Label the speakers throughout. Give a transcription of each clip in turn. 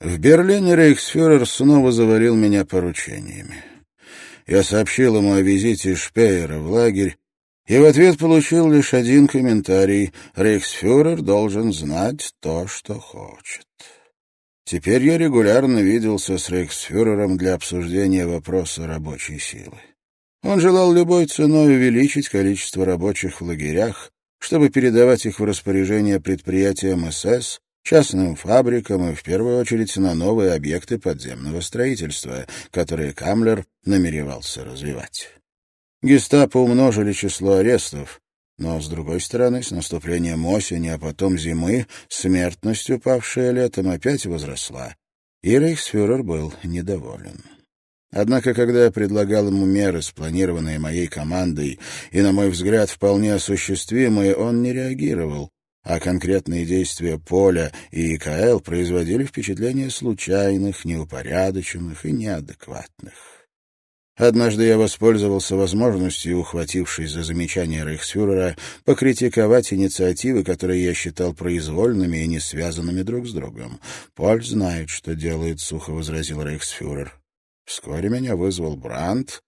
Speaker 1: В Берлине рейхсфюрер снова завалил меня поручениями. Я сообщил ему о визите Шпеера в лагерь, и в ответ получил лишь один комментарий «Рейхсфюрер должен знать то, что хочет». Теперь я регулярно виделся с рейхсфюрером для обсуждения вопроса рабочей силы. Он желал любой ценой увеличить количество рабочих в лагерях, чтобы передавать их в распоряжение предприятиям СС, частным фабрикам и, в первую очередь, на новые объекты подземного строительства, которые Камлер намеревался развивать. Гестапо умножили число арестов, но, с другой стороны, с наступлением осени, а потом зимы, смертность, упавшая летом, опять возросла, и рейхсфюрер был недоволен. Однако, когда я предлагал ему меры, спланированные моей командой, и, на мой взгляд, вполне осуществимые, он не реагировал, а конкретные действия Поля и ИКЛ производили впечатление случайных, неупорядоченных и неадекватных. Однажды я воспользовался возможностью, ухватившись за замечание рейхсфюрера, покритиковать инициативы, которые я считал произвольными и не связанными друг с другом. «Поль знает, что делает», — сухо возразил рейхсфюрер. Вскоре меня вызвал Брандт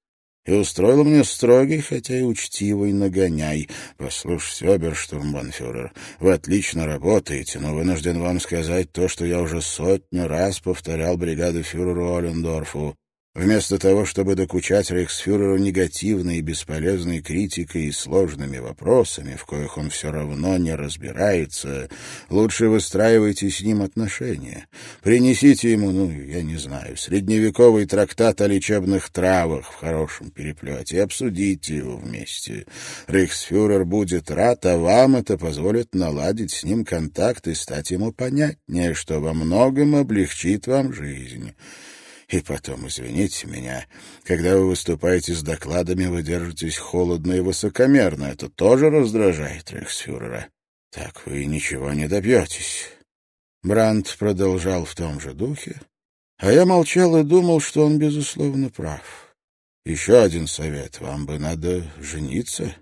Speaker 1: и устроил мне строгий, хотя и учтивый нагоняй. «Послушайте, оберштурмбанфюрер, вы отлично работаете, но вынужден вам сказать то, что я уже сотню раз повторял бригаду фюреру Оллендорфу. Вместо того, чтобы докучать рейхсфюреру негативной и бесполезной критикой и сложными вопросами, в коих он все равно не разбирается, лучше выстраивайте с ним отношения. Принесите ему, ну, я не знаю, средневековый трактат о лечебных травах в хорошем переплете и обсудите его вместе. Рейхсфюрер будет рад, а вам это позволит наладить с ним контакт и стать ему понятнее, что во многом облегчит вам жизнь». И потом, извините меня, когда вы выступаете с докладами, вы держитесь холодно и высокомерно. Это тоже раздражает рейхсфюрера. Так вы ничего не добьетесь. Брандт продолжал в том же духе, а я молчал и думал, что он, безусловно, прав. Еще один совет. Вам бы надо жениться.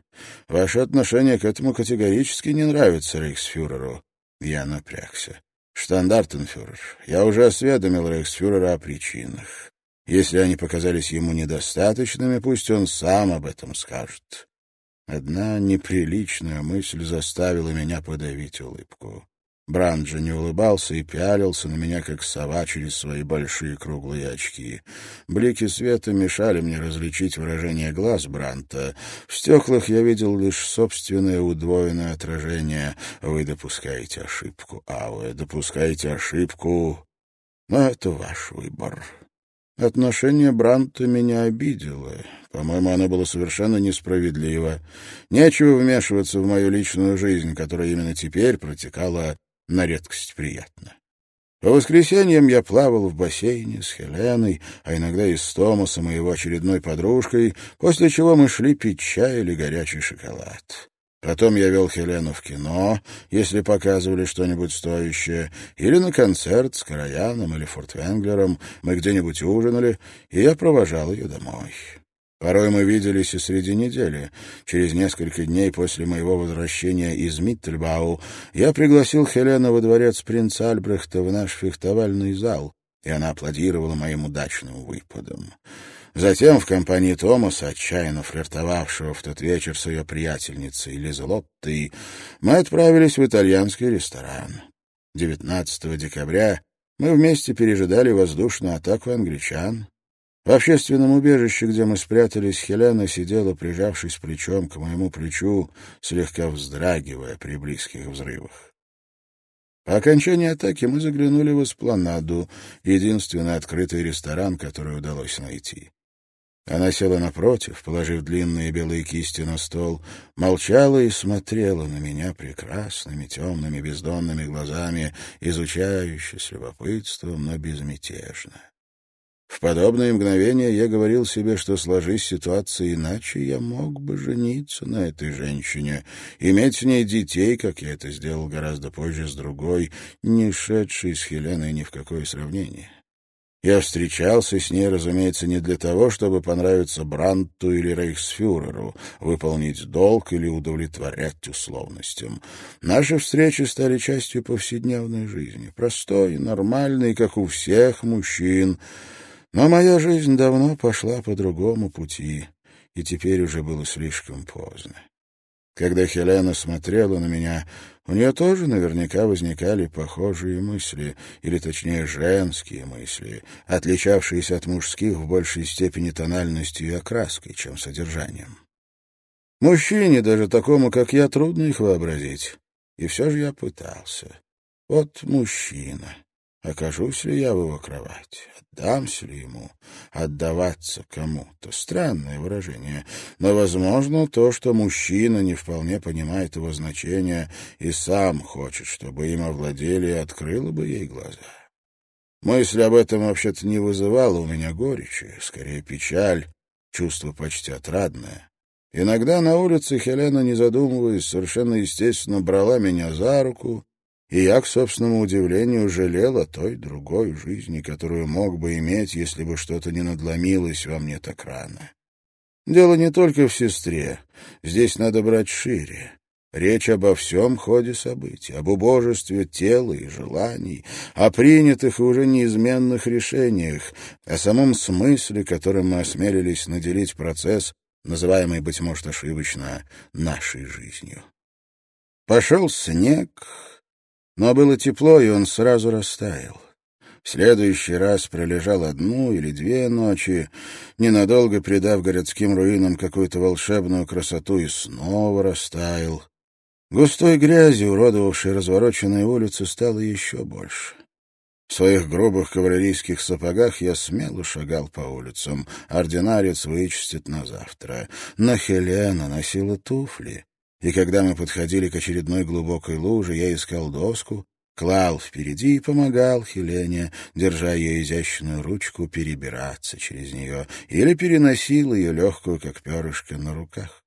Speaker 1: Ваше отношение к этому категорически не нравится рейхсфюреру. Я напрягся. «Штандартенфюрер, я уже осведомил рейхсфюрера о причинах. Если они показались ему недостаточными, пусть он сам об этом скажет». Одна неприличная мысль заставила меня подавить улыбку. Бранд же не улыбался и пялился на меня, как сова, через свои большие круглые очки. Блики света мешали мне различить выражение глаз Бранта. В стеклах я видел лишь собственное удвоенное отражение. Вы допускаете ошибку, а вы допускаете ошибку. Но это ваш выбор. Отношение Бранта меня обидело. По-моему, оно было совершенно несправедливо. Нечего вмешиваться в мою личную жизнь, которая именно теперь протекала на редкость приятно. По воскресеньям я плавал в бассейне с Хеленой, а иногда и с Томасом и его очередной подружкой, после чего мы шли пить чай или горячий шоколад. Потом я вел Хелену в кино, если показывали что-нибудь стоящее, или на концерт с Караяном или Фортвенглером, мы где-нибудь ужинали, и я провожал ее домой. Порой мы виделись и среди недели. Через несколько дней после моего возвращения из Миттельбау я пригласил Хелену во дворец принца Альбрехта в наш фехтовальный зал, и она аплодировала моим удачным выпадом. Затем в компании Томаса, отчаянно флиртовавшего в тот вечер с ее приятельницей Лизелоттой, мы отправились в итальянский ресторан. 19 декабря мы вместе пережидали воздушную атаку англичан, в общественном убежище, где мы спрятались, Хелена сидела, прижавшись плечом к моему плечу, слегка вздрагивая при близких взрывах. По окончании атаки мы заглянули в эспланаду, единственный открытый ресторан, который удалось найти. Она села напротив, положив длинные белые кисти на стол, молчала и смотрела на меня прекрасными темными бездонными глазами, изучающе, с любопытством, но безмятежно. В подобные мгновения я говорил себе, что, сложись ситуация иначе, я мог бы жениться на этой женщине, иметь с ней детей, как я это сделал гораздо позже с другой, не шедшей с Хеленой ни в какое сравнение. Я встречался с ней, разумеется, не для того, чтобы понравиться Брандту или Рейхсфюреру, выполнить долг или удовлетворять условностям. Наши встречи стали частью повседневной жизни, простой, нормальной, как у всех мужчин. Но моя жизнь давно пошла по другому пути, и теперь уже было слишком поздно. Когда Хелена смотрела на меня, у нее тоже наверняка возникали похожие мысли, или точнее женские мысли, отличавшиеся от мужских в большей степени тональностью и окраской, чем содержанием. Мужчине, даже такому, как я, трудно их вообразить. И все же я пытался. Вот мужчина. Окажусь ли я в его кровати? Отдамся ли ему? Отдаваться кому-то. Странное выражение. Но, возможно, то, что мужчина не вполне понимает его значения и сам хочет, чтобы им овладели, открыло бы ей глаза. Мысль об этом вообще-то не вызывала у меня горечи, скорее печаль, чувство почти отрадное. Иногда на улице Хелена, не задумываясь, совершенно естественно брала меня за руку и я, к собственному удивлению, жалел о той другой жизни, которую мог бы иметь, если бы что-то не надломилось во мне так рано. Дело не только в сестре. Здесь надо брать шире. Речь обо всем ходе событий, об убожестве тела и желаний, о принятых и уже неизменных решениях, о самом смысле, которым мы осмелились наделить процесс, называемый, быть может, ошибочно, нашей жизнью. Пошел снег, но было тепло, и он сразу растаял. В следующий раз пролежал одну или две ночи, ненадолго придав городским руинам какую-то волшебную красоту, и снова растаял. Густой грязи, уродовавшей развороченные улицы, стало еще больше. В своих грубых кавалерийских сапогах я смело шагал по улицам. Ординарец вычистит на завтра. Но Хелена носила туфли и когда мы подходили к очередной глубокой луже, я искал доску, клал впереди и помогал Хелене, держа ее изящную ручку, перебираться через нее, или переносил ее легкую, как перышко, на руках.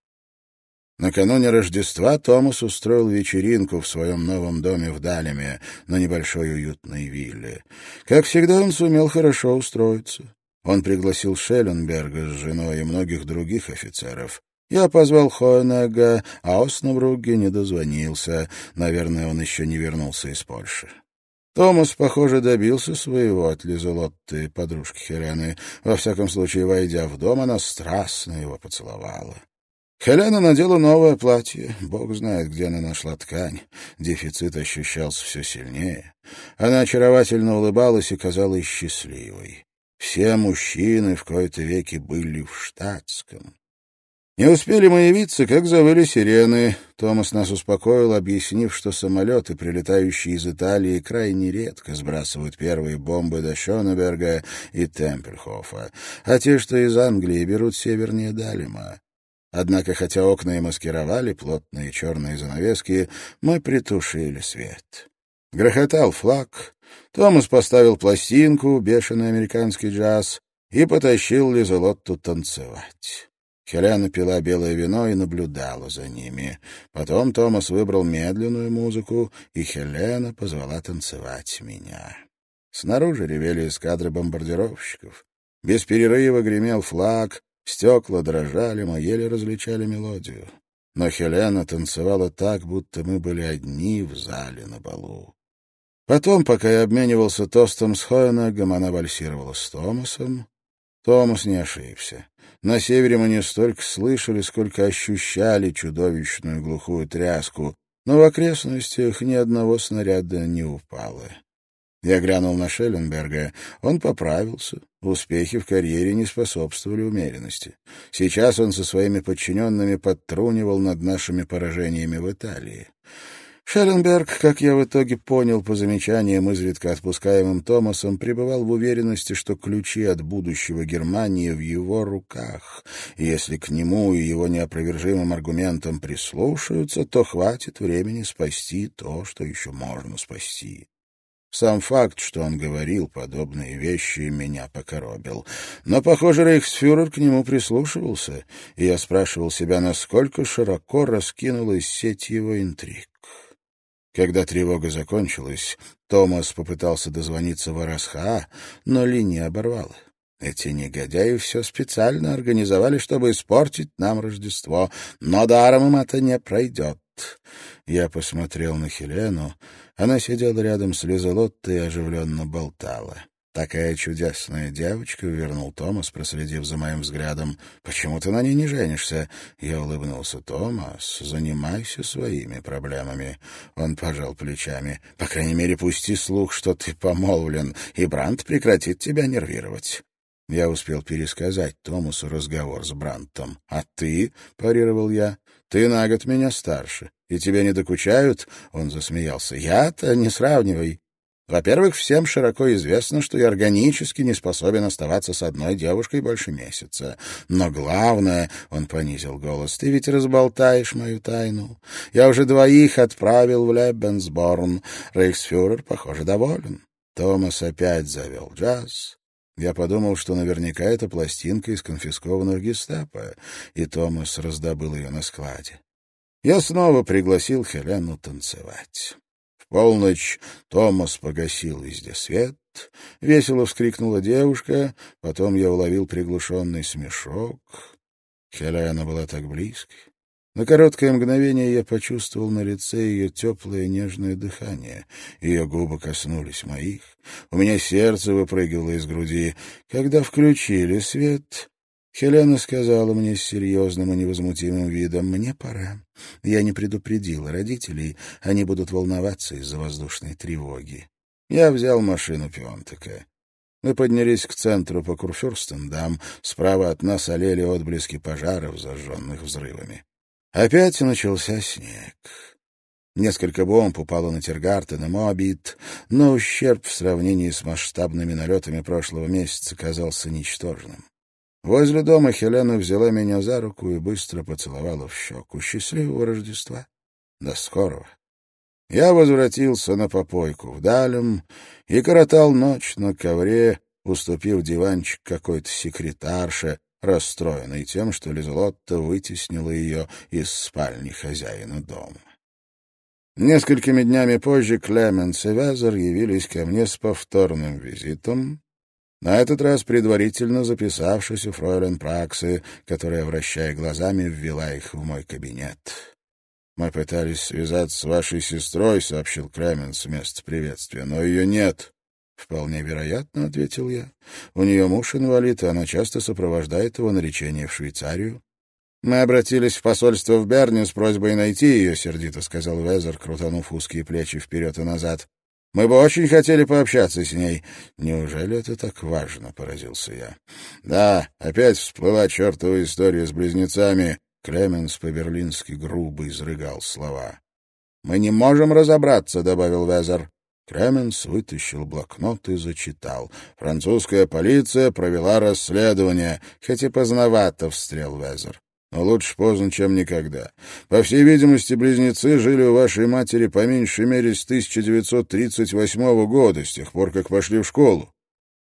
Speaker 1: Накануне Рождества Томас устроил вечеринку в своем новом доме в Далеме, на небольшой уютной вилле. Как всегда, он сумел хорошо устроиться. Он пригласил Шелленберга с женой и многих других офицеров. Я позвал Хоенега, а Оснабругге не дозвонился. Наверное, он еще не вернулся из Польши. Томас, похоже, добился своего от Лизелотты, подружки Хелены. Во всяком случае, войдя в дом, она страстно его поцеловала. Хелена надела новое платье. Бог знает, где она нашла ткань. Дефицит ощущался все сильнее. Она очаровательно улыбалась и казалась счастливой. Все мужчины в кои-то веки были в штатском. Не успели мы явиться, как завыли сирены. Томас нас успокоил, объяснив, что самолеты, прилетающие из Италии, крайне редко сбрасывают первые бомбы до Шонеберга и Темпельхофа, а те, что из Англии, берут севернее Далима. Однако, хотя окна и маскировали плотные черные занавески, мы притушили свет. Грохотал флаг. Томас поставил пластинку, бешеный американский джаз, и потащил Лизелотту танцевать. Хелена пила белое вино и наблюдала за ними. Потом Томас выбрал медленную музыку, и Хелена позвала танцевать меня. Снаружи ревели эскадры бомбардировщиков. Без перерыва гремел флаг, стекла дрожали, мы еле различали мелодию. Но Хелена танцевала так, будто мы были одни в зале на балу. Потом, пока я обменивался тостом с Хойнегом, она вальсировала с Томасом. Томас не ошибся. На севере мы не столько слышали, сколько ощущали чудовищную глухую тряску, но в окрестностях ни одного снаряда не упало. Я глянул на Шелленберга. Он поправился. Успехи в карьере не способствовали умеренности. Сейчас он со своими подчиненными подтрунивал над нашими поражениями в Италии. Шелленберг, как я в итоге понял по замечаниям, изредка отпускаемым Томасом, пребывал в уверенности, что ключи от будущего Германии в его руках. Если к нему и его неопровержимым аргументам прислушаются, то хватит времени спасти то, что еще можно спасти. Сам факт, что он говорил подобные вещи, меня покоробил. Но, похоже, рейхсфюрер к нему прислушивался, и я спрашивал себя, насколько широко раскинулась сеть его интриг. Когда тревога закончилась, Томас попытался дозвониться в РСХА, но линия оборвала. Эти негодяи все специально организовали, чтобы испортить нам Рождество, но даром им это не пройдет. Я посмотрел на Хелену. Она сидела рядом с Лизелоттой и оживленно болтала. «Такая чудесная девочка», — вернул Томас, проследив за моим взглядом. «Почему ты на ней не женишься?» Я улыбнулся. «Томас, занимайся своими проблемами». Он пожал плечами. «По крайней мере, пусти слух, что ты помолвлен, и Брант прекратит тебя нервировать». Я успел пересказать Томасу разговор с Брантом. «А ты?» — парировал я. «Ты на год меня старше. И тебя не докучают?» — он засмеялся. «Я-то не сравнивай. Во-первых, всем широко известно, что я органически не способен оставаться с одной девушкой больше месяца. Но главное, — он понизил голос, — ты ведь разболтаешь мою тайну. Я уже двоих отправил в Леббенсборн. Рейхсфюрер, похоже, доволен. Томас опять завел джаз. Я подумал, что наверняка это пластинка из конфискованных гестапо, и Томас раздобыл ее на складе. Я снова пригласил Хелену танцевать полночь Томас погасил везде свет, весело вскрикнула девушка, потом я уловил приглушенный смешок. Хелена была так близко. На короткое мгновение я почувствовал на лице ее теплое нежное дыхание. Ее губы коснулись моих. У меня сердце выпрыгивало из груди. Когда включили свет, Хелена сказала мне с серьезным и невозмутимым видом, «Мне пора. Я не предупредила родителей, они будут волноваться из-за воздушной тревоги». Я взял машину Пионтека. Мы поднялись к центру по Курфюрстендам. Справа от нас олели отблески пожаров, зажженных взрывами. Опять начался снег. Несколько бомб упало на Тергартен и Моабит, но ущерб в сравнении с масштабными налетами прошлого месяца казался ничтожным. Возле дома Хелена взяла меня за руку и быстро поцеловала в щеку. Счастливого Рождества! До скорого! Я возвратился на попойку в Далем и коротал ночь на ковре, уступив диванчик какой-то секретарше, расстроенной тем, что Лизлотта вытеснила ее из спальни хозяина дома. Несколькими днями позже Клеменс и Везер явились ко мне с повторным визитом, на этот раз предварительно записавшись у фройлен Праксы, которая, вращая глазами, ввела их в мой кабинет. «Мы пытались связаться с вашей сестрой», — сообщил Кременс вместо приветствия, — «но ее нет». «Вполне вероятно», — ответил я. «У нее муж инвалид, и она часто сопровождает его на лечение в Швейцарию». «Мы обратились в посольство в Берне с просьбой найти ее», — сердито сказал Везер, крутанув узкие плечи вперед и назад. Мы бы очень хотели пообщаться с ней. Неужели это так важно? — поразился я. Да, опять всплыла чертова история с близнецами. Клеменс по-берлински грубо изрыгал слова. «Мы не можем разобраться», — добавил Везер. Кременс вытащил блокнот и зачитал. «Французская полиция провела расследование, хоть и поздновато», — встрял Везер. Но лучше поздно, чем никогда. По всей видимости, близнецы жили у вашей матери по меньшей мере с 1938 года, с тех пор, как пошли в школу.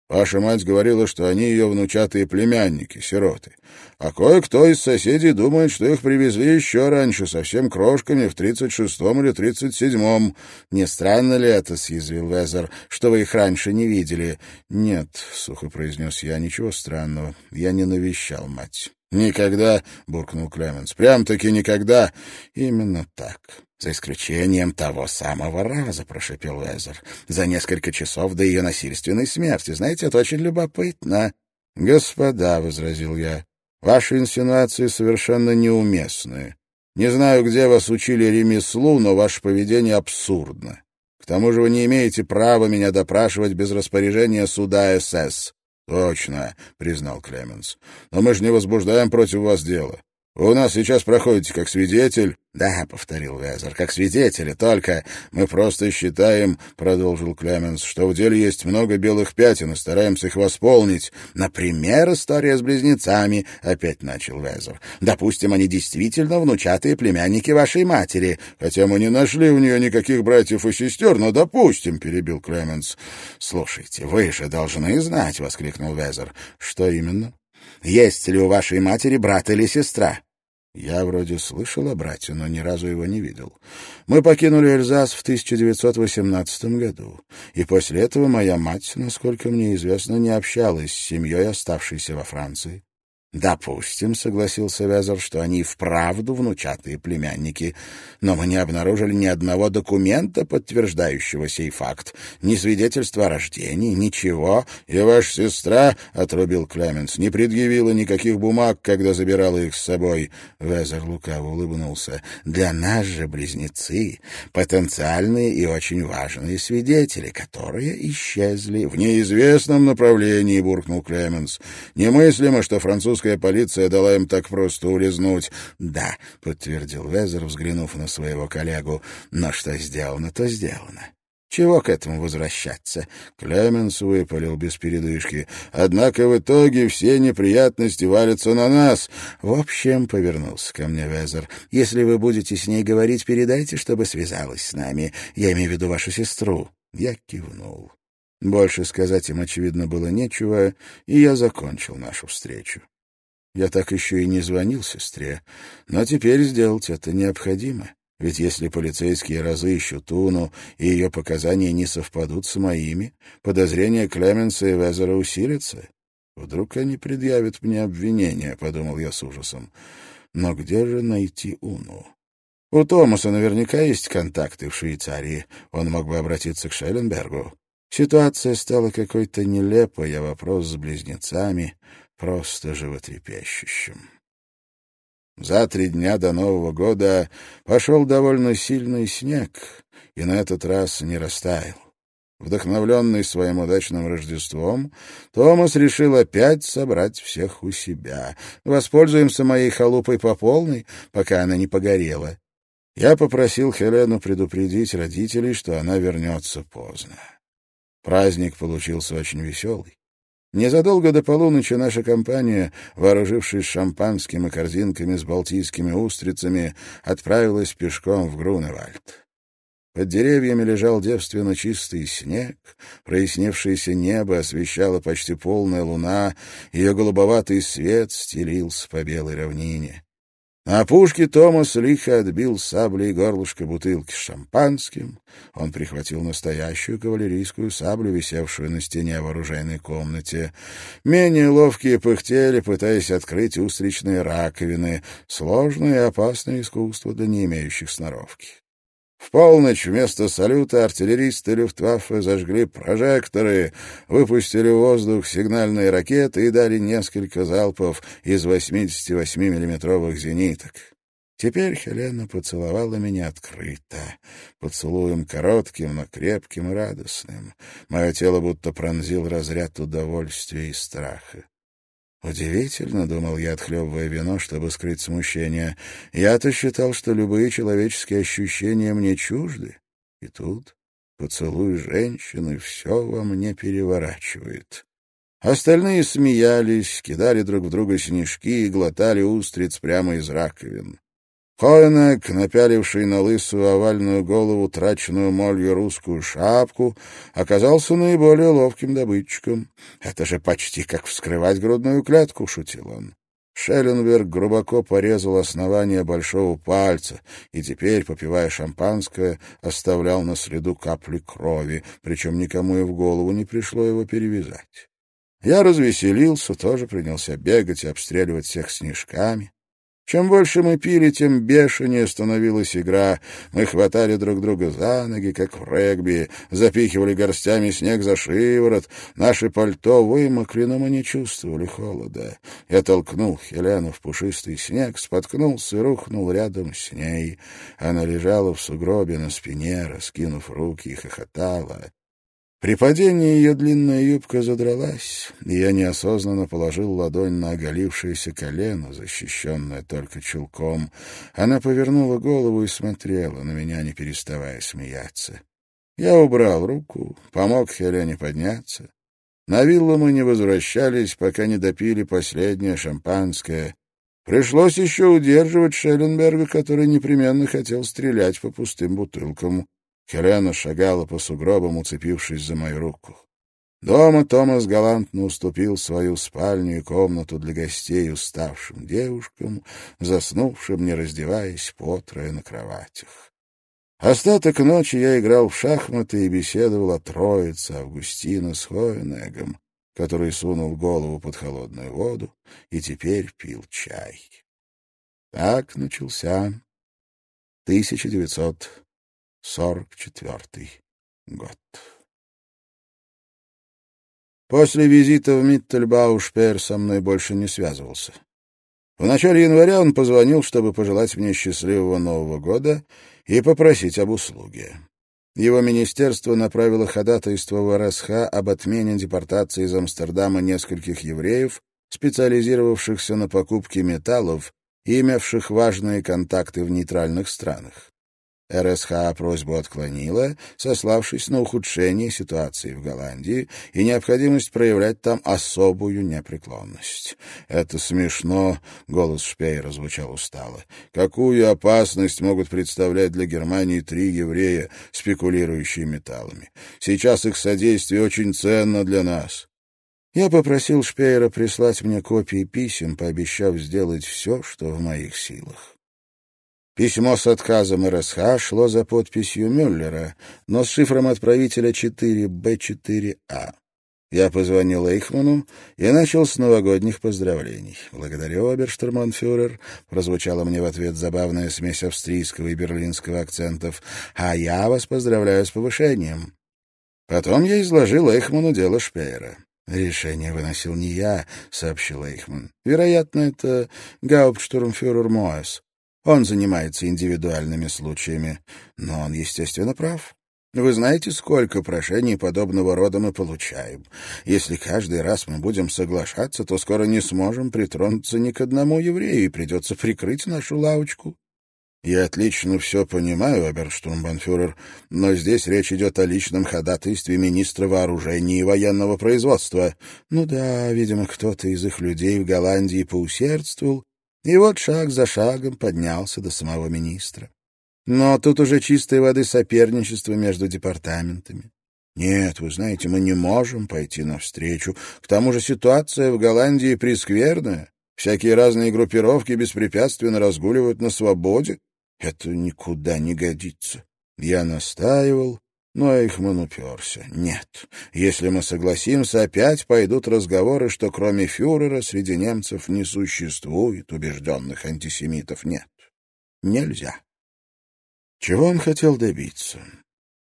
Speaker 1: Ваша мать говорила, что они ее внучатые племянники, сироты. А кое-кто из соседей думает, что их привезли еще раньше, совсем крошками, в 36-м или 37-м. Не странно ли это, — съязвил Везер, — что вы их раньше не видели? — Нет, — сухо произнес я, — ничего странного. Я не навещал мать. «Никогда», — буркнул Клеменс, — «прям-таки никогда». «Именно так. За исключением того самого раза», — прошепел Везер. «За несколько часов до ее насильственной смерти. Знаете, это очень любопытно». «Господа», — возразил я, — «ваши инсинуации совершенно неуместны. Не знаю, где вас учили ремеслу, но ваше поведение абсурдно. К тому же вы не имеете права меня допрашивать без распоряжения суда СС. «Точно», — признал Клеменс. «Но мы же не возбуждаем против вас дело. У нас сейчас проходите как свидетель». «Да», — повторил Везер, — «как свидетели, только мы просто считаем, — продолжил Клеменс, — что в деле есть много белых пятен и стараемся их восполнить. Например, история с близнецами, — опять начал Везер. Допустим, они действительно внучатые племянники вашей матери, хотя мы не нашли у нее никаких братьев и сестер, но допустим, — перебил Клеменс. «Слушайте, вы же должны знать, — воскликнул Везер. «Что именно?» «Есть ли у вашей матери брат или сестра?» Я вроде слышал о брате, но ни разу его не видел. Мы покинули Эльзас в 1918 году, и после этого моя мать, насколько мне известно, не общалась с семьей, оставшейся во Франции. «Допустим», — согласился Везер, — «что они вправду внучатые племянники, но мы не обнаружили ни одного документа, подтверждающего сей факт, ни свидетельства о рождении, ничего. И ваша сестра, — отрубил Клеменс, — не предъявила никаких бумаг, когда забирала их с собой». Везер лукаво улыбнулся. «Для нас же близнецы — потенциальные и очень важные свидетели, которые исчезли». «В неизвестном направлении», — буркнул Клеменс. «Немыслимо, что француз французская полиция дала им так просто улизнуть. — Да, — подтвердил Везер, взглянув на своего коллегу, — но что сделано, то сделано. Чего к этому возвращаться? Клеменс выпалил без передышки. Однако в итоге все неприятности валятся на нас. В общем, повернулся ко мне Везер. Если вы будете с ней говорить, передайте, чтобы связалась с нами. Я имею в виду вашу сестру. Я кивнул. Больше сказать им, очевидно, было нечего, и я закончил нашу встречу. Я так еще и не звонил сестре, но теперь сделать это необходимо. Ведь если полицейские разыщут Уну, и ее показания не совпадут с моими, подозрения Клеменса и Везера усилятся. Вдруг они предъявят мне обвинение, — подумал я с ужасом. Но где же найти Уну? У Томаса наверняка есть контакты в Швейцарии. Он мог бы обратиться к Шелленбергу. Ситуация стала какой-то нелепой, а вопрос с близнецами просто животрепещущим. За три дня до Нового года пошел довольно сильный снег, и на этот раз не растаял. Вдохновленный своим удачным Рождеством, Томас решил опять собрать всех у себя. Воспользуемся моей халупой по полной, пока она не погорела. Я попросил Хелену предупредить родителей, что она вернется поздно. Праздник получился очень веселый. Незадолго до полуночи наша компания, вооружившись шампанским и корзинками с балтийскими устрицами, отправилась пешком в Груневальд. Под деревьями лежал девственно чистый снег, прояснившееся небо освещала почти полная луна, ее голубоватый свет стелился по белой равнине. На опушке Томас лихо отбил саблей горлышко бутылки с шампанским. Он прихватил настоящую кавалерийскую саблю, висевшую на стене в оружейной комнате. Менее ловкие пыхтели, пытаясь открыть устричные раковины. Сложное и опасное искусство для не имеющих сноровки. В полночь вместо салюта артиллеристы Люфтваффе зажгли прожекторы, выпустили в воздух сигнальные ракеты и дали несколько залпов из 88 миллиметровых зениток. Теперь Хелена поцеловала меня открыто, поцелуем коротким, но крепким и радостным. Мое тело будто пронзил разряд удовольствия и страха. Удивительно, — думал я, отхлебывая вино, чтобы скрыть смущение. Я-то считал, что любые человеческие ощущения мне чужды. И тут поцелуй женщины все во мне переворачивает. Остальные смеялись, кидали друг в друга снежки и глотали устриц прямо из раковин. Коинек, напяливший на лысую овальную голову траченную молью русскую шапку, оказался наиболее ловким добытчиком. «Это же почти как вскрывать грудную клетку», — шутил он. Шелленберг глубоко порезал основание большого пальца и теперь, попивая шампанское, оставлял на следу капли крови, причем никому и в голову не пришло его перевязать. Я развеселился, тоже принялся бегать и обстреливать всех снежками. Чем больше мы пили, тем бешенее становилась игра. Мы хватали друг друга за ноги, как в регби, запихивали горстями снег за шиворот. Наши пальто вымокли, но мы не чувствовали холода. Я толкнул Хелену в пушистый снег, споткнулся и рухнул рядом с ней. Она лежала в сугробе на спине, раскинув руки, и хохотала. При падении ее длинная юбка задралась, и я неосознанно положил ладонь на оголившееся колено, защищенное только чулком. Она повернула голову и смотрела на меня, не переставая смеяться. Я убрал руку, помог Хелене подняться. На виллу мы не возвращались, пока не допили последнее шампанское. Пришлось еще удерживать Шелленберга, который непременно хотел стрелять по пустым бутылкам. Хелена шагала по сугробам, уцепившись за мою руку. Дома Томас галантно уступил свою спальню и комнату для гостей уставшим девушкам, заснувшим, не раздеваясь, потрое на кроватях. Остаток ночи я играл в шахматы и беседовал о троице Августина с Хоенегом, который сунул голову под холодную воду и теперь пил чай. Так начался 1944 год. После визита в Миттельбау Шпеер со мной больше не связывался. В начале января он позвонил, чтобы пожелать мне счастливого Нового года и попросить об услуге. Его министерство направило ходатайство в РСХ об отмене депортации из Амстердама нескольких евреев, специализировавшихся на покупке металлов и имевших важные контакты в нейтральных странах. РСХ просьбу отклонила, сославшись на ухудшение ситуации в Голландии и необходимость проявлять там особую непреклонность. «Это смешно», — голос Шпейера звучал устало. «Какую опасность могут представлять для Германии три еврея, спекулирующие металлами? Сейчас их содействие очень ценно для нас». Я попросил Шпейера прислать мне копии писем, пообещав сделать все, что в моих силах. Письмо с отказом РСХ шло за подписью Мюллера, но с шифром отправителя 4Б4А. Я позвонил Эйхману и начал с новогодних поздравлений. «Благодарю, оберштурманфюрер», — прозвучала мне в ответ забавная смесь австрийского и берлинского акцентов, «а я вас поздравляю с повышением». Потом я изложил Эйхману дело Шпеера. «Решение выносил не я», — сообщил Эйхман. «Вероятно, это гауптштурмфюрер Моэс. Он занимается индивидуальными случаями, но он, естественно, прав. Вы знаете, сколько прошений подобного рода мы получаем. Если каждый раз мы будем соглашаться, то скоро не сможем притронуться ни к одному еврею и придется прикрыть нашу лавочку. Я отлично все понимаю, оберштурмбанфюрер, но здесь речь идет о личном ходатайстве министра вооружений и военного производства. Ну да, видимо, кто-то из их людей в Голландии поусердствовал и вот шаг за шагом поднялся до самого министра. Но тут уже чистой воды соперничество между департаментами. Нет, вы знаете, мы не можем пойти навстречу. К тому же ситуация в Голландии прескверная. Всякие разные группировки беспрепятственно разгуливают на свободе. Это никуда не годится. Я настаивал, но Эйхман уперся. Нет, если мы согласимся, опять пойдут разговоры, что кроме фюрера среди немцев не существует убежденных антисемитов. Нет, нельзя. Чего он хотел добиться?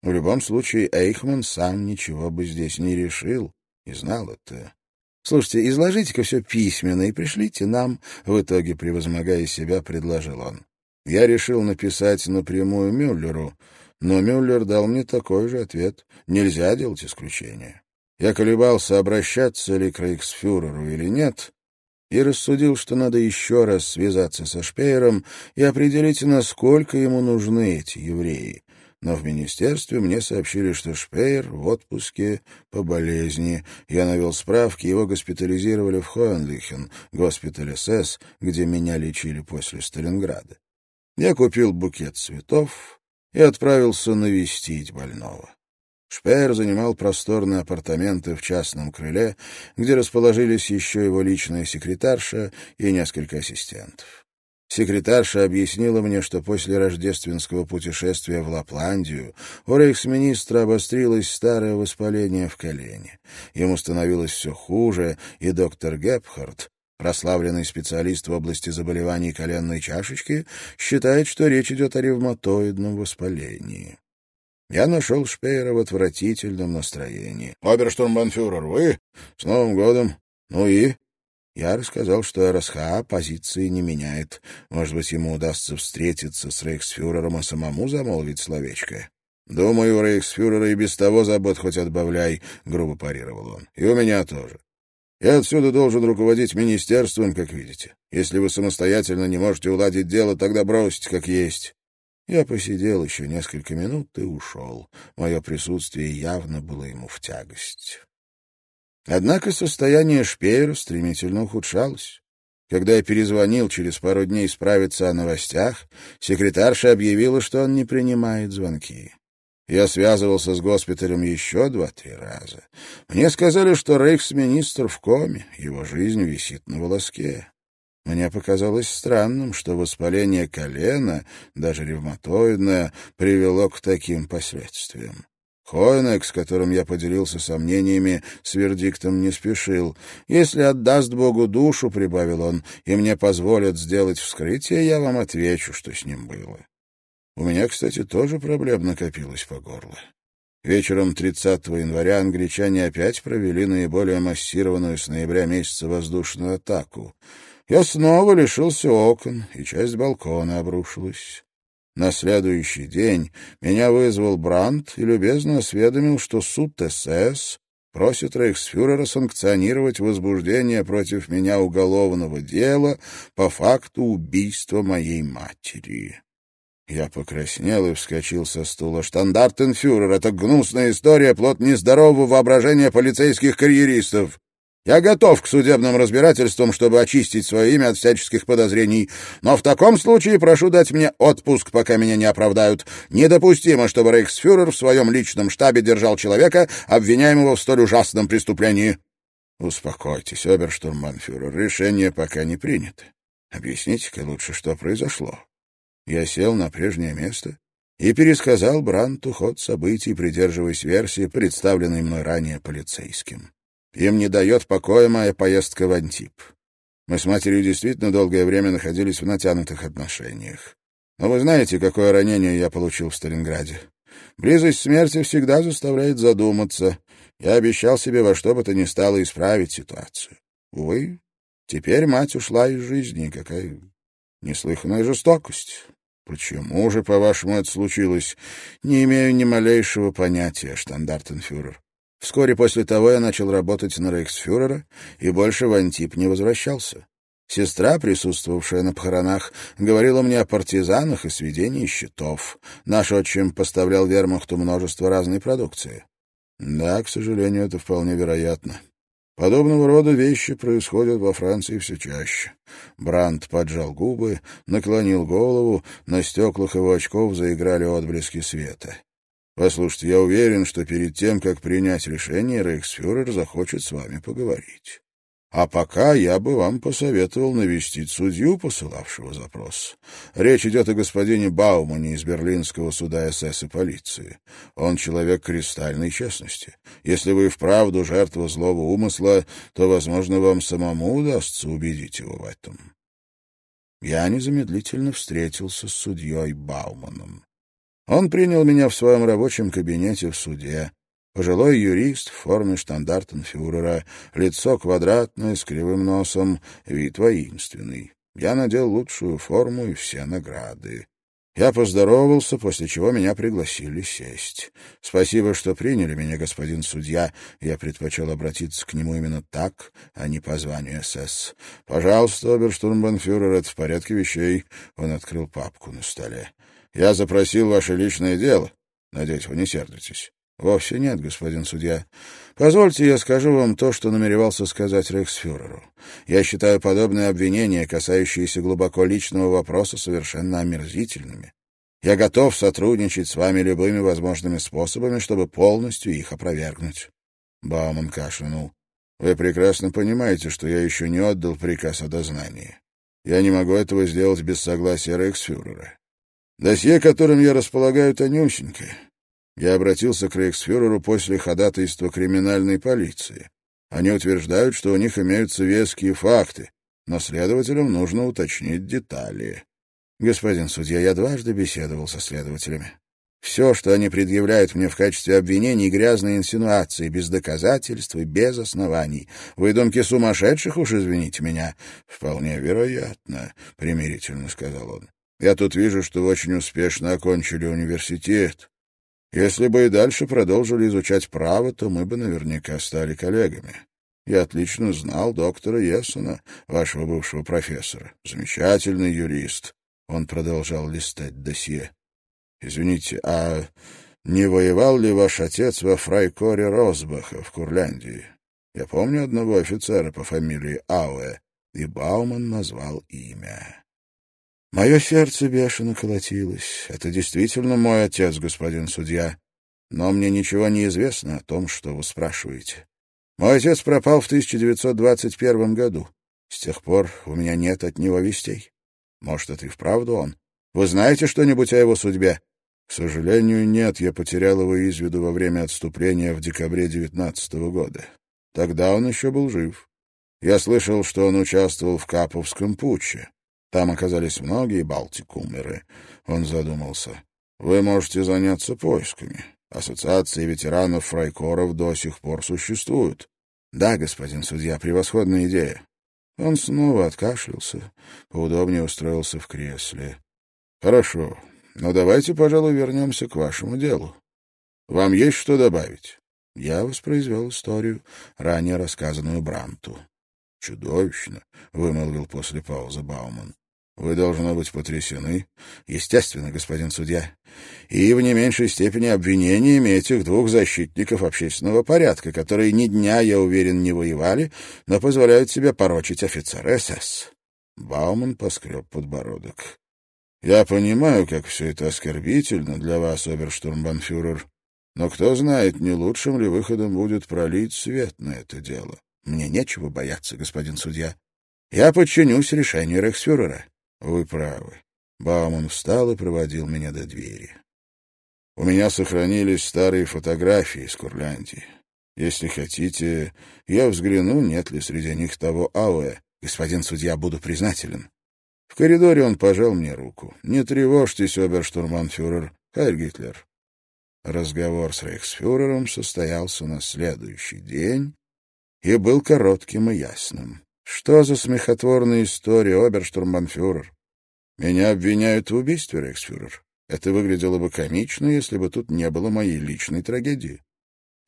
Speaker 1: В любом случае, Эйхман сам ничего бы здесь не решил и знал это. Слушайте, изложите-ка все письменно и пришлите нам, в итоге, превозмогая себя, предложил он. Я решил написать напрямую Мюллеру, но Мюллер дал мне такой же ответ. Нельзя делать исключения. Я колебался, обращаться ли к рейхсфюреру или нет, и рассудил, что надо еще раз связаться со Шпеером и определить, насколько ему нужны эти евреи. Но в министерстве мне сообщили, что Шпеер в отпуске по болезни. Я навел справки, его госпитализировали в Хоенлихен, госпиталь СС, где меня лечили после Сталинграда. Я купил букет цветов, и отправился навестить больного. Шпеер занимал просторные апартаменты в частном крыле, где расположились еще его личная секретарша и несколько ассистентов. Секретарша объяснила мне, что после рождественского путешествия в Лапландию у рейхсминистра обострилось старое воспаление в колене. Ему становилось все хуже, и доктор Гепхард, прославленный специалист в области заболеваний коленной чашечки, считает, что речь идет о ревматоидном воспалении. Я нашел Шпеера в отвратительном настроении. — Оберштурмбанфюрер, вы? С Новым годом. Ну и? Я рассказал, что РСХ позиции не меняет. Может быть, ему удастся встретиться с рейхсфюрером, а самому замолвить словечко. «Думаю, у рейхсфюрера и без того забот хоть отбавляй», — грубо парировал он. «И у меня тоже. Я отсюда должен руководить министерством, как видите. Если вы самостоятельно не можете уладить дело, тогда бросьте как есть. Я посидел еще несколько минут и ушел. Мое присутствие явно было ему в тягость. Однако состояние Шпеера стремительно ухудшалось. Когда я перезвонил через пару дней справиться о новостях, секретарша объявила, что он не принимает звонки. Я связывался с госпиталем еще два-три раза. Мне сказали, что рейхсминистр в коме, его жизнь висит на волоске. Мне показалось странным, что воспаление колена, даже ревматоидное, привело к таким последствиям. Хойнек, с которым я поделился сомнениями, с вердиктом не спешил. «Если отдаст Богу душу, — прибавил он, — и мне позволят сделать вскрытие, я вам отвечу, что с ним было». У меня, кстати, тоже проблем накопилось по горло. Вечером 30 января англичане опять провели наиболее массированную с ноября месяца воздушную атаку. Я снова лишился окон, и часть балкона обрушилась. На следующий день меня вызвал Брандт и любезно осведомил, что суд СС просит рейхсфюрера санкционировать возбуждение против меня уголовного дела по факту убийства моей матери. Я покраснел и вскочил со стула. «Штандартенфюрер — это гнусная история, плод нездорового воображения полицейских карьеристов. Я готов к судебным разбирательствам, чтобы очистить свое имя от всяческих подозрений. Но в таком случае прошу дать мне отпуск, пока меня не оправдают. Недопустимо, чтобы рейхсфюрер в своем личном штабе держал человека, обвиняемого в столь ужасном преступлении». «Успокойтесь, оберштурманфюрер, решение пока не принято. Объясните-ка лучше, что произошло». Я сел на прежнее место и пересказал Бранту ход событий, придерживаясь версии, представленной мной ранее полицейским. Им не дает покоя моя поездка в Антип. Мы с матерью действительно долгое время находились в натянутых отношениях. Но вы знаете, какое ранение я получил в Сталинграде. Близость смерти всегда заставляет задуматься. Я обещал себе во что бы то ни стало исправить ситуацию. Увы, теперь мать ушла из жизни. Какая неслыханная жестокость. Почему же, по-вашему, это случилось? Не имею ни малейшего понятия, штандартенфюрер. Вскоре после того я начал работать на рейхсфюрера и больше в Антип не возвращался. Сестра, присутствовавшая на похоронах, говорила мне о партизанах и сведении счетов. Наш отчим поставлял вермахту множество разной продукции. Да, к сожалению, это вполне вероятно. Подобного рода вещи происходят во Франции все чаще. Бранд поджал губы, наклонил голову, на стеклах его очков заиграли отблески света. «Послушайте, я уверен, что перед тем, как принять решение, рейхсфюрер захочет с вами поговорить. А пока я бы вам посоветовал навестить судью, посылавшего запрос. Речь идет о господине Баумане из Берлинского суда СС и полиции. Он человек кристальной честности. Если вы вправду жертва злого умысла, то, возможно, вам самому удастся убедить его в этом. Я незамедлительно встретился с судьей Бауманом. Он принял меня в своем рабочем кабинете в суде. Пожилой юрист в форме штандартенфюрера, лицо квадратное, с кривым носом, вид воинственный. Я надел лучшую форму и все награды. Я поздоровался, после чего меня пригласили сесть. Спасибо, что приняли меня, господин судья. Я предпочел обратиться к нему именно так, а не по званию СС. Пожалуйста, оберштурмбанфюрер, это в порядке вещей. Он открыл папку на столе. Я запросил ваше личное дело. Надеюсь, вы не сердитесь. Вовсе нет, господин судья. Позвольте, я скажу вам то, что намеревался сказать рейхсфюреру. Я считаю подобные обвинения, касающиеся глубоко личного вопроса, совершенно омерзительными. Я готов сотрудничать с вами любыми возможными способами, чтобы полностью их опровергнуть. Бауман кашлянул. Вы прекрасно понимаете, что я еще не отдал приказ о дознании. Я не могу этого сделать без согласия рейхсфюрера. Досье, которым я располагаю, тонюсенькое. Я обратился к рейхсфюреру после ходатайства криминальной полиции. Они утверждают, что у них имеются веские факты, но следователям нужно уточнить детали. Господин судья, я дважды беседовал со следователями. Все, что они предъявляют мне в качестве обвинений, грязные инсинуации, без доказательств и без оснований. Выдумки сумасшедших уж, извините меня. — Вполне вероятно, — примирительно сказал он. — Я тут вижу, что вы очень успешно окончили университет. Если бы и дальше продолжили изучать право, то мы бы наверняка стали коллегами. Я отлично знал доктора Ессена, вашего бывшего профессора. Замечательный юрист. Он продолжал листать досье. Извините, а не воевал ли ваш отец во фрайкоре Росбаха в Курляндии? Я помню одного офицера по фамилии Ауэ, и Бауман назвал имя. Мое сердце бешено колотилось. Это действительно мой отец, господин судья. но мне ничего не известно о том, что вы спрашиваете. Мой отец пропал в 1921 году. С тех пор у меня нет от него вестей. Может, это и вправду он. Вы знаете что-нибудь о его судьбе? К сожалению, нет. Я потерял его из виду во время отступления в декабре 19 года. Тогда он еще был жив. Я слышал, что он участвовал в Каповском путче. Там оказались многие балтикумеры. Он задумался. Вы можете заняться поисками. Ассоциации ветеранов фрайкоров до сих пор существуют. Да, господин судья, превосходная идея. Он снова откашлялся, поудобнее устроился в кресле. Хорошо, но давайте, пожалуй, вернемся к вашему делу. Вам есть что добавить? Я воспроизвел историю, ранее рассказанную Бранту. «Чудовищно», — вымолвил после паузы Бауман. Вы, должны быть, потрясены. Естественно, господин судья. И в не меньшей степени обвинениями этих двух защитников общественного порядка, которые ни дня, я уверен, не воевали, но позволяют себе порочить офицера СС. Бауман поскреб подбородок. Я понимаю, как все это оскорбительно для вас, оберштурмбанфюрер, но кто знает, не лучшим ли выходом будет пролить свет на это дело. Мне нечего бояться, господин судья. Я подчинюсь решению рейхсфюрера. Вы правы. Бауман встал и проводил меня до двери. У меня сохранились старые фотографии из Курляндии. Если хотите, я взгляну, нет ли среди них того Ауэ. Господин судья, буду признателен. В коридоре он пожал мне руку. «Не тревожьтесь, оберштурманфюрер, Хайль Гитлер». Разговор с рейхсфюрером состоялся на следующий день и был коротким и ясным. Что за смехотворная история, оберштурмбанфюрер? Меня обвиняют в убийстве, рейхсфюрер. Это выглядело бы комично, если бы тут не было моей личной трагедии.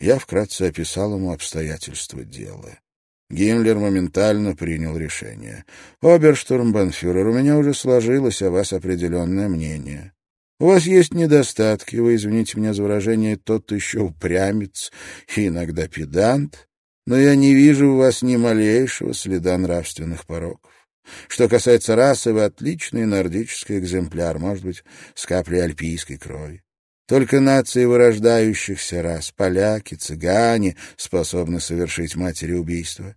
Speaker 1: Я вкратце описал ему обстоятельства дела. Гиммлер моментально принял решение. «Оберштурмбанфюрер, у меня уже сложилось о вас определенное мнение. У вас есть недостатки, вы, извините меня за выражение, тот еще упрямец и иногда педант, но я не вижу у вас ни малейшего следа нравственных пороков. Что касается расы, вы отличный нордический экземпляр, может быть, с каплей альпийской крови. Только нации вырождающихся рас, поляки, цыгане, способны совершить матери убийство.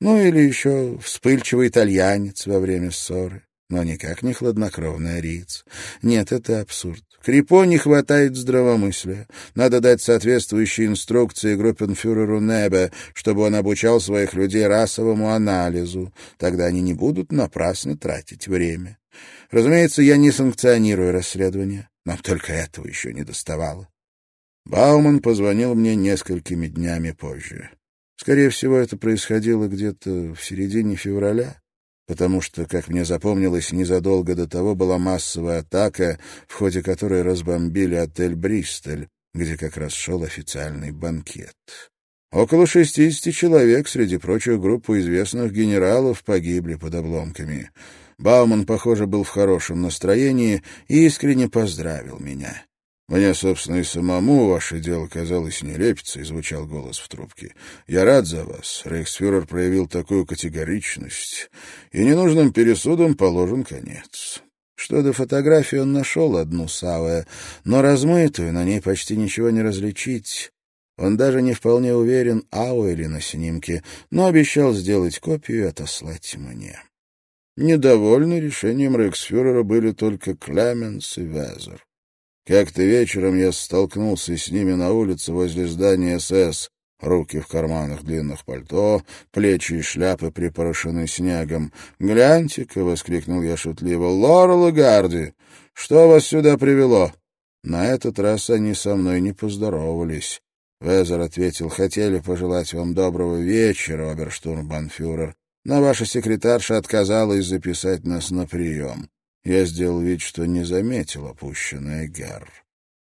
Speaker 1: Ну или еще вспыльчивый итальянец во время ссоры но никак не хладнокровный ариец. Нет, это абсурд. Крипо не хватает здравомыслия. Надо дать соответствующие инструкции группенфюреру Небе, чтобы он обучал своих людей расовому анализу. Тогда они не будут напрасно тратить время. Разумеется, я не санкционирую расследование. Нам только этого еще не доставало. Бауман позвонил мне несколькими днями позже. Скорее всего, это происходило где-то в середине февраля потому что, как мне запомнилось, незадолго до того была массовая атака, в ходе которой разбомбили отель «Бристоль», где как раз шел официальный банкет. Около шестидесяти человек, среди прочих группы известных генералов, погибли под обломками. Бауман, похоже, был в хорошем настроении и искренне поздравил меня. «Мне, собственно, и самому ваше дело казалось нелепицей», — звучал голос в трубке. «Я рад за вас. Рейхсфюрер проявил такую категоричность, и ненужным пересудам положен конец». Что до фотографии, он нашел одну Сауэ, но размытую, на ней почти ничего не различить. Он даже не вполне уверен, Ауэ на снимке, но обещал сделать копию и отослать мне. Недовольны решением Рейхсфюрера были только Клеменс и Везер. Как-то вечером я столкнулся с ними на улице возле здания СС. Руки в карманах длинных пальто, плечи и шляпы припорошены снегом. «Гляньте-ка!» — воскликнул я шутливо. «Лорел и Гарди! Что вас сюда привело?» На этот раз они со мной не поздоровались. Везер ответил, «Хотели пожелать вам доброго вечера, оберштурмбанфюрер, но ваша секретарша отказалась записать нас на прием. Я сделал вид, что не заметил опущенный гар.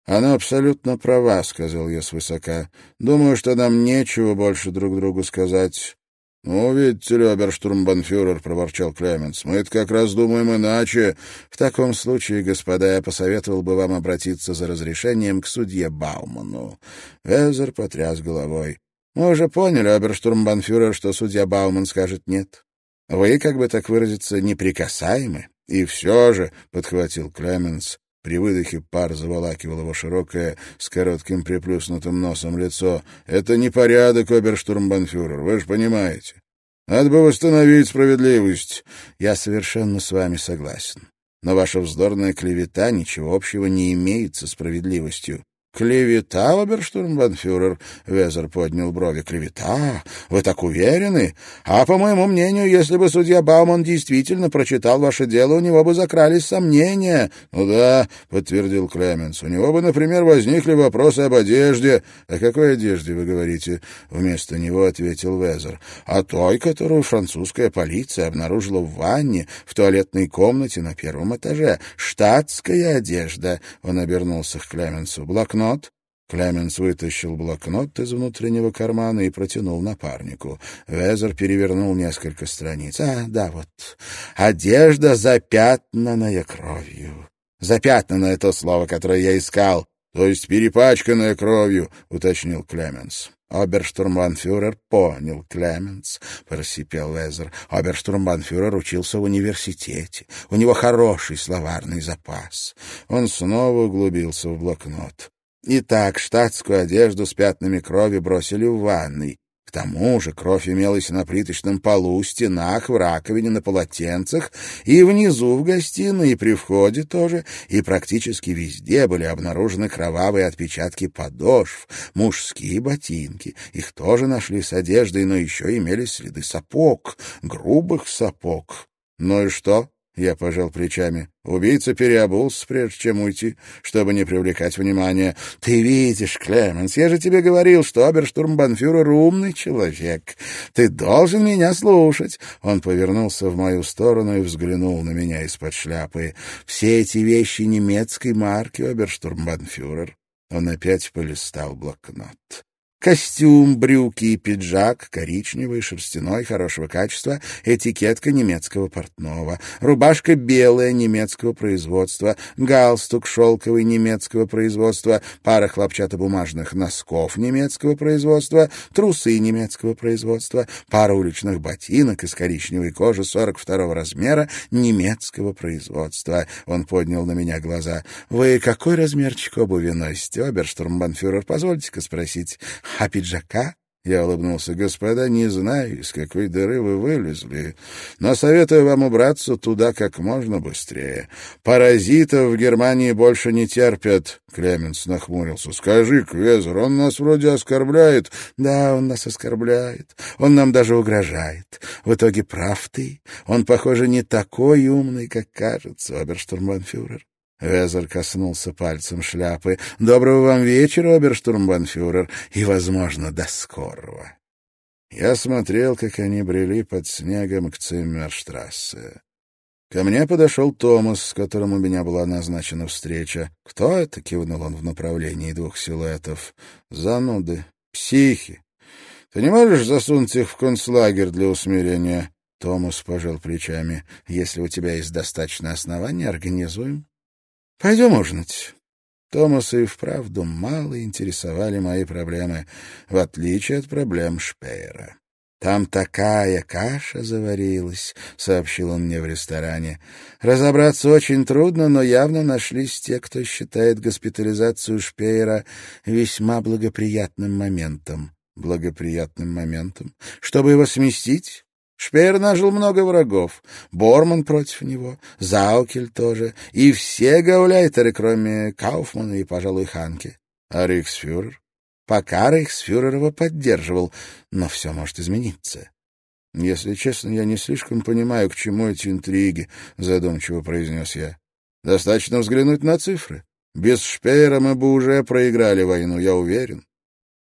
Speaker 1: «Она абсолютно права», — сказал я свысока. «Думаю, что нам нечего больше друг другу сказать». «Ну, видите ли, оберштурмбанфюрер», — проворчал Клеменс, — «мы это как раз думаем иначе. В таком случае, господа, я посоветовал бы вам обратиться за разрешением к судье Бауману». Везер потряс головой. «Мы уже поняли, оберштурмбанфюрер, что судья Бауман скажет «нет». Вы, как бы так выразиться, неприкасаемы. И все же, — подхватил Клеменс, При выдохе пар заволакивал его широкое, с коротким приплюснутым носом лицо. «Это не порядок, оберштурмбанфюрер, вы же понимаете. Надо бы восстановить справедливость». «Я совершенно с вами согласен. Но ваша вздорная клевета ничего общего не имеет со справедливостью. «Клевета, оберштурмбанфюрер?» — Везер поднял брови. «Клевета? Вы так уверены? А, по моему мнению, если бы судья Бауман действительно прочитал ваше дело, у него бы закрались сомнения». «Ну да», — подтвердил Клеменс. «У него бы, например, возникли вопросы об одежде». «О какой одежде вы говорите?» — вместо него ответил Везер. «О той, которую французская полиция обнаружила в ванне, в туалетной комнате на первом этаже. Штатская одежда». Он обернулся к Клеменсу. «Блокнот блокнот?» Клеменс вытащил блокнот из внутреннего кармана и протянул напарнику. Везер перевернул несколько страниц. «А, да, вот. Одежда, запятнанная кровью. Запятнанное то слово, которое я искал. То есть перепачканная кровью», — уточнил Клеменс. «Оберштурмбанфюрер понял, Клеменс», — просипел Везер. «Оберштурмбанфюрер учился в университете. У него хороший словарный запас». Он снова углубился в блокнот. Итак, штатскую одежду с пятнами крови бросили в ванной. К тому же кровь имелась на плиточном полу, стенах, в раковине, на полотенцах, и внизу в гостиной, и при входе тоже, и практически везде были обнаружены кровавые отпечатки подошв, мужские ботинки. Их тоже нашли с одеждой, но еще имелись следы сапог, грубых сапог. Ну и что? Я пожал плечами. Убийца переобулся, прежде чем уйти, чтобы не привлекать внимания. Ты видишь, Клеменс, я же тебе говорил, что оберштурмбанфюрер умный человек. Ты должен меня слушать. Он повернулся в мою сторону и взглянул на меня из-под шляпы. Все эти вещи немецкой марки, оберштурмбанфюрер. Он опять полистал блокнот. Костюм, брюки и пиджак коричневый, шерстяной, хорошего качества, этикетка немецкого портного, рубашка белая немецкого производства, галстук шелковый немецкого производства, пара хлопчатобумажных носков немецкого производства, трусы немецкого производства, пара уличных ботинок из коричневой кожи 42 размера немецкого производства. Он поднял на меня глаза. «Вы какой размерчик обуви носите, оберштурмбанфюрер? Позвольте-ка спросить». А пиджака? Я улыбнулся. «Господа, не знаю, из какой дыры вы вылезли, но советую вам убраться туда как можно быстрее. Паразитов в Германии больше не терпят». Клеменс нахмурился. «Скажи, Квезер, он нас вроде оскорбляет». «Да, он нас оскорбляет. Он нам даже угрожает. В итоге прав ты. Он, похоже, не такой умный, как кажется, оберштурмбанфюрер. Везер коснулся пальцем шляпы. «Доброго вам вечера, оберштурмбанфюрер, и, возможно, до скорого». Я смотрел, как они брели под снегом к Циммерштрассе. Ко мне подошел Томас, с которым у меня была назначена встреча. «Кто это?» — кивнул он в направлении двух силуэтов. «Зануды. Психи. Ты не можешь засунуть их в концлагерь для усмирения?» Томас пожал плечами. «Если у тебя есть достаточно оснований, организуем». Пойдем ужинать. Томаса и вправду мало интересовали мои проблемы, в отличие от проблем Шпеера. «Там такая каша заварилась», — сообщил он мне в ресторане. «Разобраться очень трудно, но явно нашлись те, кто считает госпитализацию Шпеера весьма благоприятным моментом». «Благоприятным моментом? Чтобы его сместить? Шпеер нажил много врагов. Борман против него, Заукель тоже, и все гауляйтеры, кроме Кауфмана и, пожалуй, Ханки. А Рейхсфюрер? Пока Рейхсфюрер его поддерживал, но все может измениться. «Если честно, я не слишком понимаю, к чему эти интриги», — задумчиво произнес я. «Достаточно взглянуть на цифры. Без Шпеера мы бы уже проиграли войну, я уверен.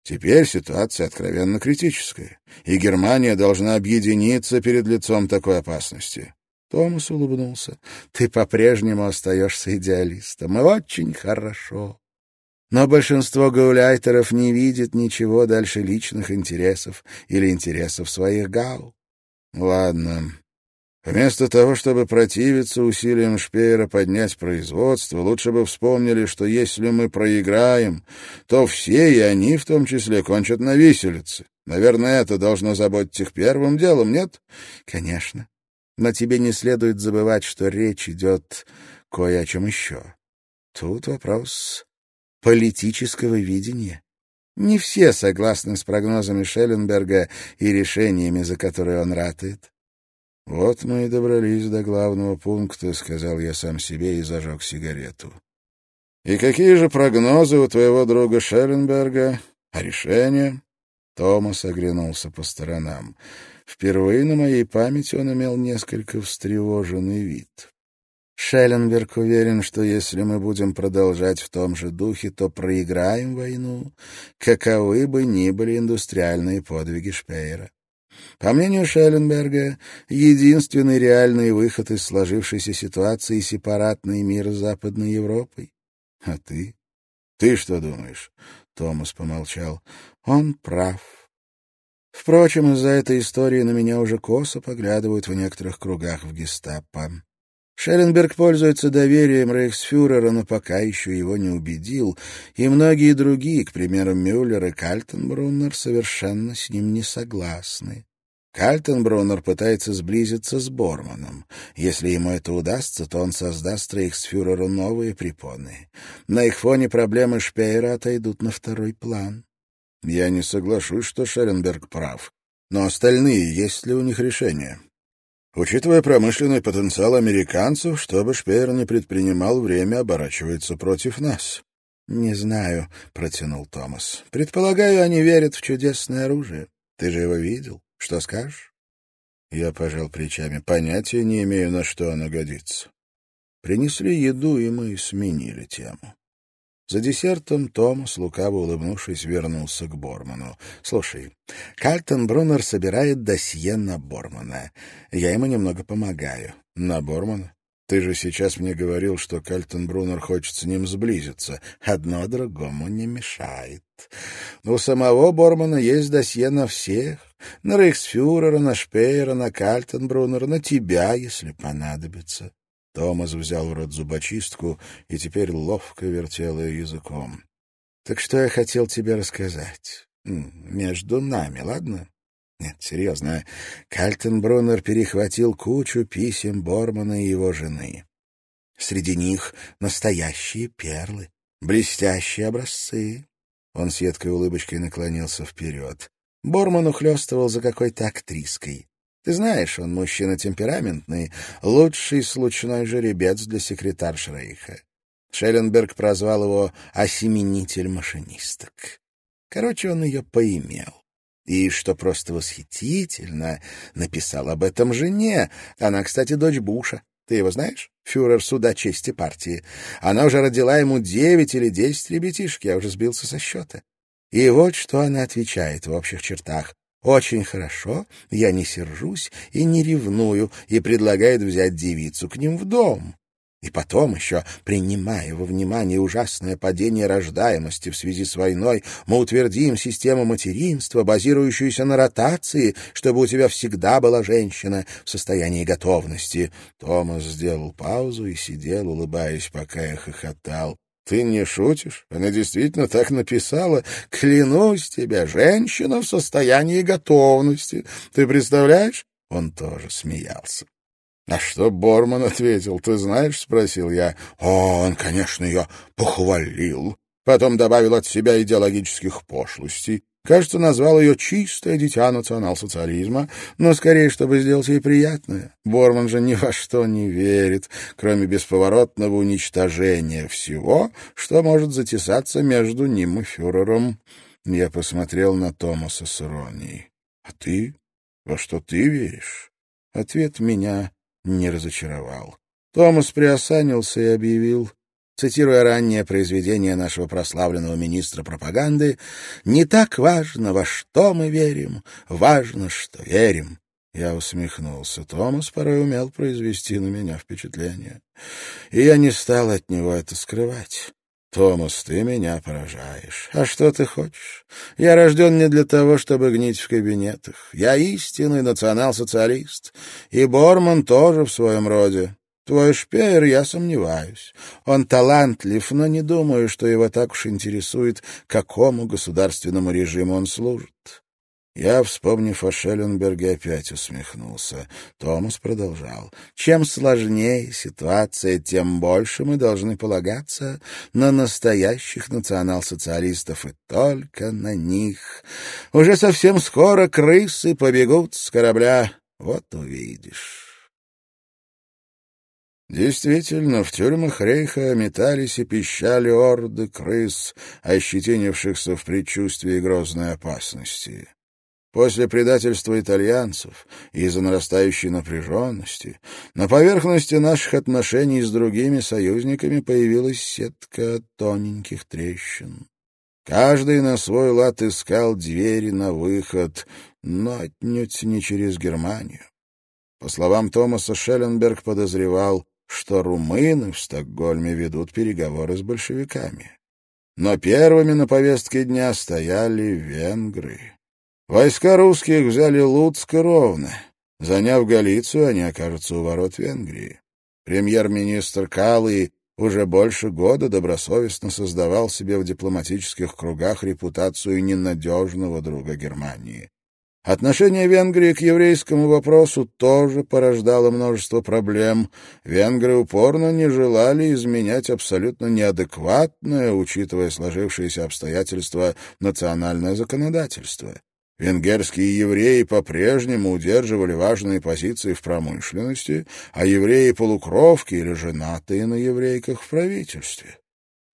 Speaker 1: Теперь ситуация откровенно критическая, и Германия должна объединиться перед лицом такой опасности. Томас улыбнулся. «Ты по-прежнему остаешься идеалистом, и очень хорошо. Но большинство гауляйтеров не видит ничего дальше личных интересов или интересов своих гау. Ладно, Вместо того, чтобы противиться усилиям Шпеера поднять производство, лучше бы вспомнили, что если мы проиграем, то все, и они в том числе, кончат на виселице. Наверное, это должно заботить их первым делом, нет? Конечно. Но тебе не следует забывать, что речь идет кое о чем еще. Тут вопрос политического видения. Не все согласны с прогнозами Шелленберга и решениями, за которые он ратует. «Вот мы и добрались до главного пункта», — сказал я сам себе и зажег сигарету. «И какие же прогнозы у твоего друга Шелленберга? А решения?» Томас оглянулся по сторонам. Впервые на моей памяти он имел несколько встревоженный вид. Шелленберг уверен, что если мы будем продолжать в том же духе, то проиграем войну, каковы бы ни были индустриальные подвиги Шпейера. По мнению Шелленберга, единственный реальный выход из сложившейся ситуации — сепаратный мир с Западной Европой. А ты? Ты что думаешь? Томас помолчал. Он прав. Впрочем, из-за этой истории на меня уже косо поглядывают в некоторых кругах в гестапо. Шелленберг пользуется доверием рейхсфюрера, но пока еще его не убедил, и многие другие, к примеру, Мюллер и Кальтенбруннер, совершенно с ним не согласны. Кальтенбруннер пытается сблизиться с Борманом. Если ему это удастся, то он создаст рейхсфюреру новые препоны. На их фоне проблемы Шпеера отойдут на второй план. Я не соглашусь, что Шелленберг прав. Но остальные, есть ли у них решение? Учитывая промышленный потенциал американцев, что бы не предпринимал, время оборачивается против нас. — Не знаю, — протянул Томас. — Предполагаю, они верят в чудесное оружие. Ты же его видел. Что скажешь? Я пожал плечами. Понятия не имею, на что оно годится. Принесли еду, и мы сменили тему. За десертом Томас, лукаво улыбнувшись, вернулся к Борману. — Слушай, Кальтон Брунер собирает досье на Бормана. Я ему немного помогаю. — На Бормана? Ты же сейчас мне говорил, что Кальтон Брунер хочет с ним сблизиться. Одно другому не мешает. У самого Бормана есть досье на всех. На Рейхсфюрера, на Шпеера, на Кальтенбруннера, на тебя, если понадобится. Томас взял в рот зубочистку и теперь ловко вертел ее языком. — Так что я хотел тебе рассказать? Между нами, ладно? Нет, серьезно. Кальтенбруннер перехватил кучу писем Бормана и его жены. Среди них настоящие перлы, блестящие образцы. Он с едкой улыбочкой наклонился вперед. Борман ухлёстывал за какой-то актриской. Ты знаешь, он мужчина темпераментный, лучший случайный жеребец для секретарш Рейха. Шелленберг прозвал его «осеменитель машинисток». Короче, он ее поимел. И, что просто восхитительно, написал об этом жене. Она, кстати, дочь Буша. Ты его знаешь? Фюрер суда чести партии. Она уже родила ему девять или десять ребятишек, я уже сбился со счета. И вот что она отвечает в общих чертах. «Очень хорошо, я не сержусь и не ревную», и предлагает взять девицу к ним в дом. И потом еще, принимая во внимание ужасное падение рождаемости в связи с войной, мы утвердим систему материнства, базирующуюся на ротации, чтобы у тебя всегда была женщина в состоянии готовности. Томас сделал паузу и сидел, улыбаясь, пока я хохотал. Ты не шутишь? Она действительно так написала. Клянусь тебе, женщина в состоянии готовности. Ты представляешь? Он тоже смеялся. «А что Борман ответил, ты знаешь?» — спросил я. «О, он, конечно, ее похвалил». Потом добавил от себя идеологических пошлостей. Кажется, назвал ее «чистое дитя национал-социализма», но скорее, чтобы сделать ей приятное. Борман же ни во что не верит, кроме бесповоротного уничтожения всего, что может затесаться между ним и фюрером. Я посмотрел на Томаса с иронией. «А ты? Во что ты веришь?» Ответ меня не разочаровал. Томас приосанился и объявил цитируя раннее произведение нашего прославленного министра пропаганды, «Не так важно, во что мы верим, важно, что верим». Я усмехнулся. Томас порой умел произвести на меня впечатление. И я не стал от него это скрывать. «Томас, ты меня поражаешь. А что ты хочешь? Я рожден не для того, чтобы гнить в кабинетах. Я истинный национал-социалист. И Борман тоже в своем роде. Твой шпеер, я сомневаюсь. Он талантлив, но не думаю, что его так уж интересует, какому государственному режиму он служит. Я, вспомнив о Шелленберге, опять усмехнулся. Томас продолжал. «Чем сложнее ситуация, тем больше мы должны полагаться на настоящих национал-социалистов и только на них. Уже совсем скоро крысы побегут с корабля. Вот увидишь». Действительно, в тюрьмах Рейха метались и пищали орды крыс, ощетинившихся в предчувствии грозной опасности. После предательства итальянцев и из-за нарастающей напряженности на поверхности наших отношений с другими союзниками появилась сетка тоненьких трещин. Каждый на свой лад искал двери на выход, но отнюдь не через Германию. По словам Томаса, Шелленберг подозревал, что румыны в Стокгольме ведут переговоры с большевиками. Но первыми на повестке дня стояли венгры. Войска русских взяли Луцк Ровно. Заняв Галицию, они окажутся у ворот Венгрии. Премьер-министр Калы уже больше года добросовестно создавал себе в дипломатических кругах репутацию ненадежного друга Германии. Отношение Венгрии к еврейскому вопросу тоже порождало множество проблем. Венгры упорно не желали изменять абсолютно неадекватное, учитывая сложившиеся обстоятельства, национальное законодательство. Венгерские евреи по-прежнему удерживали важные позиции в промышленности, а евреи-полукровки или женатые на еврейках в правительстве.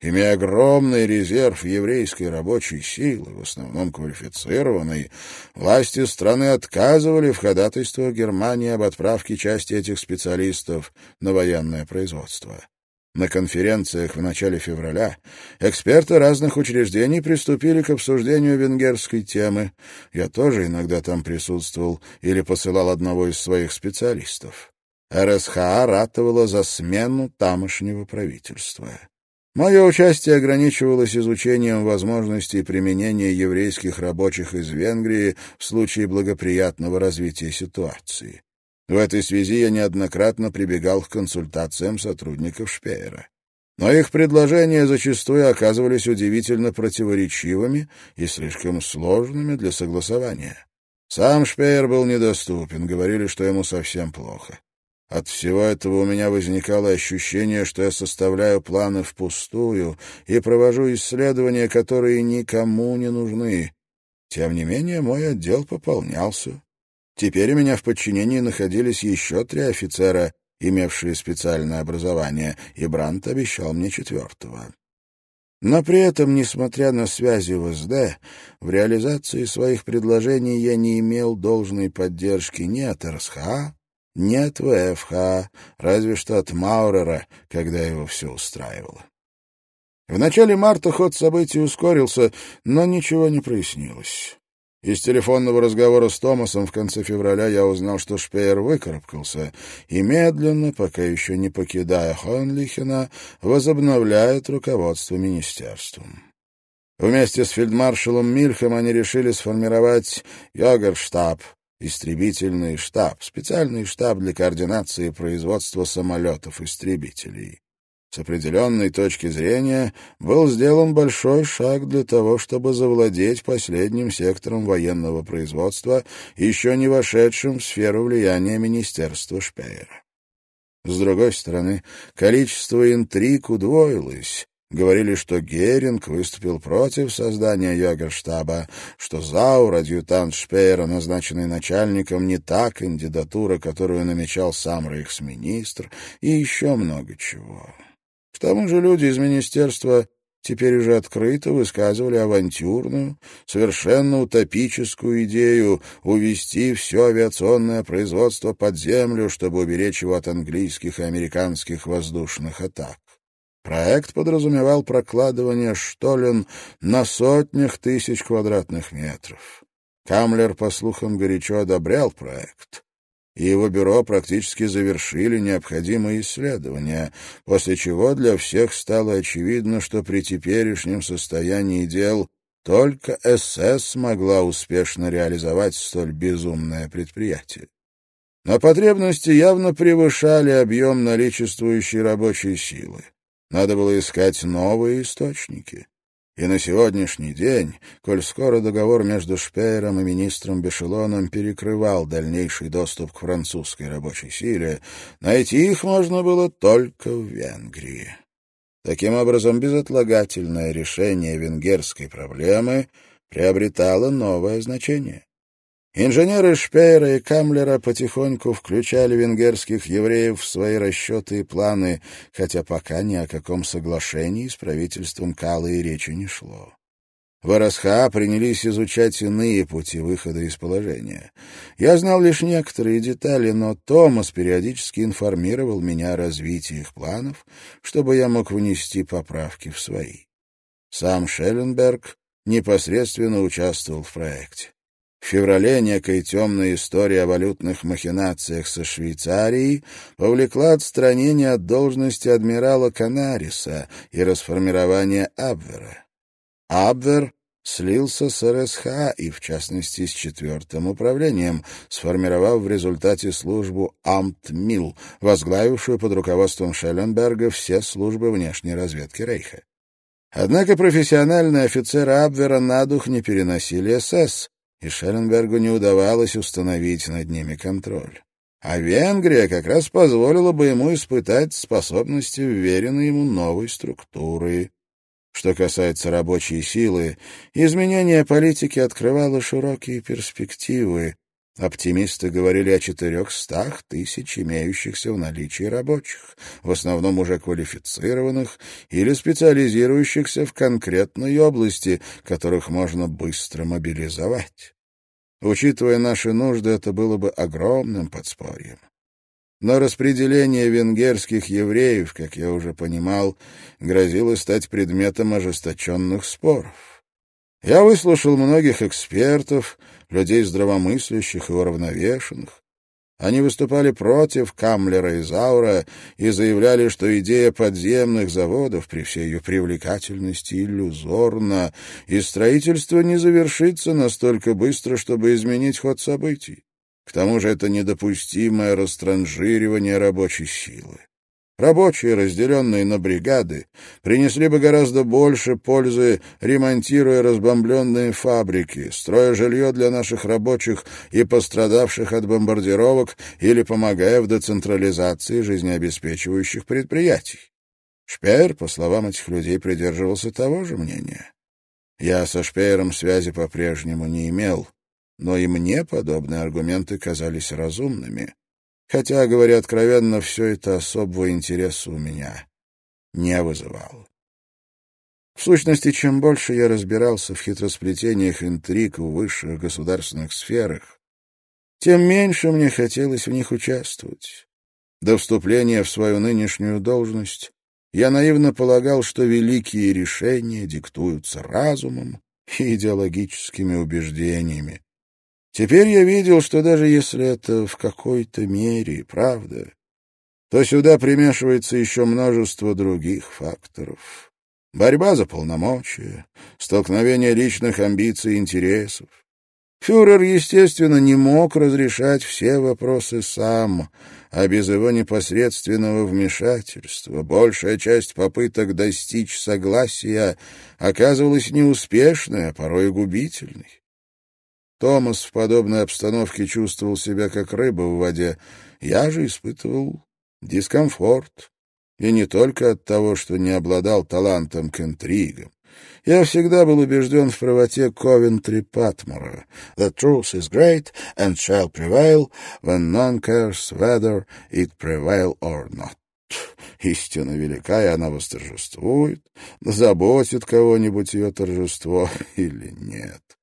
Speaker 1: Имея огромный резерв еврейской рабочей силы, в основном квалифицированной, власти страны отказывали в ходатайствах Германии об отправке части этих специалистов на военное производство. На конференциях в начале февраля эксперты разных учреждений приступили к обсуждению венгерской темы. Я тоже иногда там присутствовал или посылал одного из своих специалистов. РСХА ратовала за смену тамошнего правительства. Мое участие ограничивалось изучением возможностей применения еврейских рабочих из Венгрии в случае благоприятного развития ситуации. В этой связи я неоднократно прибегал к консультациям сотрудников Шпеера. Но их предложения зачастую оказывались удивительно противоречивыми и слишком сложными для согласования. Сам Шпеер был недоступен, говорили, что ему совсем плохо. От всего этого у меня возникало ощущение, что я составляю планы впустую и провожу исследования, которые никому не нужны. Тем не менее, мой отдел пополнялся. Теперь у меня в подчинении находились еще три офицера, имевшие специальное образование, и Брант обещал мне четвертого. Но при этом, несмотря на связи в СД, в реализации своих предложений я не имел должной поддержки ни от РСХА, ни от ВФХ, разве что от Маурера, когда его все устраивало. В начале марта ход событий ускорился, но ничего не прояснилось. Из телефонного разговора с Томасом в конце февраля я узнал, что Шпеер выкарабкался и медленно, пока еще не покидая Хонлихена, возобновляет руководство министерством. Вместе с фельдмаршалом Мильхом они решили сформировать Йогарштаб, истребительный штаб, специальный штаб для координации производства самолетов-истребителей. С определенной точки зрения был сделан большой шаг для того, чтобы завладеть последним сектором военного производства, еще не вошедшим в сферу влияния Министерства Шпеера. С другой стороны, количество интриг удвоилось, Говорили, что Геринг выступил против создания Йогерштаба, что Заур, адъютант Шпеера, назначенный начальником, не та кандидатура, которую намечал сам рейхсминистр, и еще много чего. К тому же люди из министерства теперь уже открыто высказывали авантюрную, совершенно утопическую идею увести все авиационное производство под землю, чтобы уберечь его от английских и американских воздушных атак. Проект подразумевал прокладывание штолен на сотнях тысяч квадратных метров. Камлер, по слухам, горячо одобрял проект, и его бюро практически завершили необходимые исследования, после чего для всех стало очевидно, что при теперешнем состоянии дел только СС могла успешно реализовать столь безумное предприятие. Но потребности явно превышали объем наличествующей рабочей силы. Надо было искать новые источники. И на сегодняшний день, коль скоро договор между Шпеером и министром Бешелоном перекрывал дальнейший доступ к французской рабочей силе, найти их можно было только в Венгрии. Таким образом, безотлагательное решение венгерской проблемы приобретало новое значение. Инженеры Шпеера и Камлера потихоньку включали венгерских евреев в свои расчеты и планы, хотя пока ни о каком соглашении с правительством Калы и речи не шло. В РСХА принялись изучать иные пути выхода из положения. Я знал лишь некоторые детали, но Томас периодически информировал меня о развитии их планов, чтобы я мог внести поправки в свои. Сам Шелленберг непосредственно участвовал в проекте. В феврале некая темная история о валютных махинациях со Швейцарией повлекла отстранение от должности адмирала Канариса и расформирование Абвера. Абвер слился с РСХ и, в частности, с четвертым управлением, сформировав в результате службу Амтмил, возглавившую под руководством Шелленберга все службы внешней разведки Рейха. Однако профессиональные офицеры Абвера на дух не переносили СС, и Шелленбергу не удавалось установить над ними контроль. А Венгрия как раз позволила бы ему испытать способности вверенной ему новой структуры. Что касается рабочей силы, изменение политики открывало широкие перспективы, Оптимисты говорили о четырехстах тысяч имеющихся в наличии рабочих, в основном уже квалифицированных или специализирующихся в конкретной области, которых можно быстро мобилизовать. Учитывая наши нужды, это было бы огромным подспорьем. Но распределение венгерских евреев, как я уже понимал, грозило стать предметом ожесточенных споров. Я выслушал многих экспертов, людей здравомыслящих и уравновешенных. Они выступали против Камлера и Заура и заявляли, что идея подземных заводов при всей ее привлекательности иллюзорна, и строительство не завершится настолько быстро, чтобы изменить ход событий. К тому же это недопустимое растранжиривание рабочей силы. Рабочие, разделенные на бригады, принесли бы гораздо больше пользы, ремонтируя разбомбленные фабрики, строя жилье для наших рабочих и пострадавших от бомбардировок или помогая в децентрализации жизнеобеспечивающих предприятий. Шпеер, по словам этих людей, придерживался того же мнения. Я со Шпеером связи по-прежнему не имел, но и мне подобные аргументы казались разумными хотя, говоря откровенно, все это особого интереса у меня не вызывало. В сущности, чем больше я разбирался в хитросплетениях интриг в высших государственных сферах, тем меньше мне хотелось в них участвовать. До вступления в свою нынешнюю должность я наивно полагал, что великие решения диктуются разумом и идеологическими убеждениями, Теперь я видел, что даже если это в какой-то мере правда, то сюда примешивается еще множество других факторов. Борьба за полномочия, столкновение личных амбиций и интересов. Фюрер, естественно, не мог разрешать все вопросы сам, а без его непосредственного вмешательства большая часть попыток достичь согласия оказывалась неуспешной, а порой губительной. Томас в подобной обстановке чувствовал себя как рыба в воде. Я же испытывал дискомфорт. И не только от того, что не обладал талантом к интригам. Я всегда был убежден в правоте Ковентри Патмора. «The truth is great and shall prevail when none cares whether it prevail or not». Истина велика, и она восторжествует, заботит кого-нибудь ее торжество или нет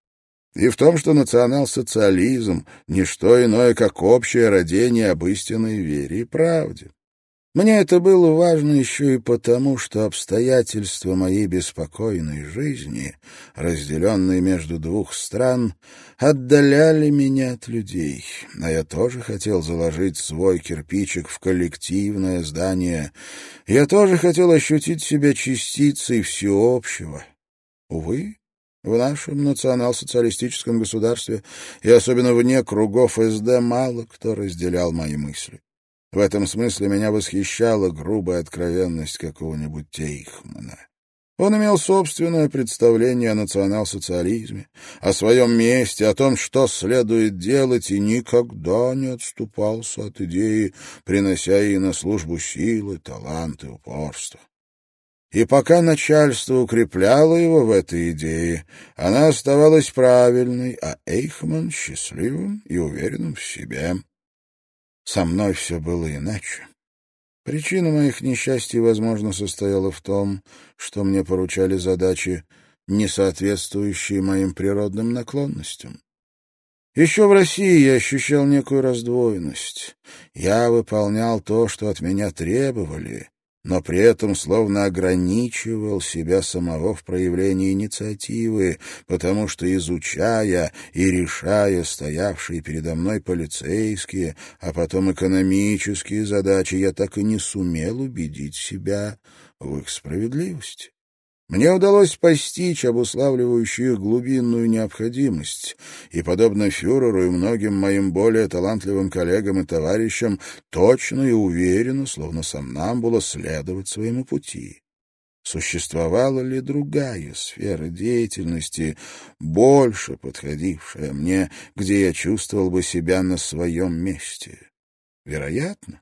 Speaker 1: и в том, что национал-социализм — не что иное, как общее родение об истинной вере и правде. Мне это было важно еще и потому, что обстоятельства моей беспокойной жизни, разделенные между двух стран, отдаляли меня от людей, а я тоже хотел заложить свой кирпичик в коллективное здание. Я тоже хотел ощутить себя частицей всеобщего. Увы, в нашем национал-социалистическом государстве и особенно вне кругов СД мало кто разделял мои мысли. В этом смысле меня восхищала грубая откровенность какого-нибудь Тейхмана. Он имел собственное представление о национал-социализме, о своем месте, о том, что следует делать, и никогда не отступался от идеи, принося ей на службу силы, талант и упорство. И пока начальство укрепляло его в этой идее, она оставалась правильной, а Эйхман — счастливым и уверенным в себе. Со мной все было иначе. Причина моих несчастий, возможно, состояла в том, что мне поручали задачи, не соответствующие моим природным наклонностям. Еще в России я ощущал некую раздвоенность. Я выполнял то, что от меня требовали, но при этом словно ограничивал себя самого в проявлении инициативы, потому что, изучая и решая стоявшие передо мной полицейские, а потом экономические задачи, я так и не сумел убедить себя в их справедливости. Мне удалось постичь обуславливающую глубинную необходимость, и, подобно фюреру и многим моим более талантливым коллегам и товарищам, точно и уверенно, словно сам нам было следовать своему пути. Существовала ли другая сфера деятельности, больше подходившая мне, где я чувствовал бы себя на своем месте? Вероятно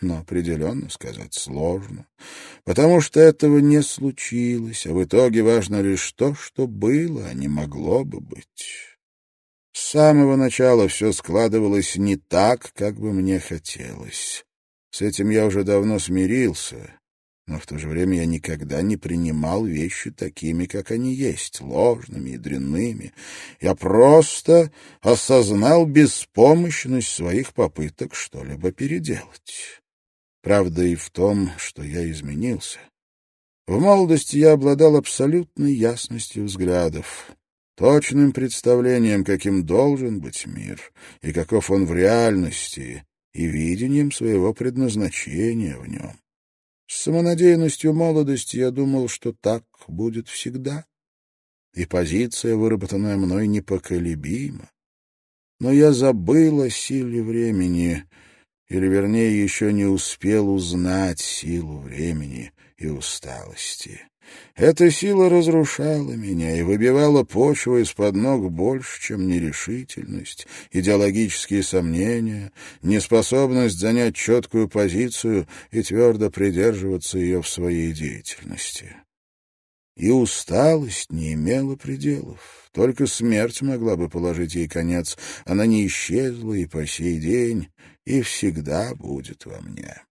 Speaker 1: но определенно сказать сложно, потому что этого не случилось, а в итоге важно лишь то, что было, а не могло бы быть. С самого начала все складывалось не так, как бы мне хотелось. С этим я уже давно смирился, но в то же время я никогда не принимал вещи такими, как они есть, ложными и дрянными. Я просто осознал беспомощность своих попыток что-либо переделать. Правда и в том, что я изменился. В молодости я обладал абсолютной ясностью взглядов, точным представлением, каким должен быть мир и каков он в реальности, и видением своего предназначения в нем. С самонадеянностью молодости я думал, что так будет всегда, и позиция, выработанная мной, непоколебима. Но я забыл о силе времени — или, вернее, еще не успел узнать силу времени и усталости. Эта сила разрушала меня и выбивала почву из-под ног больше, чем нерешительность, идеологические сомнения, неспособность занять четкую позицию и твердо придерживаться ее в своей деятельности. И усталость не имела пределов. Только смерть могла бы положить ей конец. Она не исчезла и по сей день, и всегда будет во мне.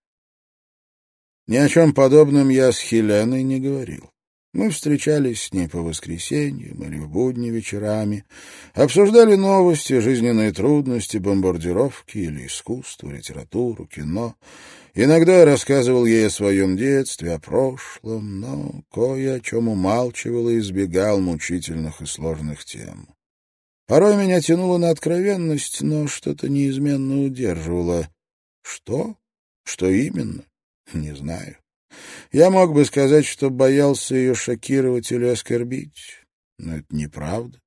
Speaker 1: Ни о чем подобном я с Хеленой не говорил. Мы встречались с ней по воскресеньям или в будни вечерами, обсуждали новости, жизненные трудности, бомбардировки или искусство, литературу, кино. Иногда я рассказывал ей о своем детстве, о прошлом, но кое о чем умалчивал и избегал мучительных и сложных тем. Порой меня тянуло на откровенность, но что-то неизменно удерживало. Что? Что именно? Не знаю. Я мог бы сказать, что боялся ее шокировать или оскорбить, но это неправда.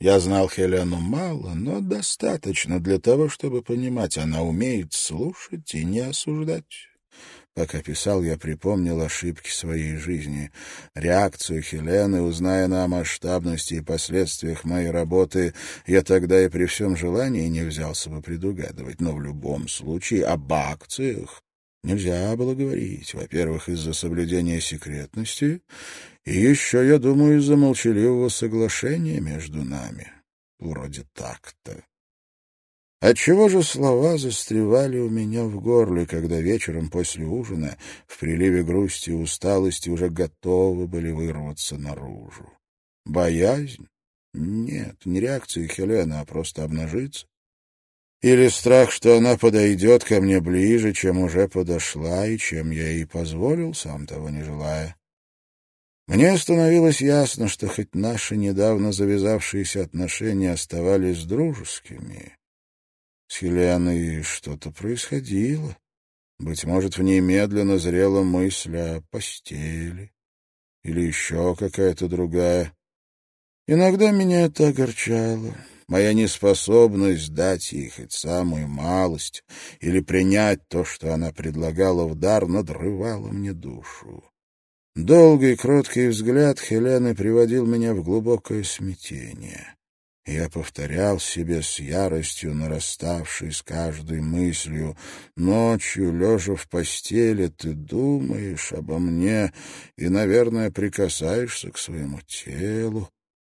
Speaker 1: Я знал Хелену мало, но достаточно для того, чтобы понимать, она умеет слушать и не осуждать. Пока писал, я припомнил ошибки своей жизни. Реакцию Хелены, узная на масштабности и последствиях моей работы, я тогда и при всем желании не взялся бы предугадывать. Но в любом случае об акциях нельзя было говорить. Во-первых, из-за соблюдения секретности, и еще, я думаю, из-за молчаливого соглашения между нами. Вроде так-то. Отчего же слова застревали у меня в горле, когда вечером после ужина в приливе грусти и усталости уже готовы были вырваться наружу? Боязнь? Нет, не реакция Хелены, а просто обнажиться. Или страх, что она подойдет ко мне ближе, чем уже подошла, и чем я ей позволил, сам того не желая. Мне становилось ясно, что хоть наши недавно завязавшиеся отношения оставались дружескими, с Хеленой что-то происходило. Быть может, в ней медленно зрела мысль о постели или еще какая-то другая. Иногда меня это огорчало. Моя неспособность дать ей хоть самую малость или принять то, что она предлагала в дар, надрывала мне душу. Долгий кроткий взгляд Хелены приводил меня в глубокое смятение. Я повторял себе с яростью, нараставшей с каждой мыслью. Ночью, лежа в постели, ты думаешь обо мне и, наверное, прикасаешься к своему телу,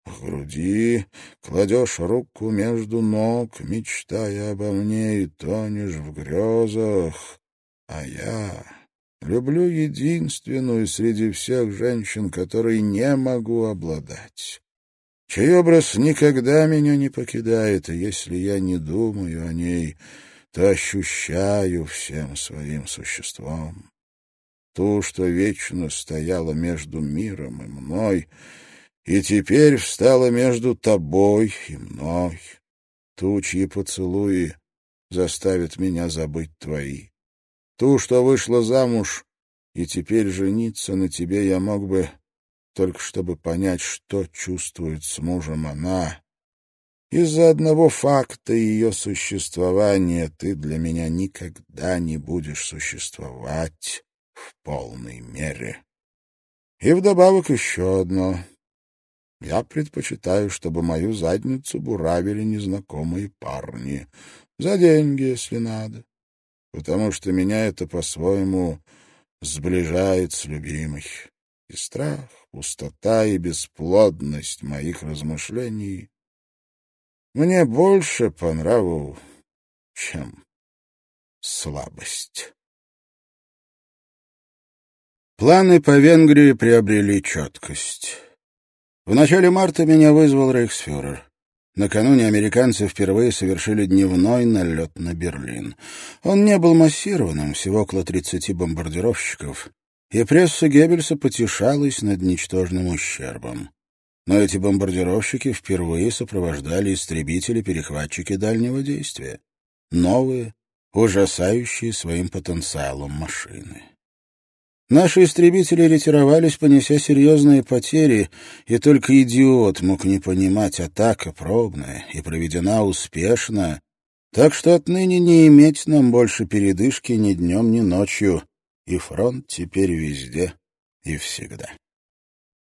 Speaker 1: к груди, кладешь руку между ног, мечтая обо мне, и тонешь в грезах. А я люблю единственную среди всех женщин, которой не могу обладать чей образ никогда меня не покидает, и если я не думаю о ней, то ощущаю всем своим существом. Ту, что вечно стояла между миром и мной, и теперь встала между тобой и мной. Ту, чьи поцелуи заставят меня забыть твои. Ту, что вышла замуж, и теперь жениться на тебе я мог бы только чтобы понять, что чувствует с мужем она. Из-за одного факта ее существования ты для меня никогда не будешь существовать в полной мере. И вдобавок еще одно. Я предпочитаю, чтобы мою задницу буравили незнакомые парни. За деньги, если надо. Потому что меня это по-своему сближает с любимой. И страх, пустота и бесплодность моих размышлений мне больше по нраву, чем слабость. Планы по Венгрии приобрели четкость. В начале марта меня вызвал рейхсфюрер. Накануне американцы впервые совершили дневной налет на Берлин. Он не был массированным, всего около 30 бомбардировщиков, и пресса Геббельса потешалась над ничтожным ущербом. Но эти бомбардировщики впервые сопровождали истребители-перехватчики дальнего действия. Новые, ужасающие своим потенциалом машины. Наши истребители ретировались, понеся серьезные потери, и только идиот мог не понимать, атака пробная и проведена успешно, так что отныне не иметь нам больше передышки ни днем, ни ночью, и фронт теперь везде и всегда.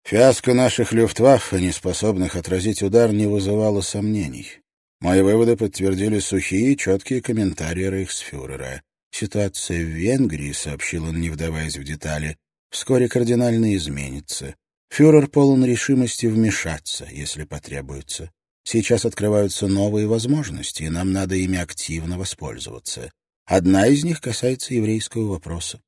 Speaker 1: Фиаско наших люфтваффе, неспособных отразить удар, не вызывало сомнений. Мои выводы подтвердили сухие, четкие комментарии рейхсфюрера. Ситуация в Венгрии, сообщил он, не вдаваясь в детали, вскоре кардинально изменится. Фюрер полон решимости вмешаться, если потребуется. Сейчас открываются новые возможности, и нам надо ими активно воспользоваться. Одна из них касается еврейского вопроса.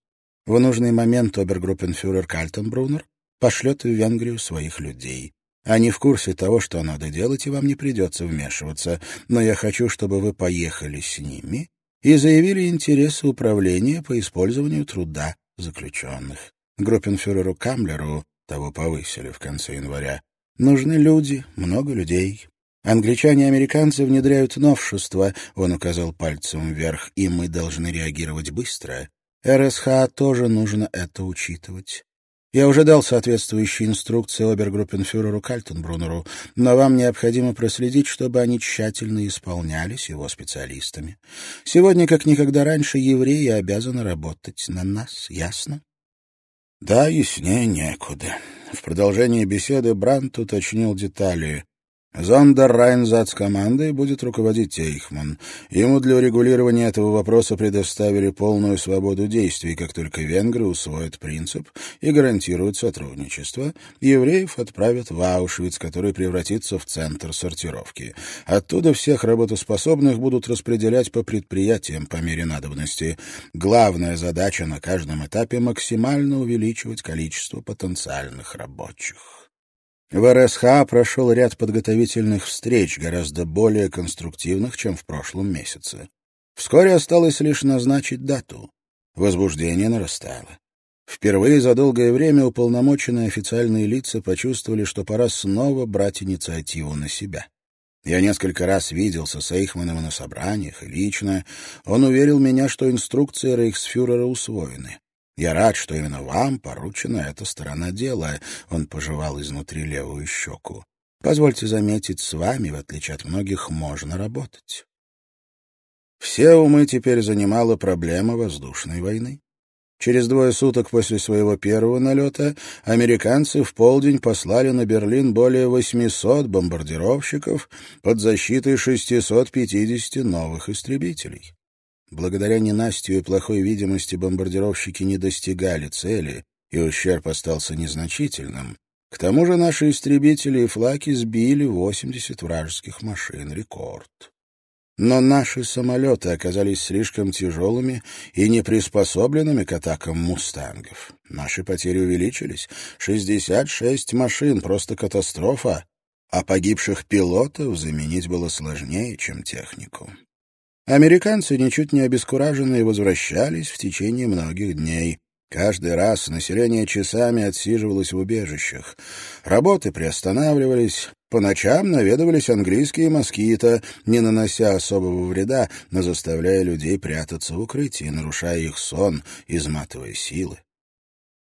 Speaker 1: В нужный момент обергруппенфюрер Кальтенбруннер пошлет в Венгрию своих людей. Они в курсе того, что надо делать, и вам не придется вмешиваться, но я хочу, чтобы вы поехали с ними и заявили интересы управления по использованию труда заключенных. Группенфюреру Камлеру, того повысили в конце января, нужны люди, много людей. Англичане и американцы внедряют новшества, он указал пальцем вверх, и мы должны реагировать быстро. РСХ тоже нужно это учитывать. Я уже дал соответствующие инструкции обергруппенфюреру Кальтенбруннеру, но вам необходимо проследить, чтобы они тщательно исполнялись его специалистами. Сегодня, как никогда раньше, евреи обязаны работать на нас, ясно? Да, яснее некуда. В продолжении беседы Брант уточнил детали. Зондеррайнзац командой будет руководить Эйхман. Ему для урегулирования этого вопроса предоставили полную свободу действий, как только венгры усвоят принцип и гарантируют сотрудничество. Евреев отправят в Аушвиц, который превратится в центр сортировки. Оттуда всех работоспособных будут распределять по предприятиям по мере надобности. Главная задача на каждом этапе — максимально увеличивать количество потенциальных рабочих. В РСХ прошел ряд подготовительных встреч, гораздо более конструктивных, чем в прошлом месяце. Вскоре осталось лишь назначить дату. Возбуждение нарастало. Впервые за долгое время уполномоченные официальные лица почувствовали, что пора снова брать инициативу на себя. Я несколько раз виделся с Эйхманом на собраниях и лично. Он уверил меня, что инструкции рейхсфюрера усвоены. Я рад, что именно вам поручена эта сторона дела. Он пожевал изнутри левую щеку. Позвольте заметить, с вами, в отличие от многих, можно работать. Все умы теперь занимала проблема воздушной войны. Через двое суток после своего первого налета американцы в полдень послали на Берлин более 800 бомбардировщиков под защитой 650 новых истребителей. Благодаря ненастью и плохой видимости бомбардировщики не достигали цели, и ущерб остался незначительным. К тому же наши истребители и флаки сбили 80 вражеских машин, рекорд. Но наши самолеты оказались слишком тяжелыми и неприспособленными к атакам «Мустангов». Наши потери увеличились. 66 машин — просто катастрофа. А погибших пилотов заменить было сложнее, чем технику. Американцы, ничуть не обескураженные, возвращались в течение многих дней. Каждый раз население часами отсиживалось в убежищах. Работы приостанавливались, по ночам наведывались английские москиты, не нанося особого вреда, но заставляя людей прятаться в укрытии, нарушая их сон, изматывая силы.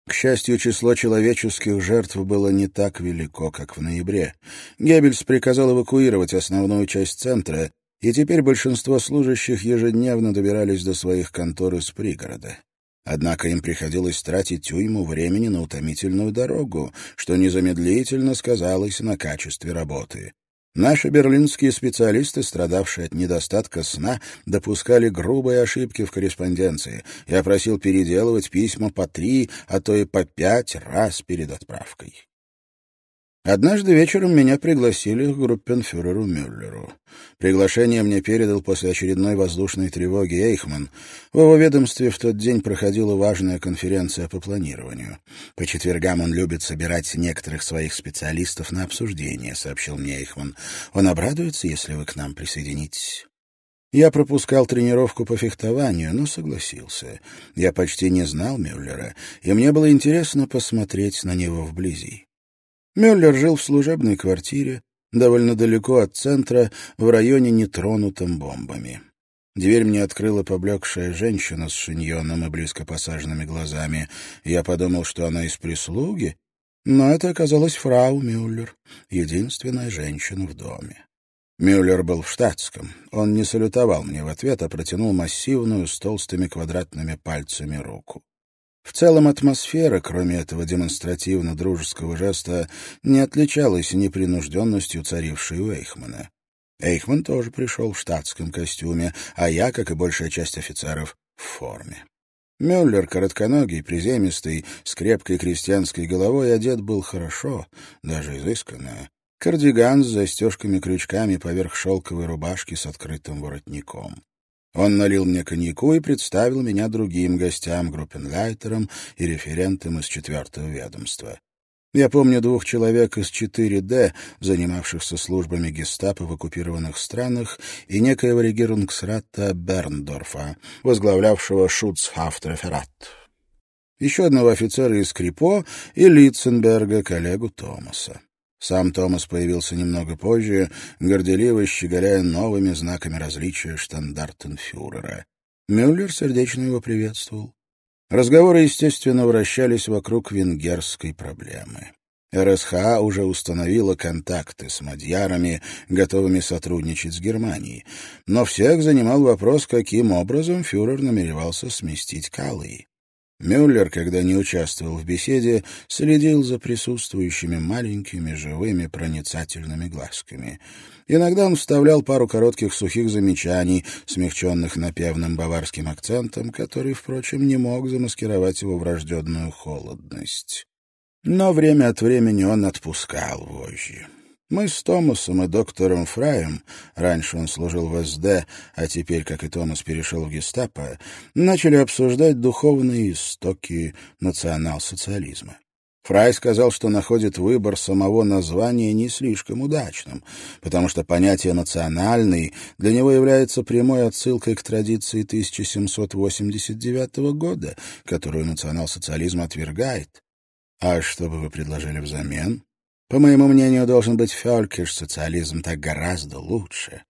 Speaker 1: К счастью, число человеческих жертв было не так велико, как в ноябре. Геббельс приказал эвакуировать основную часть центра, и теперь большинство служащих ежедневно добирались до своих контор из пригорода. Однако им приходилось тратить уйму времени на утомительную дорогу, что незамедлительно сказалось на качестве работы. Наши берлинские специалисты, страдавшие от недостатка сна, допускали грубые ошибки в корреспонденции. Я просил переделывать письма по три, а то и по пять раз перед отправкой. Однажды вечером меня пригласили к группенфюреру Мюллеру. Приглашение мне передал после очередной воздушной тревоги Эйхман. В его ведомстве в тот день проходила важная конференция по планированию. По четвергам он любит собирать некоторых своих специалистов на обсуждение, сообщил мне Эйхман. Он обрадуется, если вы к нам присоединитесь. Я пропускал тренировку по фехтованию, но согласился. Я почти не знал Мюллера, и мне было интересно посмотреть на него вблизи. Мюллер жил в служебной квартире, довольно далеко от центра, в районе, нетронутом бомбами. Дверь мне открыла поблекшая женщина с шиньоном и близко посаженными глазами. Я подумал, что она из прислуги, но это оказалась фрау Мюллер, единственная женщина в доме. Мюллер был в штатском. Он не салютовал мне в ответ, а протянул массивную с толстыми квадратными пальцами руку. В целом атмосфера, кроме этого демонстративно-дружеского жеста, не отличалась непринужденностью, царившей у Эйхмана. Эйхман тоже пришел в штатском костюме, а я, как и большая часть офицеров, в форме. Мюллер, коротконогий, приземистый, с крепкой крестьянской головой, одет был хорошо, даже изысканно. Кардиган с застежками-крючками поверх шелковой рубашки с открытым воротником. Он налил мне коньяку и представил меня другим гостям, группенлайтерам и референтам из четвертого ведомства. Я помню двух человек из 4D, занимавшихся службами гестапо в оккупированных странах, и некоего регирунгсрата Берндорфа, возглавлявшего Шуцхафтреферат. Еще одного офицера из Крипо и Литценберга, коллегу Томаса. Сам Томас появился немного позже, горделиво щеголяя новыми знаками различия штандартенфюрера. Мюллер сердечно его приветствовал. Разговоры, естественно, вращались вокруг венгерской проблемы. РСХА уже установила контакты с мадьярами, готовыми сотрудничать с Германией. Но всех занимал вопрос, каким образом фюрер намеревался сместить Каллы. Мюллер, когда не участвовал в беседе, следил за присутствующими маленькими, живыми, проницательными глазками. Иногда он вставлял пару коротких сухих замечаний, смягченных напевным баварским акцентом, который, впрочем, не мог замаскировать его врожденную холодность. Но время от времени он отпускал вожжи. Мы с Томасом и доктором Фраем, раньше он служил в СД, а теперь, как и Томас, перешел в гестапо, начали обсуждать духовные истоки национал-социализма. Фрай сказал, что находит выбор самого названия не слишком удачным, потому что понятие «национальный» для него является прямой отсылкой к традиции 1789 года, которую национал-социализм отвергает. А что бы вы предложили взамен? По моему мнению, должен быть фелькиш, социализм так гораздо лучше.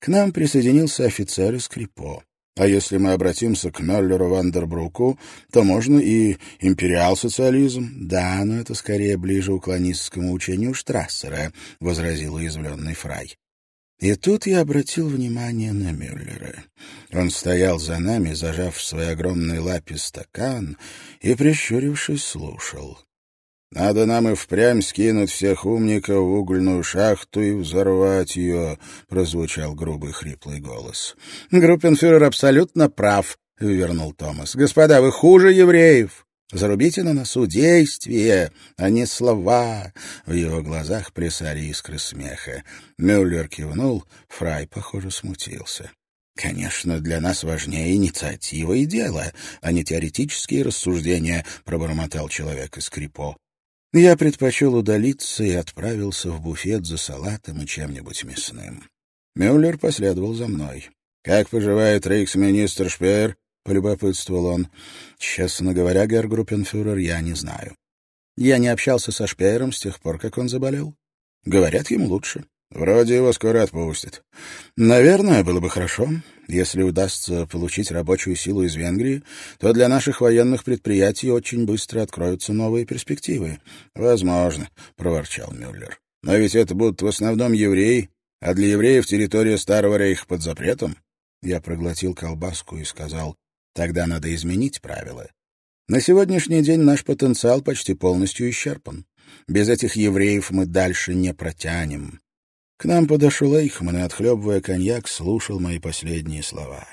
Speaker 1: К нам присоединился офицер из Крипо. А если мы обратимся к Меллеру Вандербруку, то можно и империал-социализм. Да, но это скорее ближе уклонистскому учению Штрассера, — возразил уязвленный Фрай. И тут я обратил внимание на Мюллера. Он стоял за нами, зажав в своей огромной лапе стакан и, прищурившись, слушал. «Надо нам и впрямь скинуть всех умников в угольную шахту и взорвать ее», — прозвучал грубый хриплый голос. «Группенфюрер абсолютно прав», — вернул Томас. «Господа, вы хуже евреев. Зарубите на носу действия, а не слова. В его глазах плясали искры смеха. Мюллер кивнул, Фрай, похоже, смутился. «Конечно, для нас важнее инициатива и дело, а не теоретические рассуждения», — пробормотал человек из Крипо. Я предпочел удалиться и отправился в буфет за салатом и чем-нибудь мясным. Мюллер последовал за мной. «Как поживает рейхсминистр Шпеер?» полюбопытствовал он. Честно говоря, герргруппенфюрер, я не знаю. Я не общался со Шпеером с тех пор, как он заболел. Говорят, ему лучше. Вроде его скоро отпустят. Наверное, было бы хорошо. Если удастся получить рабочую силу из Венгрии, то для наших военных предприятий очень быстро откроются новые перспективы. Возможно, проворчал Мюллер. Но ведь это будут в основном евреи, а для евреев территория Старого Рейха под запретом. Я проглотил колбаску и сказал, Тогда надо изменить правила. На сегодняшний день наш потенциал почти полностью исчерпан. Без этих евреев мы дальше не протянем. К нам подошел Эйхман и, отхлебывая коньяк, слушал мои последние слова.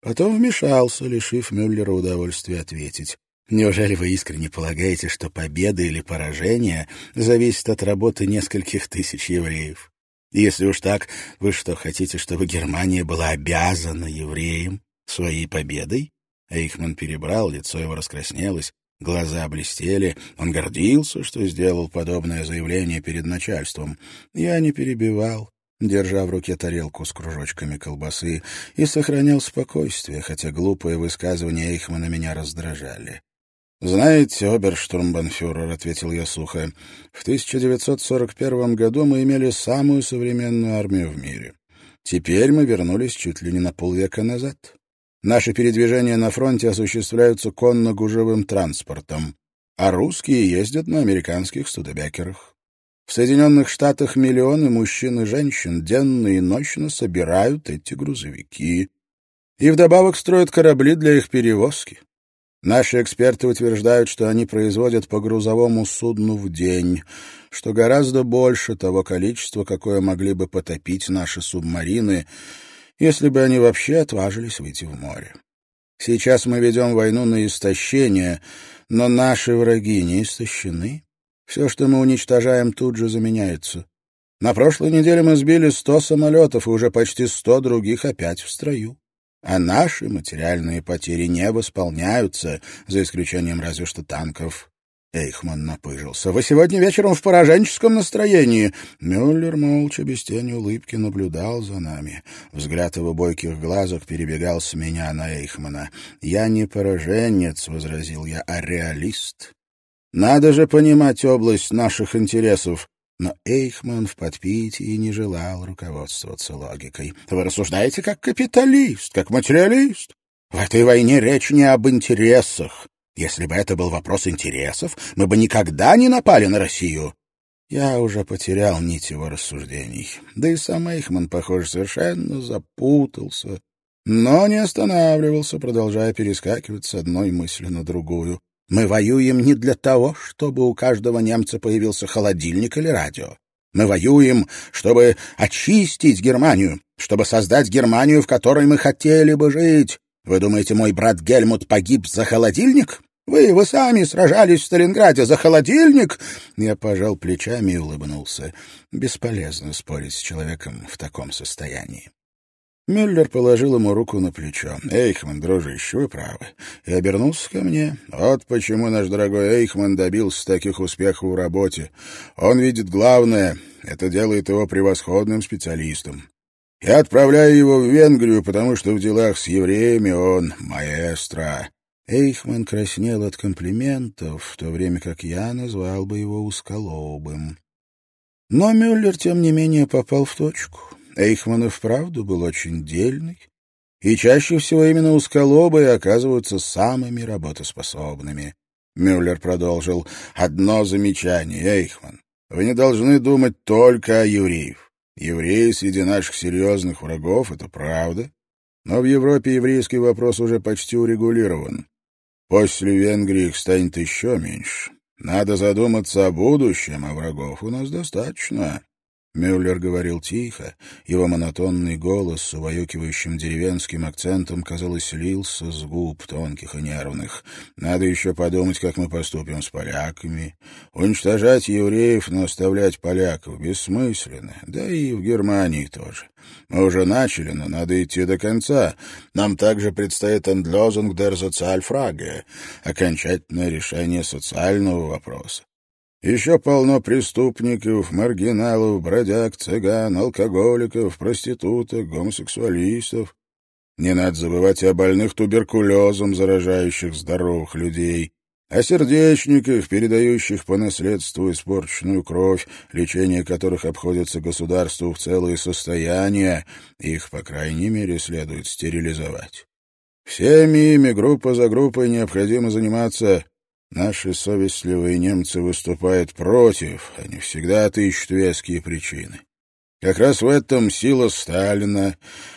Speaker 1: Потом вмешался, лишив Мюллера удовольствия ответить. «Неужели вы искренне полагаете, что победа или поражение зависит от работы нескольких тысяч евреев? Если уж так, вы что, хотите, чтобы Германия была обязана евреям своей победой? Эйхман перебрал, лицо его раскраснелось, глаза блестели. Он гордился, что сделал подобное заявление перед начальством. Я не перебивал, держа в руке тарелку с кружочками колбасы, и сохранял спокойствие, хотя глупые высказывания Эйхмана меня раздражали. «Знаете, оберштурмбанфюрер», — ответил я сухо, — «в 1941 году мы имели самую современную армию в мире. Теперь мы вернулись чуть ли не на полвека назад. Наши передвижения на фронте осуществляются конно-гужевым транспортом, а русские ездят на американских студебекерах. В Соединенных Штатах миллионы мужчин и женщин денно и ночно собирают эти грузовики и вдобавок строят корабли для их перевозки. Наши эксперты утверждают, что они производят по грузовому судну в день, что гораздо больше того количества, какое могли бы потопить наши субмарины, если бы они вообще отважились выйти в море. Сейчас мы ведем войну на истощение, но наши враги не истощены. Все, что мы уничтожаем, тут же заменяется. На прошлой неделе мы сбили сто самолетов, и уже почти сто других опять в строю. А наши материальные потери не восполняются, за исключением разве что танков. Эйхман напыжился. «Вы сегодня вечером в пораженческом настроении!» Мюллер молча, без тени улыбки, наблюдал за нами. Взгляд его бойких глазок перебегал с меня на Эйхмана. «Я не пораженец», — возразил я, — «а реалист. Надо же понимать область наших интересов». Но Эйхман в подпитии не желал руководствоваться логикой. «Вы рассуждаете как капиталист, как материалист. В этой войне речь не об интересах, если бы это был вопрос интересов, мы бы никогда не напали на Россию. Я уже потерял нить его рассуждений. Да и сам Эйхман, похоже, совершенно запутался, но не останавливался, продолжая перескакивать с одной мысли на другую. Мы воюем не для того, чтобы у каждого немца появился холодильник или радио. Мы воюем, чтобы очистить Германию, чтобы создать Германию, в которой мы хотели бы жить. Вы думаете, мой брат Гельмут погиб за холодильник? Вы, вы сами сражались в Сталинграде за холодильник!» Я пожал плечами и улыбнулся. Бесполезно спорить с человеком в таком состоянии. Мюллер положил ему руку на плечо. «Эйхман, дружище, вы правы». И обернулся ко мне. «Вот почему наш дорогой Эйхман добился таких успехов в работе. Он видит главное. Это делает его превосходным специалистом. Я отправляю его в Венгрию, потому что в делах с евреями он маэстро. Эйхман краснел от комплиментов, в то время как я назвал бы его узколобым. Но Мюллер, тем не менее, попал в точку. Эйхман и вправду был очень дельный, и чаще всего именно узколобые оказываются самыми работоспособными. Мюллер продолжил. «Одно замечание, Эйхман. Вы не должны думать только о евреев. Евреи среди наших серьезных врагов — это правда. Но в Европе еврейский вопрос уже почти урегулирован. После Венгрии их станет еще меньше. Надо задуматься о будущем, а врагов у нас достаточно. Мюллер говорил тихо, его монотонный голос с убаюкивающим деревенским акцентом, казалось, лился с губ тонких и нервных. «Надо еще подумать, как мы поступим с поляками. Уничтожать евреев, но оставлять поляков бессмысленно, да и в Германии тоже. Мы уже начали, но надо идти до конца. Нам также предстоит «Entlosung der Sozialfrage» — окончательное решение социального вопроса. Еще полно преступников, маргиналов, бродяг, цыган, алкоголиков, проституток, гомосексуалистов. Не надо забывать и о больных туберкулезом, заражающих здоровых людей, о сердечниках, передающих по наследству испорченную кровь, лечение которых обходится государству в целые состояния, их, по крайней мере, следует стерилизовать. Всеми ими, группа за группой, необходимо заниматься Наши совестливые немцы выступают против, они всегда ищут веские причины. Как раз в этом сила Сталина.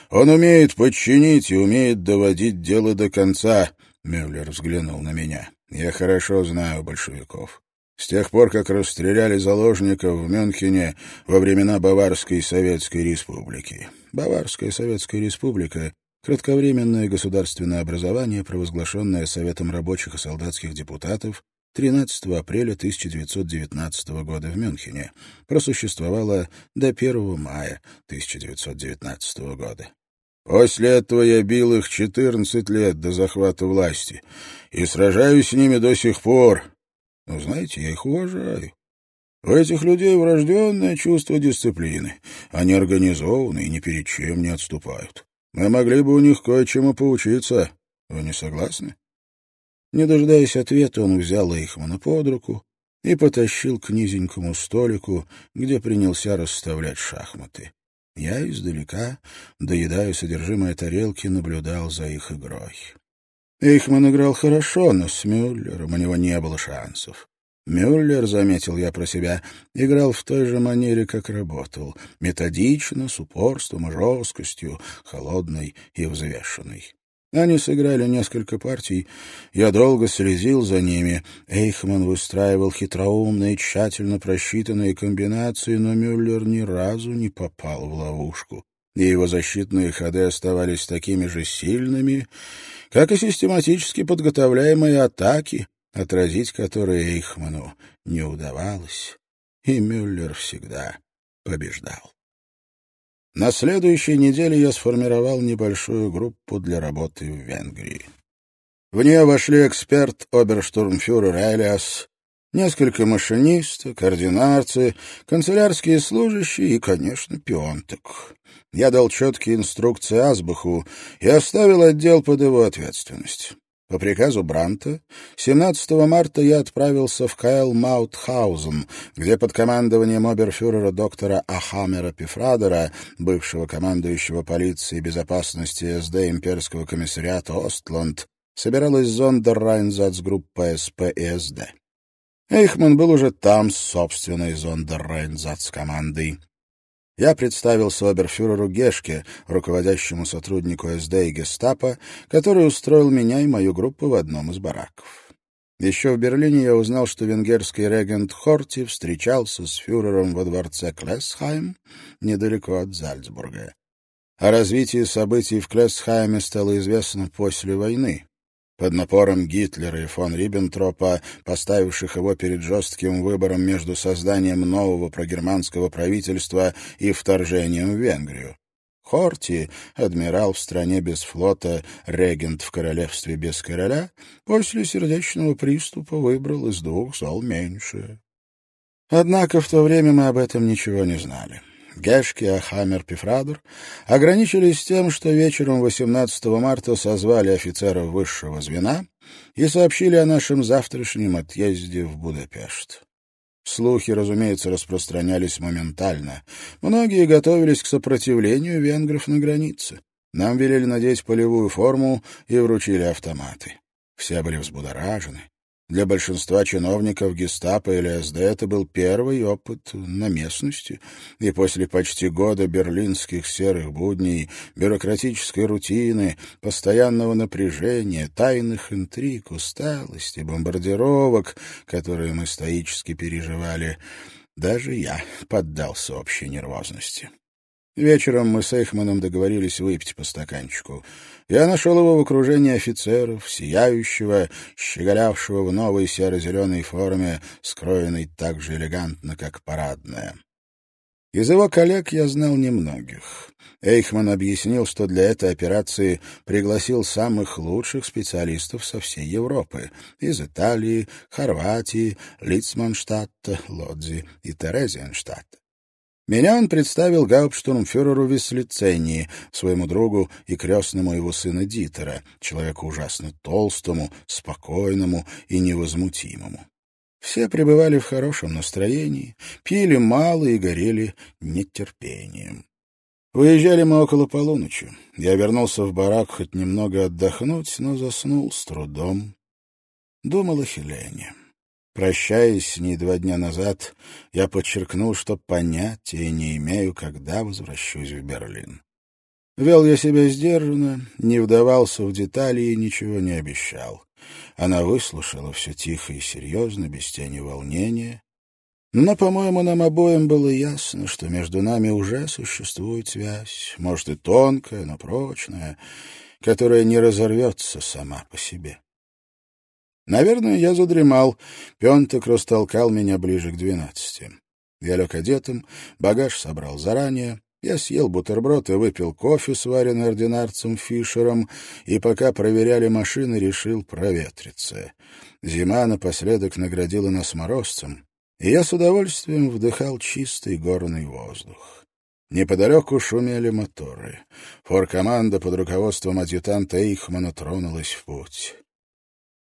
Speaker 1: Он умеет подчинить и умеет доводить дело до конца. Мюллер взглянул на меня. Я хорошо знаю большевиков. С тех пор, как расстреляли заложников в Мюнхене во времена Баварской Советской Республики. Баварская Советская Республика Кратковременное государственное образование, провозглашенное Советом рабочих и солдатских депутатов 13 апреля 1919 года в Мюнхене, просуществовало до 1 мая 1919 года. После этого я бил их 14 лет до захвата власти и сражаюсь с ними до сих пор. Но, знаете, я их уважаю. У этих людей врожденное чувство дисциплины. Они организованы и ни перед чем не отступают. Мы могли бы у них кое-чему поучиться. Вы не согласны?» Не дожидаясь ответа, он взял Эйхмана под руку и потащил к низенькому столику, где принялся расставлять шахматы. Я издалека, доедая содержимое тарелки, наблюдал за их игрой. Эйхман играл хорошо, но с Мюллером у него не было шансов. Мюллер, заметил я про себя, играл в той же манере, как работал, методично, с упорством и жесткостью, холодной и взвешенной. Они сыграли несколько партий. Я долго следил за ними. Эйхман выстраивал хитроумные, тщательно просчитанные комбинации, но Мюллер ни разу не попал в ловушку. И его защитные ходы оставались такими же сильными, как и систематически подготовляемые атаки, отразить которые Эйхману не удавалось, и Мюллер всегда побеждал. На следующей неделе я сформировал небольшую группу для работы в Венгрии. В нее вошли эксперт оберштурмфюрер Элиас, несколько машинистов, координарцы, канцелярские служащие и, конечно, пионток. Я дал четкие инструкции Азбаху и оставил отдел под его ответственность. По приказу Бранта 17 марта я отправился в Кайл Маутхаузен, где под командованием оберфюрера доктора Ахамера Пифрадера, бывшего командующего полиции безопасности СД имперского комиссариата Остланд, собиралась зондеррайнзацгруппа СП и СД. Эйхман был уже там с собственной зондеррайнзац-командой. Я представился оберфюреру Гешке, руководящему сотруднику СД и гестапо, который устроил меня и мою группу в одном из бараков. Еще в Берлине я узнал, что венгерский регент Хорти встречался с фюрером во дворце Клессхайм, недалеко от Зальцбурга. О развитии событий в Клессхайме стало известно после войны. Под напором Гитлера и фон Риббентропа, поставивших его перед жестким выбором между созданием нового прогерманского правительства и вторжением в Венгрию. Хорти, адмирал в стране без флота, регент в королевстве без короля, после сердечного приступа выбрал из двух зол меньше. Однако в то время мы об этом ничего не знали. Гешки Ахамер Пифрадор ограничились тем, что вечером 18 марта созвали офицеров высшего звена и сообщили о нашем завтрашнем отъезде в Будапешт. Слухи, разумеется, распространялись моментально. Многие готовились к сопротивлению венгров на границе. Нам велели надеть полевую форму и вручили автоматы. Все были взбудоражены. Для большинства чиновников гестапо или СД это был первый опыт на местности, и после почти года берлинских серых будней, бюрократической рутины, постоянного напряжения, тайных интриг, усталости, бомбардировок, которые мы стоически переживали, даже я поддался общей нервозности. Вечером мы с Эйхманом договорились выпить по стаканчику. Я нашел его в окружении офицеров, сияющего, щеголявшего в новой серо-зеленой форме, скроенной так же элегантно, как парадная. Из его коллег я знал немногих. Эйхман объяснил, что для этой операции пригласил самых лучших специалистов со всей Европы — из Италии, Хорватии, Лицманштадта, Лодзи и Терезиенштадта. Меня он представил гауптштурмфюреру Веслицении, своему другу и крестному его сына Дитера, человеку ужасно толстому, спокойному и невозмутимому. Все пребывали в хорошем настроении, пили мало и горели нетерпением. Выезжали мы около полуночи. Я вернулся в барак хоть немного отдохнуть, но заснул с трудом. Думал о Хелене. Прощаясь с ней два дня назад, я подчеркнул, что понятия не имею, когда возвращусь в Берлин. Вел я себя сдержанно, не вдавался в детали и ничего не обещал. Она выслушала все тихо и серьезно, без тени волнения. Но, по-моему, нам обоим было ясно, что между нами уже существует связь, может, и тонкая, но прочная, которая не разорвется сама по себе. Наверное, я задремал. Пентек растолкал меня ближе к двенадцати. Я лег одетым, багаж собрал заранее. Я съел бутерброд и выпил кофе, сваренный ординарцем Фишером, и пока проверяли машины, решил проветриться. Зима напоследок наградила нас морозцем, и я с удовольствием вдыхал чистый горный воздух. Неподалеку шумели моторы. Форкоманда под руководством адъютанта Эйхмана тронулась в путь.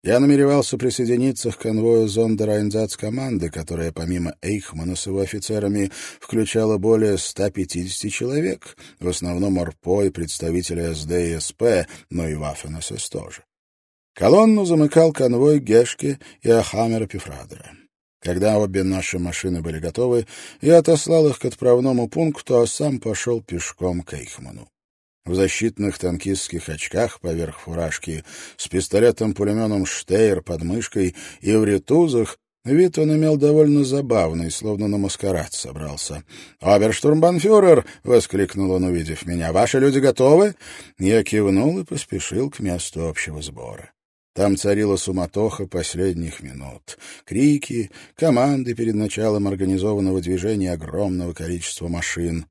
Speaker 1: Я намеревался присоединиться к конвою зондерайнзац-команды, которая помимо Эйхмана с его офицерами включала более 150 человек, в основном ОРПО и представители СД и СП, но и Ваффен-СС тоже. Колонну замыкал конвой Гешки и Ахамера Пифрадера. Когда обе наши машины были готовы, я отослал их к отправному пункту, а сам пошел пешком к Эйхману в защитных танкистских очках поверх фуражки, с пистолетом-пулеметом «Штейр» под мышкой и в ретузах, Вид он имел довольно забавный, словно на маскарад собрался. «Оберштурмбанфюрер!» — воскликнул он, увидев меня. «Ваши люди готовы?» Я кивнул и поспешил к месту общего сбора. Там царила суматоха последних минут. Крики, команды перед началом организованного движения огромного количества машин.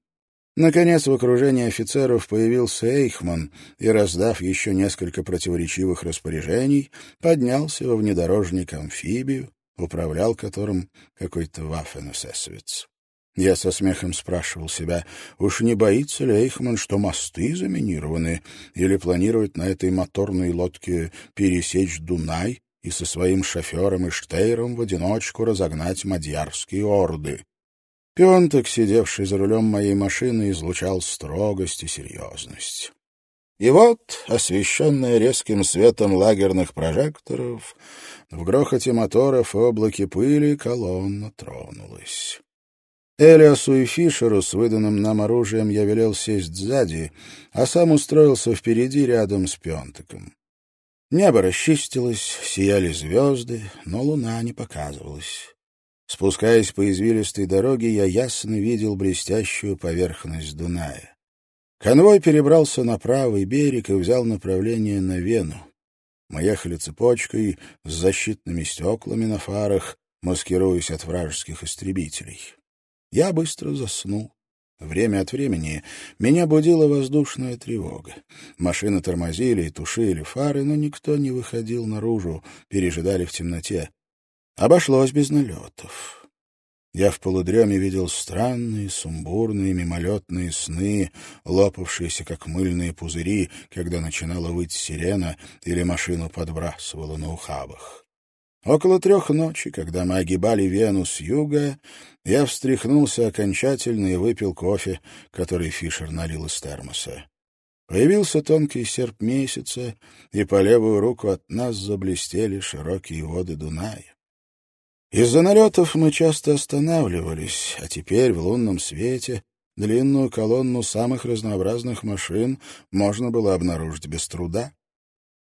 Speaker 1: Наконец, в окружении офицеров появился Эйхман и, раздав еще несколько противоречивых распоряжений, поднялся во внедорожник-амфибию, управлял которым какой-то ваффенесесовец. Я со смехом спрашивал себя, уж не боится ли Эйхман, что мосты заминированы, или планирует на этой моторной лодке пересечь Дунай и со своим шофером и Штейром в одиночку разогнать мадьярские орды. Пионток, сидевший за рулем моей машины, излучал строгость и серьезность. И вот, освещенная резким светом лагерных прожекторов, в грохоте моторов и облаке пыли колонна тронулась. Элиасу и Фишеру с выданным нам оружием я велел сесть сзади, а сам устроился впереди рядом с Пионтеком. Небо расчистилось, сияли звезды, но луна не показывалась. Спускаясь по извилистой дороге, я ясно видел блестящую поверхность Дуная. Конвой перебрался на правый берег и взял направление на Вену. Мы ехали цепочкой с защитными стеклами на фарах, маскируясь от вражеских истребителей. Я быстро заснул. Время от времени меня будила воздушная тревога. Машины тормозили и тушили фары, но никто не выходил наружу, пережидали в темноте. Обошлось без налетов. Я в полудреме видел странные, сумбурные, мимолетные сны, лопавшиеся, как мыльные пузыри, когда начинала выть сирена или машину подбрасывала на ухабах. Около трех ночи, когда мы огибали Вену с юга, я встряхнулся окончательно и выпил кофе, который Фишер налил из термоса. Появился тонкий серп месяца, и по левую руку от нас заблестели широкие воды Дуная. Из-за налетов мы часто останавливались, а теперь в лунном свете длинную колонну самых разнообразных машин можно было обнаружить без труда.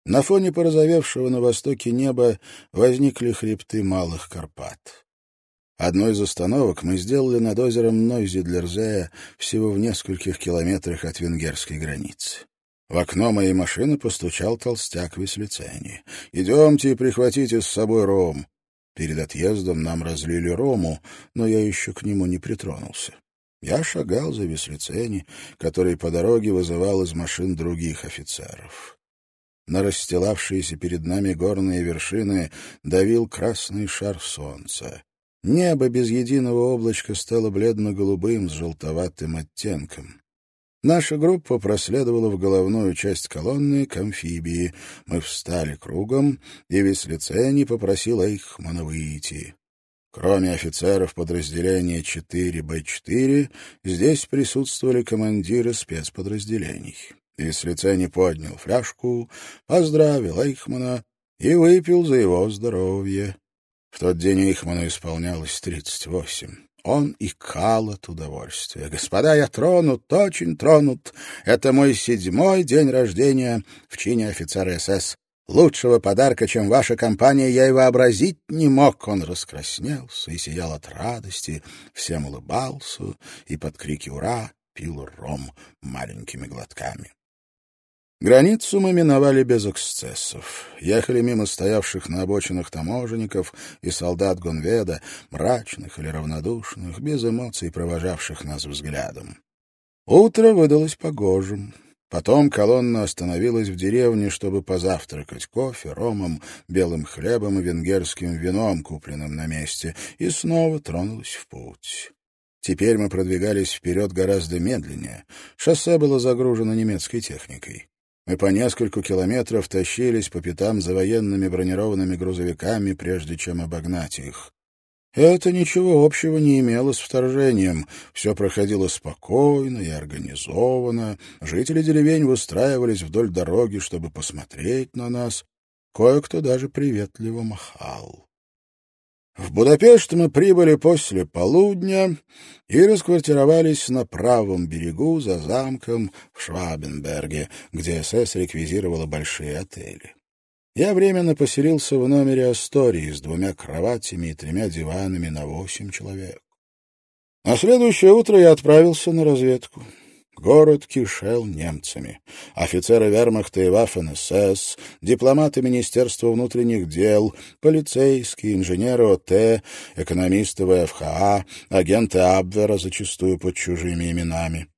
Speaker 1: На фоне порозовевшего на востоке неба возникли хребты Малых Карпат. Одной из остановок мы сделали над озером Нойзи-Длерзея всего в нескольких километрах от венгерской границы. В окно моей машины постучал толстяк в Веслицене. «Идемте и прихватите с собой ром». Перед отъездом нам разлили рому, но я еще к нему не притронулся. Я шагал за Веслицени, который по дороге вызывал из машин других офицеров. На расстилавшиеся перед нами горные вершины давил красный шар солнца. Небо без единого облачка стало бледно-голубым с желтоватым оттенком. Наша группа проследовала в головную часть колонны к амфибии. Мы встали кругом, и Веслицени попросил Эйхмана выйти. Кроме офицеров подразделения 4Б4, здесь присутствовали командиры спецподразделений. Веслицени поднял фляжку, поздравил Эйхмана и выпил за его здоровье. В тот день Эйхману исполнялось тридцать восемь. Он икал от удовольствия. «Господа, я тронут, очень тронут. Это мой седьмой день рождения в чине офицера СС. Лучшего подарка, чем ваша компания, я и вообразить не мог». Он раскраснелся и сиял от радости, всем улыбался и под крики «Ура!» пил ром маленькими глотками. Границу мы миновали без эксцессов. Ехали мимо стоявших на обочинах таможенников и солдат Гонведа, мрачных или равнодушных, без эмоций провожавших нас взглядом. Утро выдалось погожим. Потом колонна остановилась в деревне, чтобы позавтракать кофе, ромом, белым хлебом и венгерским вином, купленным на месте, и снова тронулась в путь. Теперь мы продвигались вперед гораздо медленнее. Шоссе было загружено немецкой техникой. Мы по нескольку километров тащились по пятам за военными бронированными грузовиками, прежде чем обогнать их. Это ничего общего не имело с вторжением. Все проходило спокойно и организованно. Жители деревень выстраивались вдоль дороги, чтобы посмотреть на нас. Кое-кто даже приветливо махал. В Будапешт мы прибыли после полудня и расквартировались на правом берегу за замком в Швабенберге, где СС реквизировала большие отели. Я временно поселился в номере Астории с двумя кроватями и тремя диванами на восемь человек. На следующее утро я отправился на разведку. Город кишел немцами. Офицеры вермахта и Ваффен-СС, дипломаты Министерства внутренних дел, полицейские, инженеры ОТ, экономисты ВФХА, агенты Абвера, зачастую под чужими именами.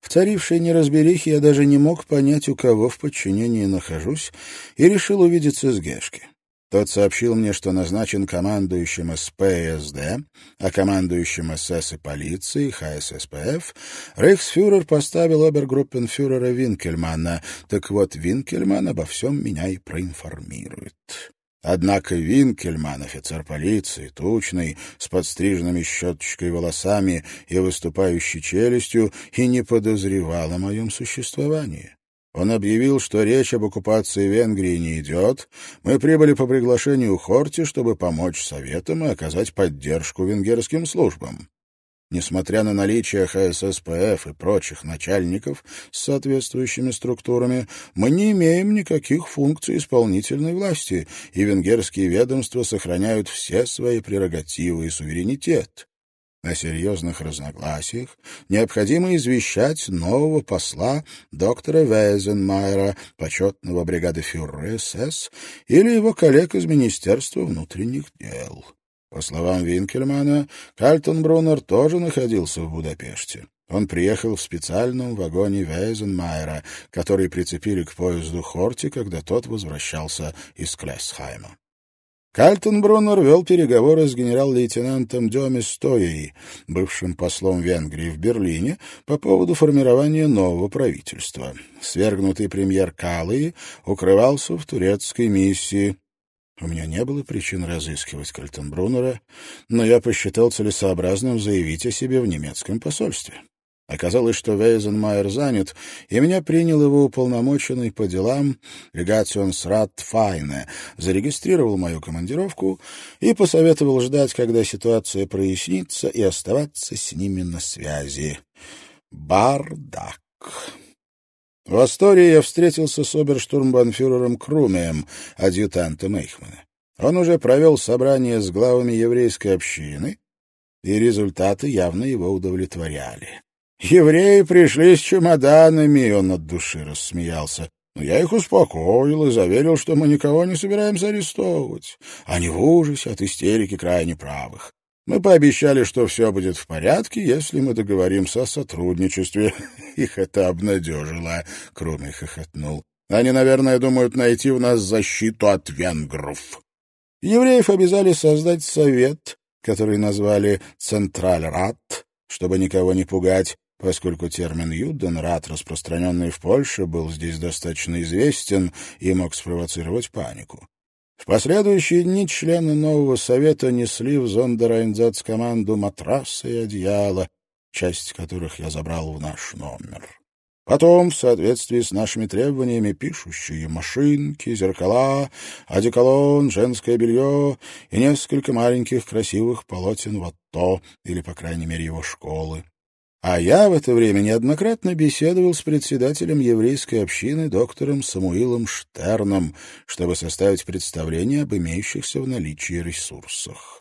Speaker 1: В царившей неразберихе я даже не мог понять, у кого в подчинении нахожусь, и решил увидеться с Гешки. Тот сообщил мне, что назначен командующим СП и СД, а командующим СС и полиции, ХССПФ, рейхсфюрер поставил обергруппенфюрера Винкельмана. Так вот, Винкельман обо всем меня и проинформирует. Однако Винкельман, офицер полиции, тучный, с подстриженными щеточкой волосами и выступающей челюстью, и не подозревал о моем существовании. Он объявил, что речь об оккупации Венгрии не идет. Мы прибыли по приглашению Хорти, чтобы помочь Советам и оказать поддержку венгерским службам. Несмотря на наличие ХССПФ и прочих начальников с соответствующими структурами, мы не имеем никаких функций исполнительной власти, и венгерские ведомства сохраняют все свои прерогативы и суверенитет. О серьезных разногласиях необходимо извещать нового посла доктора Вейзенмайера, почетного бригады фюрера СС, или его коллег из Министерства внутренних дел. По словам Винкельмана, Кальтенбруннер тоже находился в Будапеште. Он приехал в специальном вагоне Вейзенмайера, который прицепили к поезду Хорти, когда тот возвращался из Клессхайма. Кальтенбруннер вел переговоры с генерал-лейтенантом Дёме Стоей, бывшим послом Венгрии в Берлине, по поводу формирования нового правительства. Свергнутый премьер Калый укрывался в турецкой миссии. У меня не было причин разыскивать Кальтенбруннера, но я посчитал целесообразным заявить о себе в немецком посольстве. Оказалось, что Вейзенмайер занят, и меня принял его уполномоченный по делам Легацион-Срат Файне, зарегистрировал мою командировку и посоветовал ждать, когда ситуация прояснится, и оставаться с ними на связи. Бардак. В Астории я встретился с оберштурмбанфюрером Крумием, адъютантом Эйхмана. Он уже провел собрание с главами еврейской общины, и результаты явно его удовлетворяли. Евреи пришли с чемоданами, он от души рассмеялся. Но я их успокоил и заверил, что мы никого не собираемся арестовывать. Они в ужасе от истерики крайне правых. Мы пообещали, что все будет в порядке, если мы договоримся о сотрудничестве. Их это обнадежило, — Круми хохотнул. Они, наверное, думают найти в нас защиту от венгров. Евреев обязали создать совет, который назвали «Центральрат», чтобы никого не пугать, поскольку термин «юденрат», распространенный в Польше, был здесь достаточно известен и мог спровоцировать панику. В последующие дни члены нового совета несли в зондерайнзац-команду матрасы и одеяла, часть которых я забрал в наш номер. Потом, в соответствии с нашими требованиями, пишущие машинки, зеркала, одеколон, женское белье и несколько маленьких красивых полотен Ватто, или, по крайней мере, его школы. А я в это время неоднократно беседовал с председателем еврейской общины доктором Самуилом Штерном, чтобы составить представление об имеющихся в наличии ресурсах.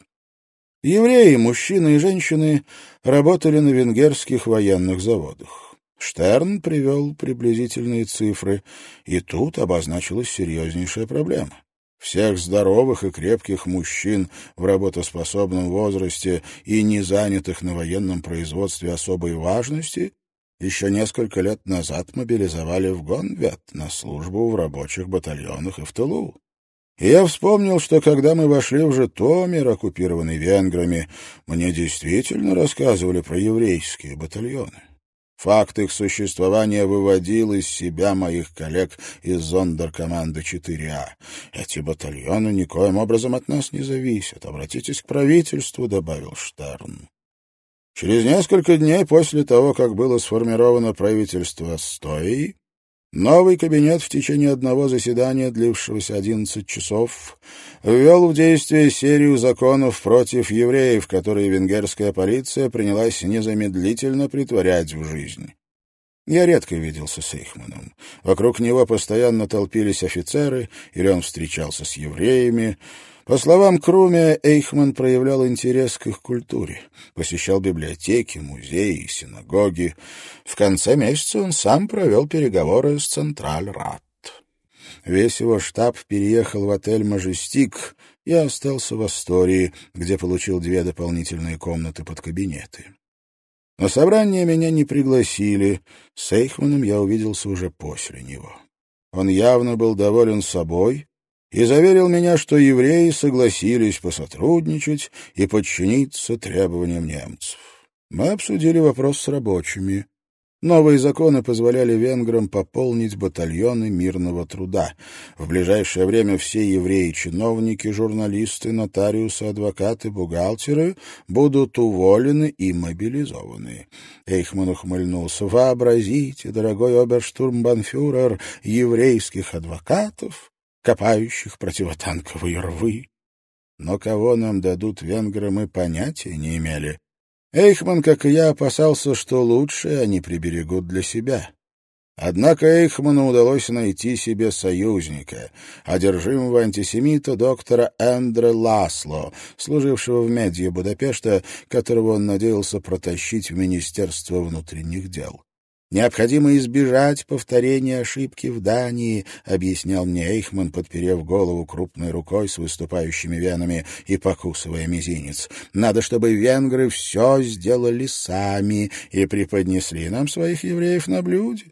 Speaker 1: Евреи, мужчины и женщины, работали на венгерских военных заводах. Штерн привел приблизительные цифры, и тут обозначилась серьезнейшая проблема. Всех здоровых и крепких мужчин в работоспособном возрасте и не занятых на военном производстве особой важности еще несколько лет назад мобилизовали в Гонвет на службу в рабочих батальонах и в тылу. И я вспомнил, что когда мы вошли в Житомир, оккупированный венграми, мне действительно рассказывали про еврейские батальоны. Факт их существования выводил из себя моих коллег из зондеркоманды 4А. Эти батальоны никоим образом от нас не зависят. Обратитесь к правительству, — добавил Штерн. Через несколько дней после того, как было сформировано правительство Стои, Новый кабинет в течение одного заседания, длившегося 11 часов, ввел в действие серию законов против евреев, которые венгерская полиция принялась незамедлительно притворять в жизнь. Я редко виделся с Эйхманом. Вокруг него постоянно толпились офицеры, или он встречался с евреями. По словам Круме, Эйхман проявлял интерес к их культуре, посещал библиотеки, музеи, синагоги. В конце месяца он сам провел переговоры с Централь-Рат. Весь его штаб переехал в отель «Мажестик», я остался в Астории, где получил две дополнительные комнаты под кабинеты. На собрание меня не пригласили, с Эйхманом я увиделся уже после него. Он явно был доволен собой и заверил меня, что евреи согласились посотрудничать и подчиниться требованиям немцев. Мы обсудили вопрос с рабочими. Новые законы позволяли венграм пополнить батальоны мирного труда. В ближайшее время все евреи-чиновники, журналисты, нотариусы, адвокаты, бухгалтеры будут уволены и мобилизованы. Эйхман ухмыльнулся. «Вообразите, дорогой оберштурмбанфюрер, еврейских адвокатов, копающих противотанковые рвы. Но кого нам дадут венгры, мы понятия не имели. Эйхман, как и я, опасался, что лучшее они приберегут для себя. Однако Эйхману удалось найти себе союзника, одержимого антисемита доктора Эндре Ласло, служившего в медиа Будапешта, которого он надеялся протащить в Министерство внутренних дел. Необходимо избежать повторения ошибки в Дании, объяснял мне Эйхман, подперев голову крупной рукой с выступающими венами и покусывая мизинец. Надо, чтобы венгры все сделали сами и преподнесли нам своих евреев на блюде.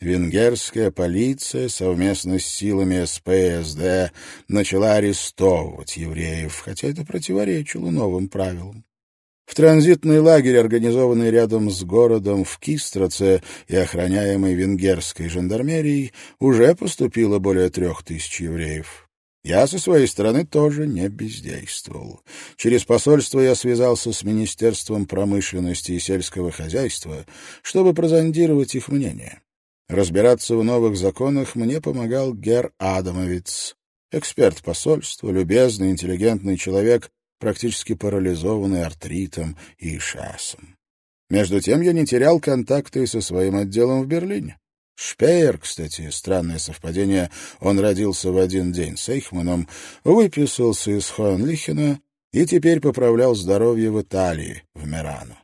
Speaker 1: Венгерская полиция совместно с силами СПСД начала арестовывать евреев, хотя это противоречило новым правилам. В транзитный лагерь, организованный рядом с городом в Кистраце и охраняемый венгерской жандармерией, уже поступило более трех тысяч евреев. Я со своей стороны тоже не бездействовал. Через посольство я связался с Министерством промышленности и сельского хозяйства, чтобы прозондировать их мнение. Разбираться в новых законах мне помогал Гер Адамовиц, эксперт посольства, любезный, интеллигентный человек, практически парализованный артритом и шасом. Между тем я не терял контакты со своим отделом в Берлине. Шпеер, кстати, странное совпадение, он родился в один день с Эйхманом, выписался из Хоенлихена и теперь поправлял здоровье в Италии, в Мерано.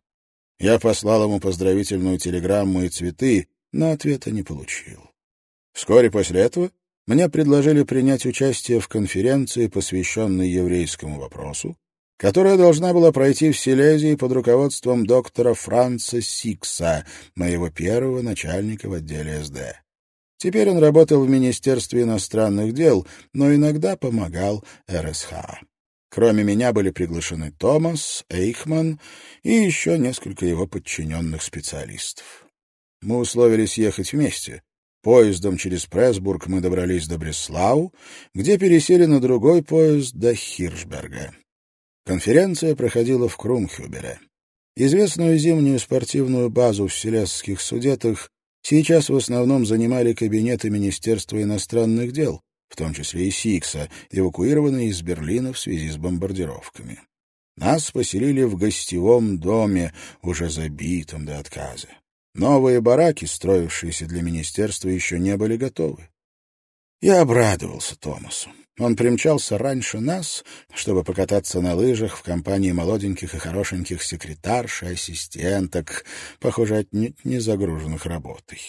Speaker 1: Я послал ему поздравительную телеграмму и цветы, но ответа не получил. Вскоре после этого мне предложили принять участие в конференции, посвященной еврейскому вопросу, которая должна была пройти в Силезии под руководством доктора Франца Сикса, моего первого начальника в отделе СД. Теперь он работал в Министерстве иностранных дел, но иногда помогал РСХ. Кроме меня были приглашены Томас, Эйхман и еще несколько его подчиненных специалистов. Мы условились ехать вместе. Поездом через Пресбург мы добрались до Бреслау, где пересели на другой поезд до Хиршберга. Конференция проходила в Крумхюбере. Известную зимнюю спортивную базу в Селесских Судетах сейчас в основном занимали кабинеты Министерства иностранных дел, в том числе и Сикса, эвакуированные из Берлина в связи с бомбардировками. Нас поселили в гостевом доме, уже забитом до отказа. Новые бараки, строившиеся для министерства, еще не были готовы. Я обрадовался Томасу. Он примчался раньше нас, чтобы покататься на лыжах в компании молоденьких и хорошеньких секретарш и ассистенток, похоже, отнюдь не загруженных работой.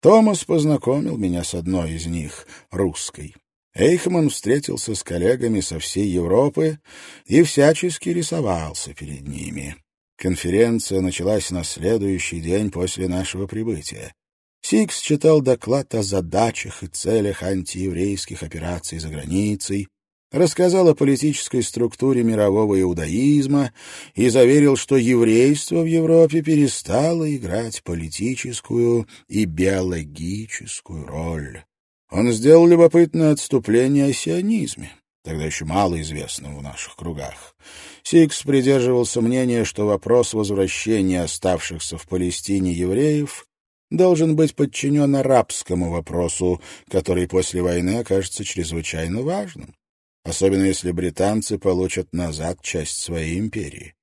Speaker 1: Томас познакомил меня с одной из них, русской. Эйхман встретился с коллегами со всей Европы и всячески рисовался перед ними. Конференция началась на следующий день после нашего прибытия. Сикс читал доклад о задачах и целях антиеврейских операций за границей, рассказал о политической структуре мирового иудаизма и заверил, что еврейство в Европе перестало играть политическую и биологическую роль. Он сделал любопытное отступление о сионизме, тогда еще мало известном в наших кругах. Сикс придерживался мнения, что вопрос возвращения оставшихся в Палестине евреев должен быть подчинен арабскому вопросу, который после войны окажется чрезвычайно важным, особенно если британцы получат назад часть своей империи.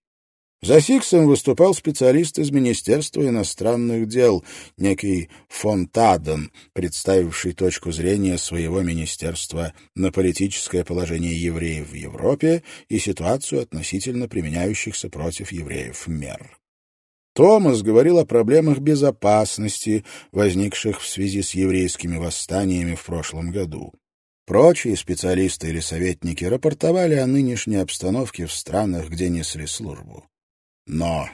Speaker 1: За Сиксом выступал специалист из Министерства иностранных дел, некий фон Таден, представивший точку зрения своего министерства на политическое положение евреев в Европе и ситуацию относительно применяющихся против евреев мер. Томас говорил о проблемах безопасности, возникших в связи с еврейскими восстаниями в прошлом году. Прочие специалисты или советники рапортовали о нынешней обстановке в странах, где несли службу. Но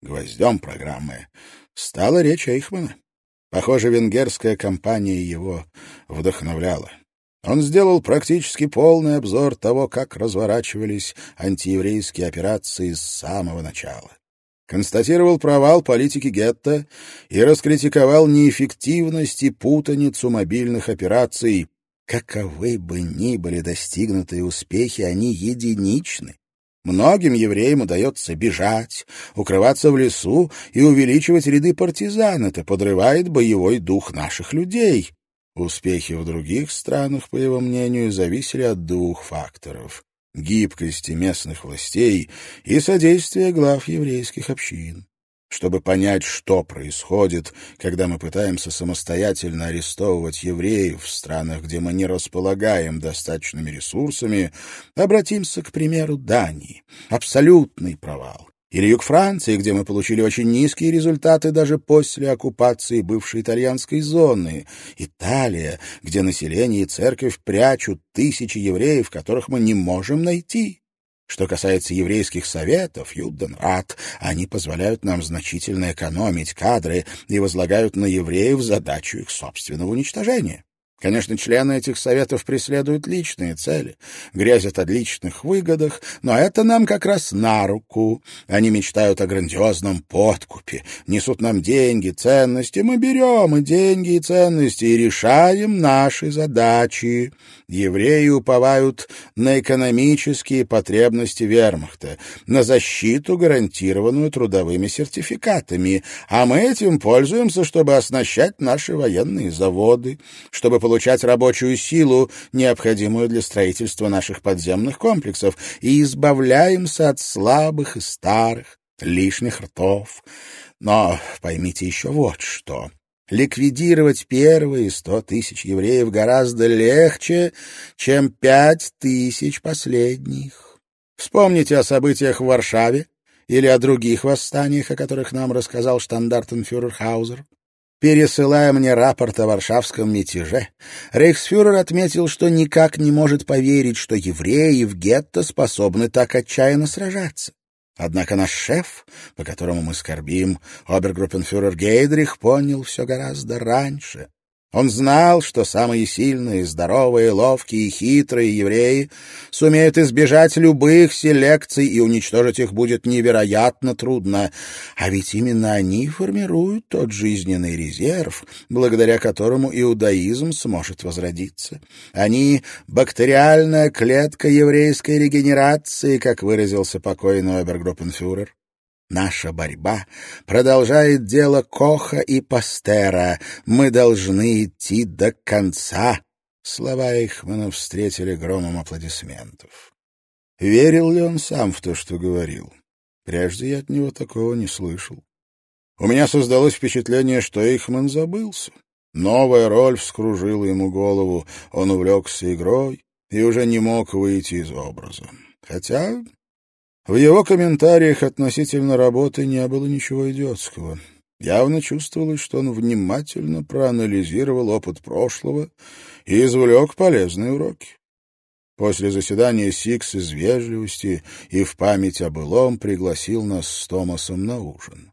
Speaker 1: гвоздем программы стала речь Эйхмана. Похоже, венгерская компания его вдохновляла. Он сделал практически полный обзор того, как разворачивались антиеврейские операции с самого начала констатировал провал политики гетто и раскритиковал неэффективность и путаницу мобильных операций. Каковы бы ни были достигнутые успехи, они единичны. Многим евреям удается бежать, укрываться в лесу и увеличивать ряды партизан. Это подрывает боевой дух наших людей. Успехи в других странах, по его мнению, зависели от двух факторов гибкости местных властей и содействия глав еврейских общин. Чтобы понять, что происходит, когда мы пытаемся самостоятельно арестовывать евреев в странах, где мы не располагаем достаточными ресурсами, обратимся к примеру Дании. Абсолютный провал. Или юг Франции, где мы получили очень низкие результаты даже после оккупации бывшей итальянской зоны. Италия, где население и церковь прячут тысячи евреев, которых мы не можем найти. Что касается еврейских советов, Юденрат, они позволяют нам значительно экономить кадры и возлагают на евреев задачу их собственного уничтожения. Конечно, члены этих советов преследуют личные цели, грязят о личных выгодах, но это нам как раз на руку. Они мечтают о грандиозном подкупе, несут нам деньги, ценности. Мы берем и деньги, и ценности, и решаем наши задачи. Евреи уповают на экономические потребности вермахта, на защиту, гарантированную трудовыми сертификатами, а мы этим пользуемся, чтобы оснащать наши военные заводы, чтобы получать рабочую силу, необходимую для строительства наших подземных комплексов, и избавляемся от слабых и старых, лишних ртов. Но поймите еще вот что. Ликвидировать первые сто тысяч евреев гораздо легче, чем пять тысяч последних. Вспомните о событиях в Варшаве или о других восстаниях, о которых нам рассказал штандартенфюрер Хаузер. Пересылая мне рапорт о варшавском мятеже, рейхсфюрер отметил, что никак не может поверить, что евреи в гетто способны так отчаянно сражаться. Однако наш шеф, по которому мы скорбим, обергруппенфюрер Гейдрих, понял все гораздо раньше. Он знал, что самые сильные, здоровые, ловкие и хитрые евреи сумеют избежать любых селекций, и уничтожить их будет невероятно трудно. А ведь именно они формируют тот жизненный резерв, благодаря которому иудаизм сможет возродиться. Они — бактериальная клетка еврейской регенерации, как выразился покойный обергруппенфюрер. Наша борьба продолжает дело Коха и Пастера. Мы должны идти до конца. Слова Эйхмана встретили громом аплодисментов. Верил ли он сам в то, что говорил? Прежде я от него такого не слышал. У меня создалось впечатление, что Эйхман забылся. Новая роль вскружила ему голову, он увлекся игрой и уже не мог выйти из образа. Хотя в его комментариях относительно работы не было ничего идиотского. Явно чувствовалось, что он внимательно проанализировал опыт прошлого и извлек полезные уроки. После заседания Сикс из вежливости и в память о былом пригласил нас с Томасом на ужин.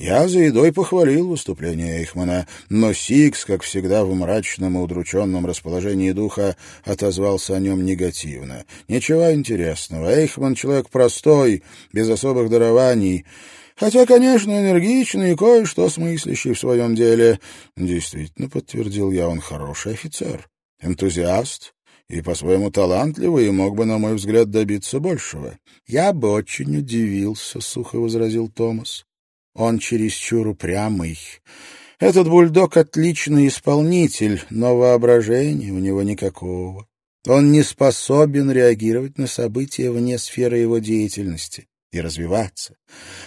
Speaker 1: Я за едой похвалил выступление Эйхмана, но Сикс, как всегда в мрачном и удрученном расположении духа, отозвался о нем негативно. Ничего интересного. Эйхман — человек простой, без особых дарований, хотя, конечно, энергичный и кое-что смыслящий в своем деле. Действительно, подтвердил я, он хороший офицер, энтузиаст и по-своему талантливый, и мог бы, на мой взгляд, добиться большего. — Я бы очень удивился, — сухо возразил Томас. Он чересчур упрямый. Этот бульдог — отличный исполнитель, но воображения у него никакого. Он не способен реагировать на события вне сферы его деятельности и развиваться.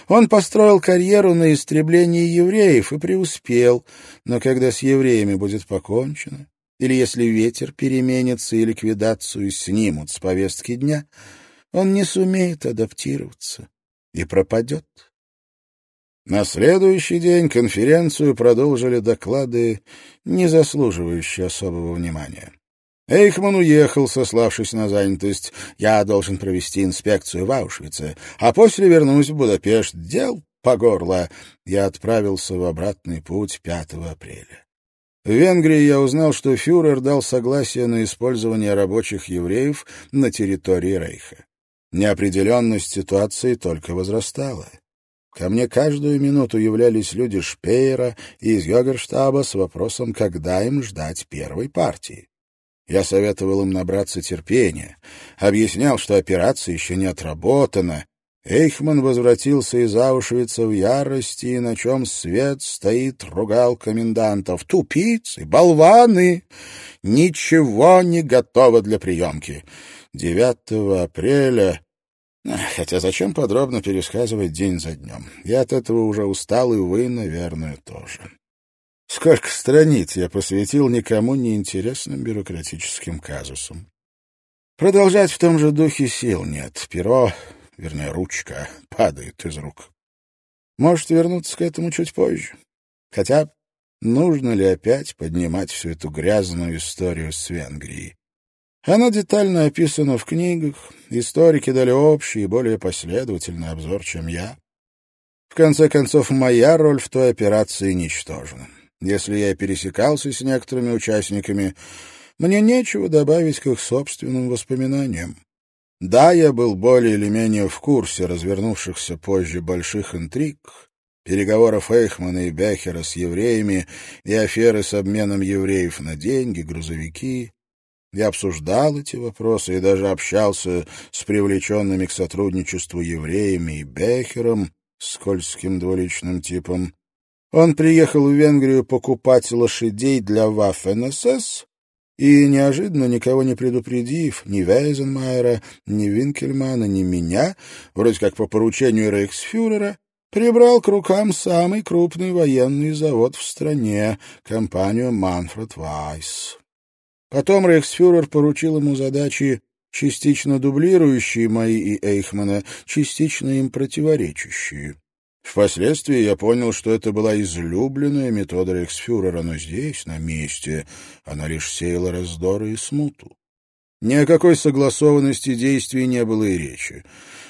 Speaker 1: Он построил карьеру на истреблении евреев и преуспел, но когда с евреями будет покончено, или если ветер переменится и ликвидацию снимут с повестки дня, он не сумеет адаптироваться и пропадет. На следующий день конференцию продолжили доклады, не заслуживающие особого внимания. Эйхман уехал, сославшись на занятость. Я должен провести инспекцию в Аушвице, а после вернусь в Будапешт. Дел по горло. Я отправился в обратный путь 5 апреля. В Венгрии я узнал, что фюрер дал согласие на использование рабочих евреев на территории Рейха. Неопределенность ситуации только возрастала. Ко мне каждую минуту являлись люди Шпеера и из Йогерштаба с вопросом, когда им ждать первой партии. Я советовал им набраться терпения, объяснял, что операция еще не отработана. Эйхман возвратился из Аушвица в ярости, и на чем свет стоит, ругал комендантов. Тупицы, болваны! Ничего не готово для приемки. 9 апреля Хотя зачем подробно пересказывать день за днем? Я от этого уже устал, и вы, наверное, тоже. Сколько страниц я посвятил никому неинтересным бюрократическим казусам. Продолжать в том же духе сил нет. Перо, вернее, ручка, падает из рук. Может вернуться к этому чуть позже. Хотя нужно ли опять поднимать всю эту грязную историю с Венгрией? Она детально описана в книгах, историки дали общий и более последовательный обзор, чем я. В конце концов, моя роль в той операции ничтожна. Если я пересекался с некоторыми участниками, мне нечего добавить к их собственным воспоминаниям. Да, я был более или менее в курсе развернувшихся позже больших интриг, переговоров Эйхмана и Бехера с евреями и аферы с обменом евреев на деньги, грузовики. Я обсуждал эти вопросы и даже общался с привлеченными к сотрудничеству евреями и Бехером, скользким двуличным типом. Он приехал в Венгрию покупать лошадей для Ваффен-СС и, неожиданно, никого не предупредив, ни Вейзенмайера, ни Винкельмана, ни меня, вроде как по поручению рейхсфюрера, прибрал к рукам самый крупный военный завод в стране, компанию «Манфред Вайс». Потом рейхсфюрер поручил ему задачи, частично дублирующие мои и Эйхмана, частично им противоречащие. Впоследствии я понял, что это была излюбленная метода рейхсфюрера, но здесь, на месте, она лишь сеяла раздоры и смуту. Ни о какой согласованности действий не было и речи.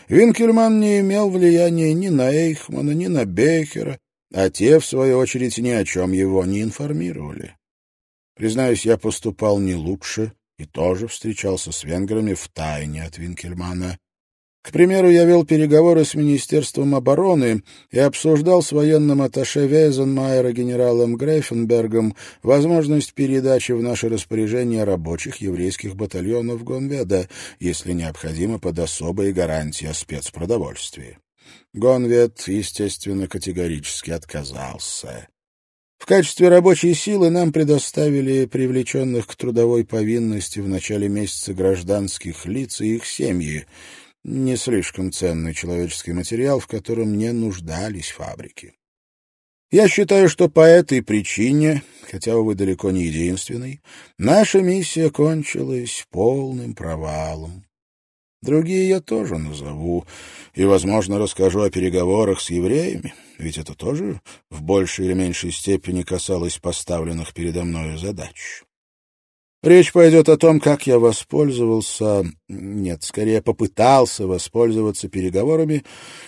Speaker 1: Винкельман не имел влияния ни на Эйхмана, ни на Бехера, а те, в свою очередь, ни о чем его не информировали. Признаюсь, я поступал не лучше и тоже встречался с венграми в тайне от Винкельмана. К примеру, я вел переговоры с Министерством обороны и обсуждал с военным атташе Вейзенмайера генералом Грейфенбергом возможность передачи в наше распоряжение рабочих еврейских батальонов Гонведа, если необходимо, под особые гарантии о спецпродовольствии. Гонвед, естественно, категорически отказался. В качестве рабочей силы нам предоставили привлеченных к трудовой повинности в начале месяца гражданских лиц и их семьи — не слишком ценный человеческий материал, в котором не нуждались фабрики. Я считаю, что по этой причине, хотя, увы, далеко не единственной, наша миссия кончилась полным провалом. Другие я тоже назову, и, возможно, расскажу о переговорах с евреями, ведь это тоже в большей или меньшей степени касалось поставленных передо мною задач. Речь пойдет о том, как я воспользовался, нет, скорее попытался воспользоваться переговорами,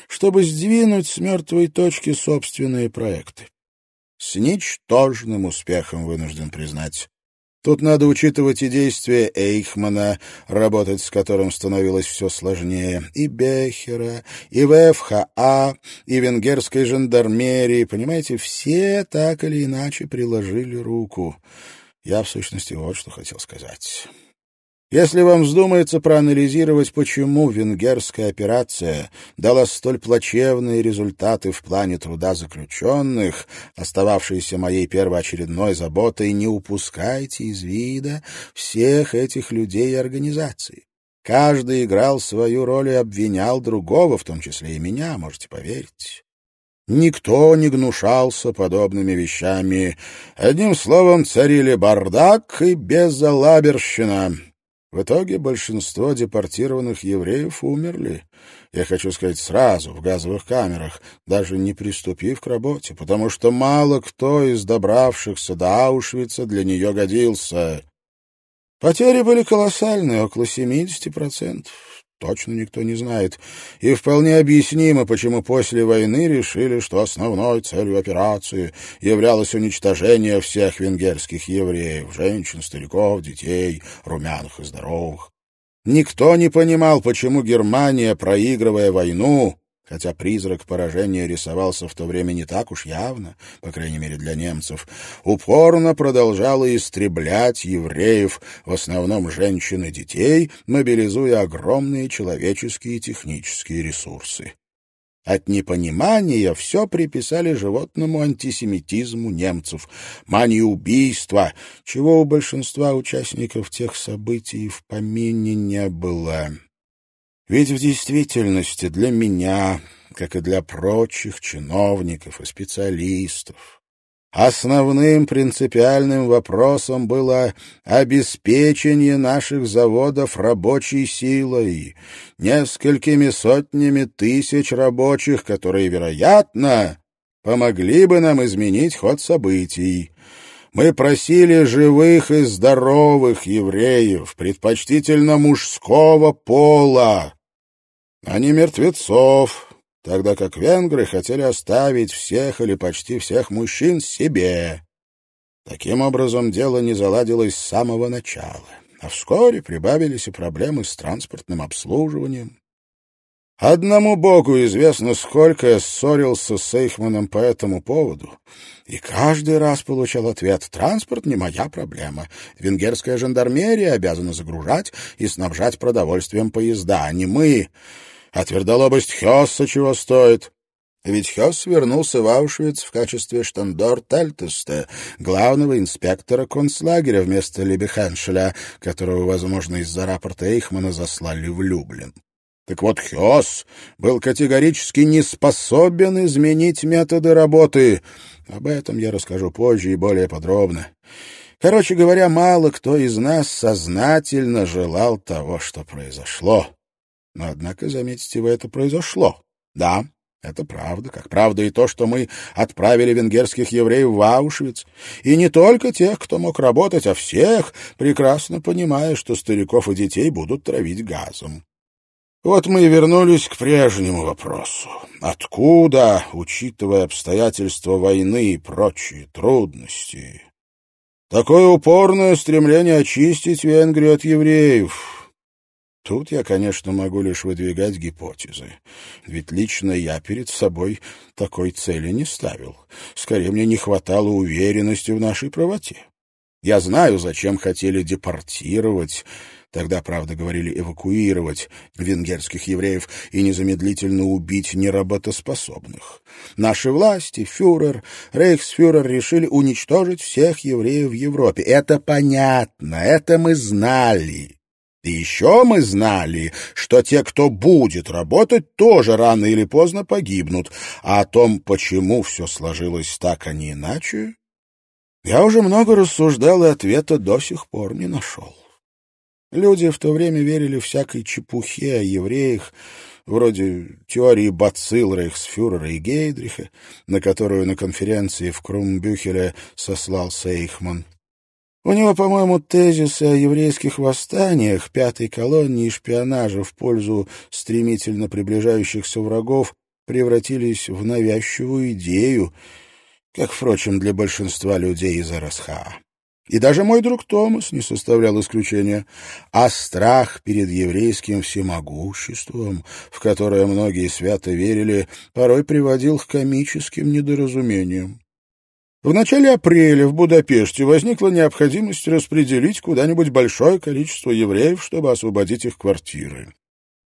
Speaker 1: чтобы сдвинуть с мертвой точки собственные проекты. С ничтожным успехом, вынужден признать. Тут надо учитывать и действия Эйхмана, работать с которым становилось все сложнее, и Бехера, и ВФХА, и венгерской жандармерии. Понимаете, все так или иначе приложили руку. Я, в сущности, вот что хотел сказать. Если вам вздумается проанализировать, почему венгерская операция дала столь плачевные результаты в плане труда заключенных, остававшейся моей первоочередной заботой, не упускайте из вида всех этих людей и организаций. Каждый играл свою роль и обвинял другого, в том числе и меня, можете поверить. Никто не гнушался подобными вещами. Одним словом, царили бардак и безалаберщина. В итоге большинство депортированных евреев умерли. Я хочу сказать сразу, в газовых камерах, даже не приступив к работе, потому что мало кто из добравшихся до Аушвица для нее годился. Потери были колоссальные, около 70% точно никто не знает. И вполне объяснимо, почему после войны решили, что основной целью операции являлось уничтожение всех венгерских евреев, женщин, стариков, детей, румяных и здоровых. Никто не понимал, почему Германия, проигрывая войну, хотя призрак поражения рисовался в то время не так уж явно, по крайней мере для немцев, упорно продолжала истреблять евреев, в основном женщин и детей, мобилизуя огромные человеческие и технические ресурсы. От непонимания все приписали животному антисемитизму немцев, мании убийства, чего у большинства участников тех событий в помине не было. Ведь в действительности для меня, как и для прочих чиновников и специалистов, основным принципиальным вопросом было обеспечение наших заводов рабочей силой, несколькими сотнями тысяч рабочих, которые, вероятно, помогли бы нам изменить ход событий. Мы просили живых и здоровых евреев, предпочтительно мужского пола, а не мертвецов, тогда как венгры хотели оставить всех или почти всех мужчин себе. Таким образом, дело не заладилось с самого начала, а вскоре прибавились и проблемы с транспортным обслуживанием. Одному богу известно, сколько я ссорился с Эйхманом по этому поводу, и каждый раз получал ответ «Транспорт не моя проблема. Венгерская жандармерия обязана загружать и снабжать продовольствием поезда, а не мы. А твердолобость Хесса чего стоит?» Ведь Хесс вернулся в Аушвиц в качестве штандорт-альтеста, главного инспектора концлагеря вместо Либехеншеля, которого, возможно, из-за рапорта Эйхмана заслали в Люблин. Так вот, Хёс был категорически не способен изменить методы работы. Об этом я расскажу позже и более подробно. Короче говоря, мало кто из нас сознательно желал того, что произошло. Но, однако, заметьте вы, это произошло. Да, это правда, как правда и то, что мы отправили венгерских евреев в Аушвиц. И не только тех, кто мог работать, а всех, прекрасно понимая, что стариков и детей будут травить газом. Вот мы и вернулись к прежнему вопросу. Откуда, учитывая обстоятельства войны и прочие трудности, такое упорное стремление очистить Венгрию от евреев? Тут я, конечно, могу лишь выдвигать гипотезы. Ведь лично я перед собой такой цели не ставил. Скорее, мне не хватало уверенности в нашей правоте. Я знаю, зачем хотели депортировать Тогда, правда, говорили эвакуировать венгерских евреев и незамедлительно убить неработоспособных. Наши власти, фюрер, рейхсфюрер решили уничтожить всех евреев в Европе. Это понятно, это мы знали. И еще мы знали, что те, кто будет работать, тоже рано или поздно погибнут. А о том, почему все сложилось так, а не иначе, я уже много рассуждал и ответа до сих пор не нашел. Люди в то время верили всякой чепухе о евреях, вроде теории бацилл Рейхсфюрера и Гейдриха, на которую на конференции в Крумбюхеле сослался Эйхман. У него, по-моему, тезисы о еврейских восстаниях, пятой колонии и шпионаже в пользу стремительно приближающихся врагов превратились в навязчивую идею, как, впрочем, для большинства людей из РСХА. И даже мой друг Томас не составлял исключения. А страх перед еврейским всемогуществом, в которое многие свято верили, порой приводил к комическим недоразумениям. В начале апреля в Будапеште возникла необходимость распределить куда-нибудь большое количество евреев, чтобы освободить их квартиры.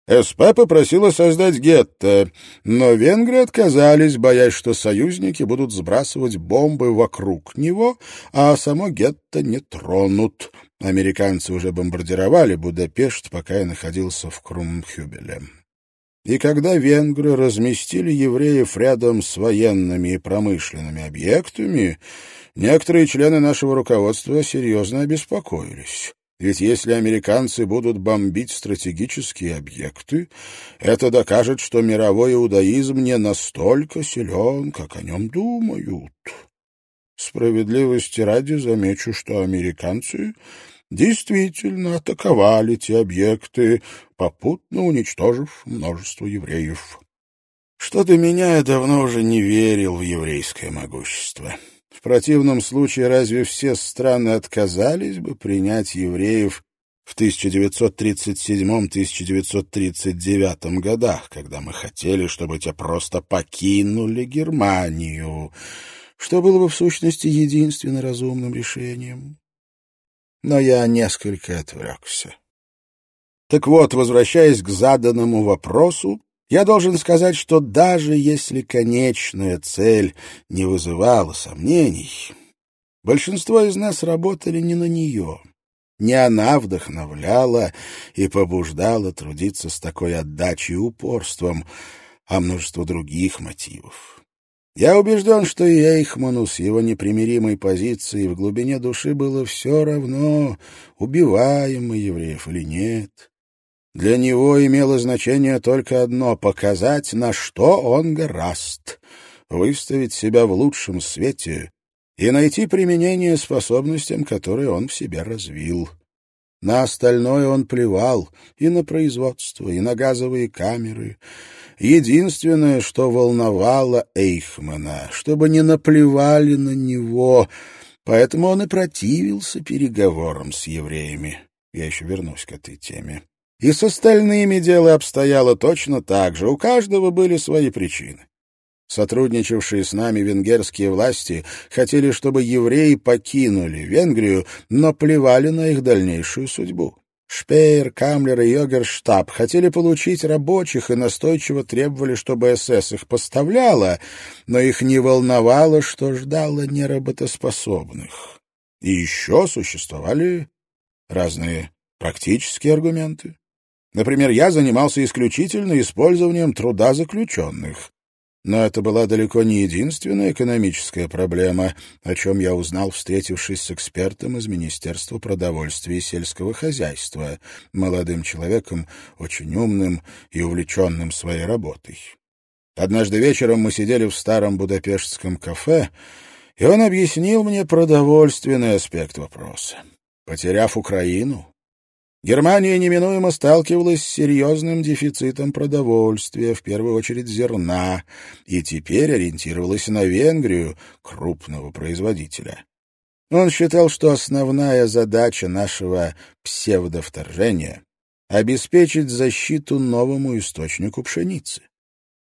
Speaker 1: СП попросила создать гетто, но венгры отказались, боясь, что союзники будут сбрасывать бомбы вокруг него, а само гетто не тронут. Американцы уже бомбардировали Будапешт, пока я находился в Крумхюбеле. И когда венгры разместили евреев рядом с военными и промышленными объектами, некоторые члены нашего руководства серьезно обеспокоились. Ведь если американцы будут бомбить стратегические объекты, это докажет, что мировой иудаизм не настолько силен, как о нем думают. Справедливости ради замечу, что американцы действительно атаковали те объекты, попутно уничтожив множество евреев. Что-то меня я давно уже не верил в еврейское могущество. В противном случае разве все страны отказались бы принять евреев в 1937-1939 годах, когда мы хотели, чтобы те просто покинули Германию, что было бы в сущности единственно разумным решением. Но я несколько отвлекся. Так вот, возвращаясь к заданному вопросу, я должен сказать, что даже если конечная цель не вызывала сомнений, большинство из нас работали не на нее. Не она вдохновляла и побуждала трудиться с такой отдачей и упорством, а множество других мотивов. Я убежден, что и Эйхману с его непримиримой позицией в глубине души было все равно, убиваем мы евреев или нет. Для него имело значение только одно — показать, на что он гораст, выставить себя в лучшем свете и найти применение способностям, которые он в себе развил. На остальное он плевал и на производство, и на газовые камеры. Единственное, что волновало Эйхмана, чтобы не наплевали на него — поэтому он и противился переговорам с евреями. Я еще вернусь к этой теме. И с остальными дело обстояло точно так же, у каждого были свои причины. Сотрудничавшие с нами венгерские власти хотели, чтобы евреи покинули Венгрию, но плевали на их дальнейшую судьбу. Шпеер, Камлер и Йогерштаб хотели получить рабочих и настойчиво требовали, чтобы СС их поставляла, но их не волновало, что ждало неработоспособных. И еще существовали разные практические аргументы. Например, я занимался исключительно использованием труда заключенных. Но это была далеко не единственная экономическая проблема, о чем я узнал, встретившись с экспертом из Министерства продовольствия и сельского хозяйства, молодым человеком, очень умным и увлеченным своей работой. Однажды вечером мы сидели в старом будапештском кафе, и он объяснил мне продовольственный аспект вопроса. Потеряв Украину, Германия неминуемо сталкивалась с серьезным дефицитом продовольствия, в первую очередь зерна, и теперь ориентировалась на Венгрию, крупного производителя. Он считал, что основная задача нашего псевдовторжения — обеспечить защиту новому источнику пшеницы.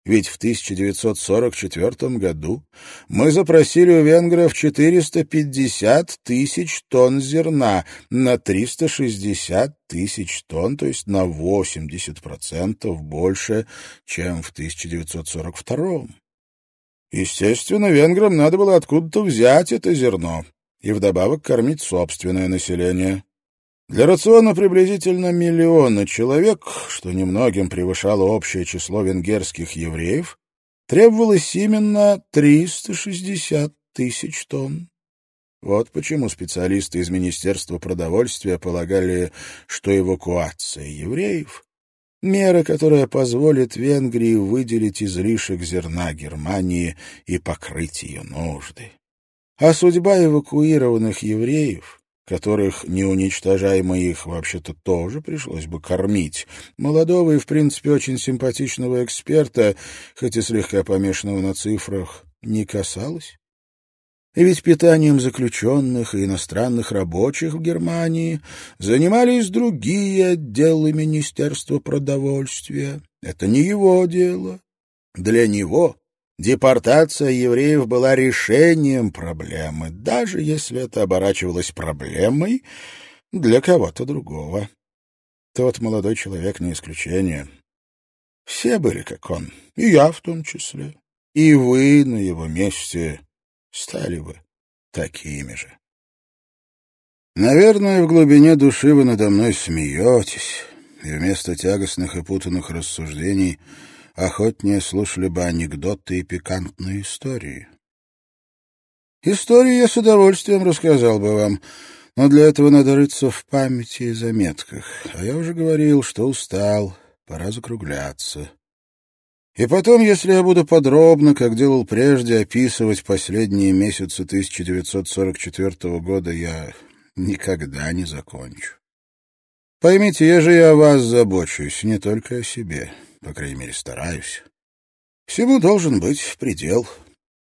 Speaker 1: Ведь в 1944 году мы запросили у венгров 450 тысяч тонн зерна на 360 тысяч тонн, то есть на 80% больше, чем в 1942. Естественно, венграм надо было откуда-то взять это зерно и вдобавок кормить собственное население. Для рациона приблизительно миллиона человек, что немногим превышало общее число венгерских евреев, требовалось именно 360 тысяч тонн. Вот почему специалисты из Министерства продовольствия полагали, что эвакуация евреев — мера, которая позволит Венгрии выделить излишек зерна Германии и покрыть ее нужды. А судьба эвакуированных евреев — которых, не уничтожаемо их, вообще-то тоже пришлось бы кормить. Молодого и, в принципе, очень симпатичного эксперта, хоть и слегка помешанного на цифрах, не касалось. И ведь питанием заключенных и иностранных рабочих в Германии занимались другие отделы Министерства продовольствия. Это не его дело. Для него Депортация евреев была решением проблемы, даже если это оборачивалось проблемой для кого-то другого. Тот молодой человек не исключение. Все были как он, и я в том числе. И вы на его месте стали бы такими же. Наверное, в глубине души вы надо мной смеетесь, и вместо тягостных и путанных рассуждений — охотнее слушали бы анекдоты и пикантные истории. Истории я с удовольствием рассказал бы вам, но для этого надо рыться в памяти и заметках. А я уже говорил, что устал, пора закругляться. И потом, если я буду подробно, как делал прежде, описывать последние месяцы 1944 года, я никогда не закончу. Поймите, я же и о вас забочусь, не только о себе. По крайней мере, стараюсь. Всему должен быть предел.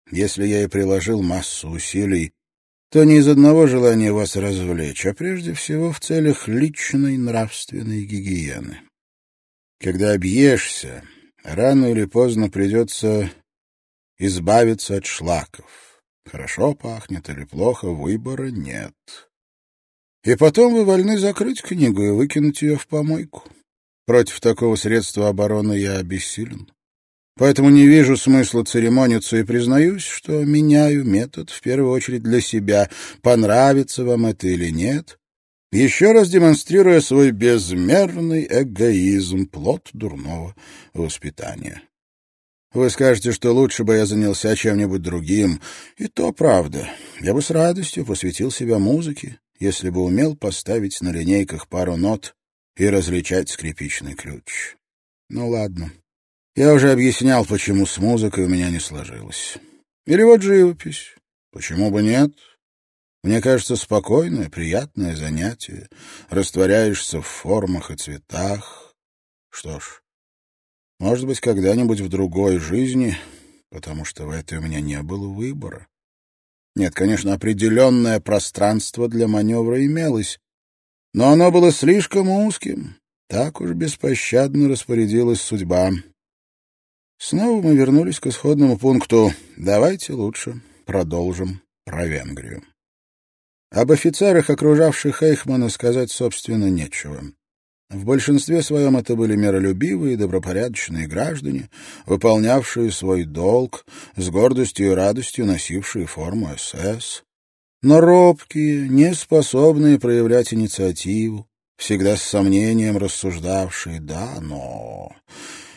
Speaker 1: Если я и приложил массу усилий, то не из одного желания вас развлечь, а прежде всего в целях личной нравственной гигиены. Когда объешься, рано или поздно придется избавиться от шлаков. Хорошо пахнет или плохо, выбора нет. И потом вы вольны закрыть книгу и выкинуть ее в помойку. Против такого средства обороны я обессилен. Поэтому не вижу смысла церемониться и признаюсь, что меняю метод в первую очередь для себя, понравится вам это или нет, еще раз демонстрируя свой безмерный эгоизм, плод дурного воспитания. Вы скажете, что лучше бы я занялся чем-нибудь другим, и то правда. Я бы с радостью посвятил себя музыке, если бы умел поставить на линейках пару нот и различать скрипичный ключ. Ну ладно. Я уже объяснял, почему с музыкой у меня не сложилось. Или вот живопись. Почему бы нет? Мне кажется, спокойное, приятное занятие. Растворяешься в формах и цветах. Что ж, может быть, когда-нибудь в другой жизни, потому что в этой у меня не было выбора. Нет, конечно, определенное пространство для маневра имелось, но оно было слишком узким. Так уж беспощадно распорядилась судьба. Снова мы вернулись к исходному пункту. Давайте лучше продолжим про Венгрию. Об офицерах, окружавших Эйхмана, сказать, собственно, нечего. В большинстве своем это были миролюбивые добропорядочные граждане, выполнявшие свой долг, с гордостью и радостью носившие форму СС, но робкие, неспособные проявлять инициативу, всегда с сомнением рассуждавшие «да, но...»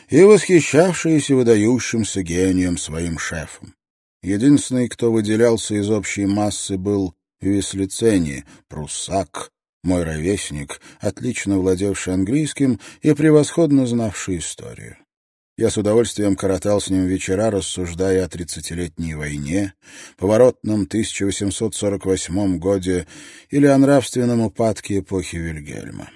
Speaker 1: и восхищавшиеся выдающимся гением своим шефом. Единственный, кто выделялся из общей массы, был Веслицени, пруссак, мой ровесник, отлично владевший английским и превосходно знавший историю. Я с удовольствием коротал с ним вечера, рассуждая о тридцатилетней войне, поворотном 1848 годе или о нравственном упадке эпохи Вильгельма.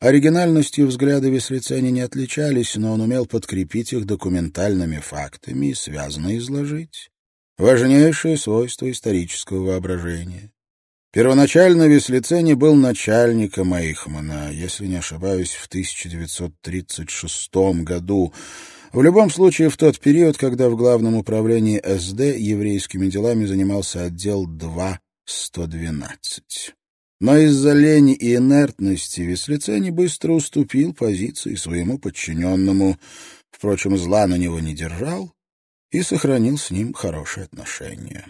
Speaker 1: Оригинальностью взгляда Веслицени не отличались, но он умел подкрепить их документальными фактами и связно изложить. Важнейшее свойство исторического воображения. Первоначально Веслицени был начальником Эйхмана, если не ошибаюсь, в 1936 году, в любом случае в тот период, когда в Главном управлении СД еврейскими делами занимался отдел 2-112. Но из-за лени и инертности Веслицени быстро уступил позиции своему подчиненному, впрочем, зла на него не держал и сохранил с ним хорошие отношения.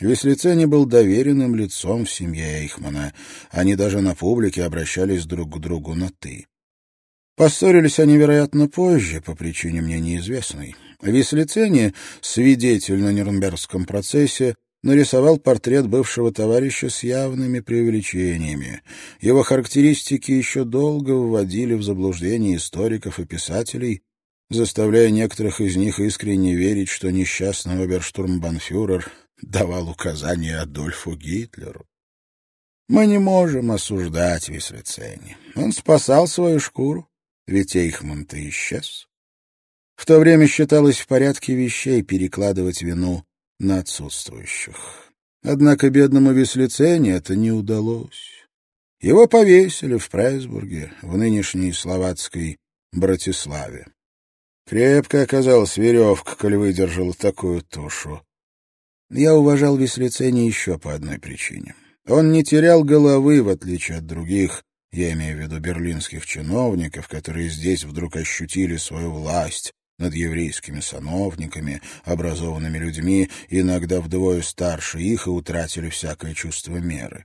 Speaker 1: Веслицени был доверенным лицом в семье Эйхмана. Они даже на публике обращались друг к другу на «ты». Поссорились они, вероятно, позже, по причине мне неизвестной. Веслицени, свидетель на Нюрнбергском процессе, нарисовал портрет бывшего товарища с явными преувеличениями. Его характеристики еще долго вводили в заблуждение историков и писателей, заставляя некоторых из них искренне верить, что несчастный оберштурмбанфюрер давал указания Адольфу Гитлеру. Мы не можем осуждать Вислицени. Он спасал свою шкуру, ведь Эйхман-то исчез. В то время считалось в порядке вещей перекладывать вину на отсутствующих. Однако бедному Вислицене это не удалось. Его повесили в Прайсбурге, в нынешней словацкой Братиславе. Крепко оказалась веревка, коль выдержала такую тушу. Я уважал Веслицени еще по одной причине. Он не терял головы, в отличие от других, я имею в виду берлинских чиновников, которые здесь вдруг ощутили свою власть над еврейскими сановниками, образованными людьми, иногда вдвое старше их, и утратили всякое чувство меры.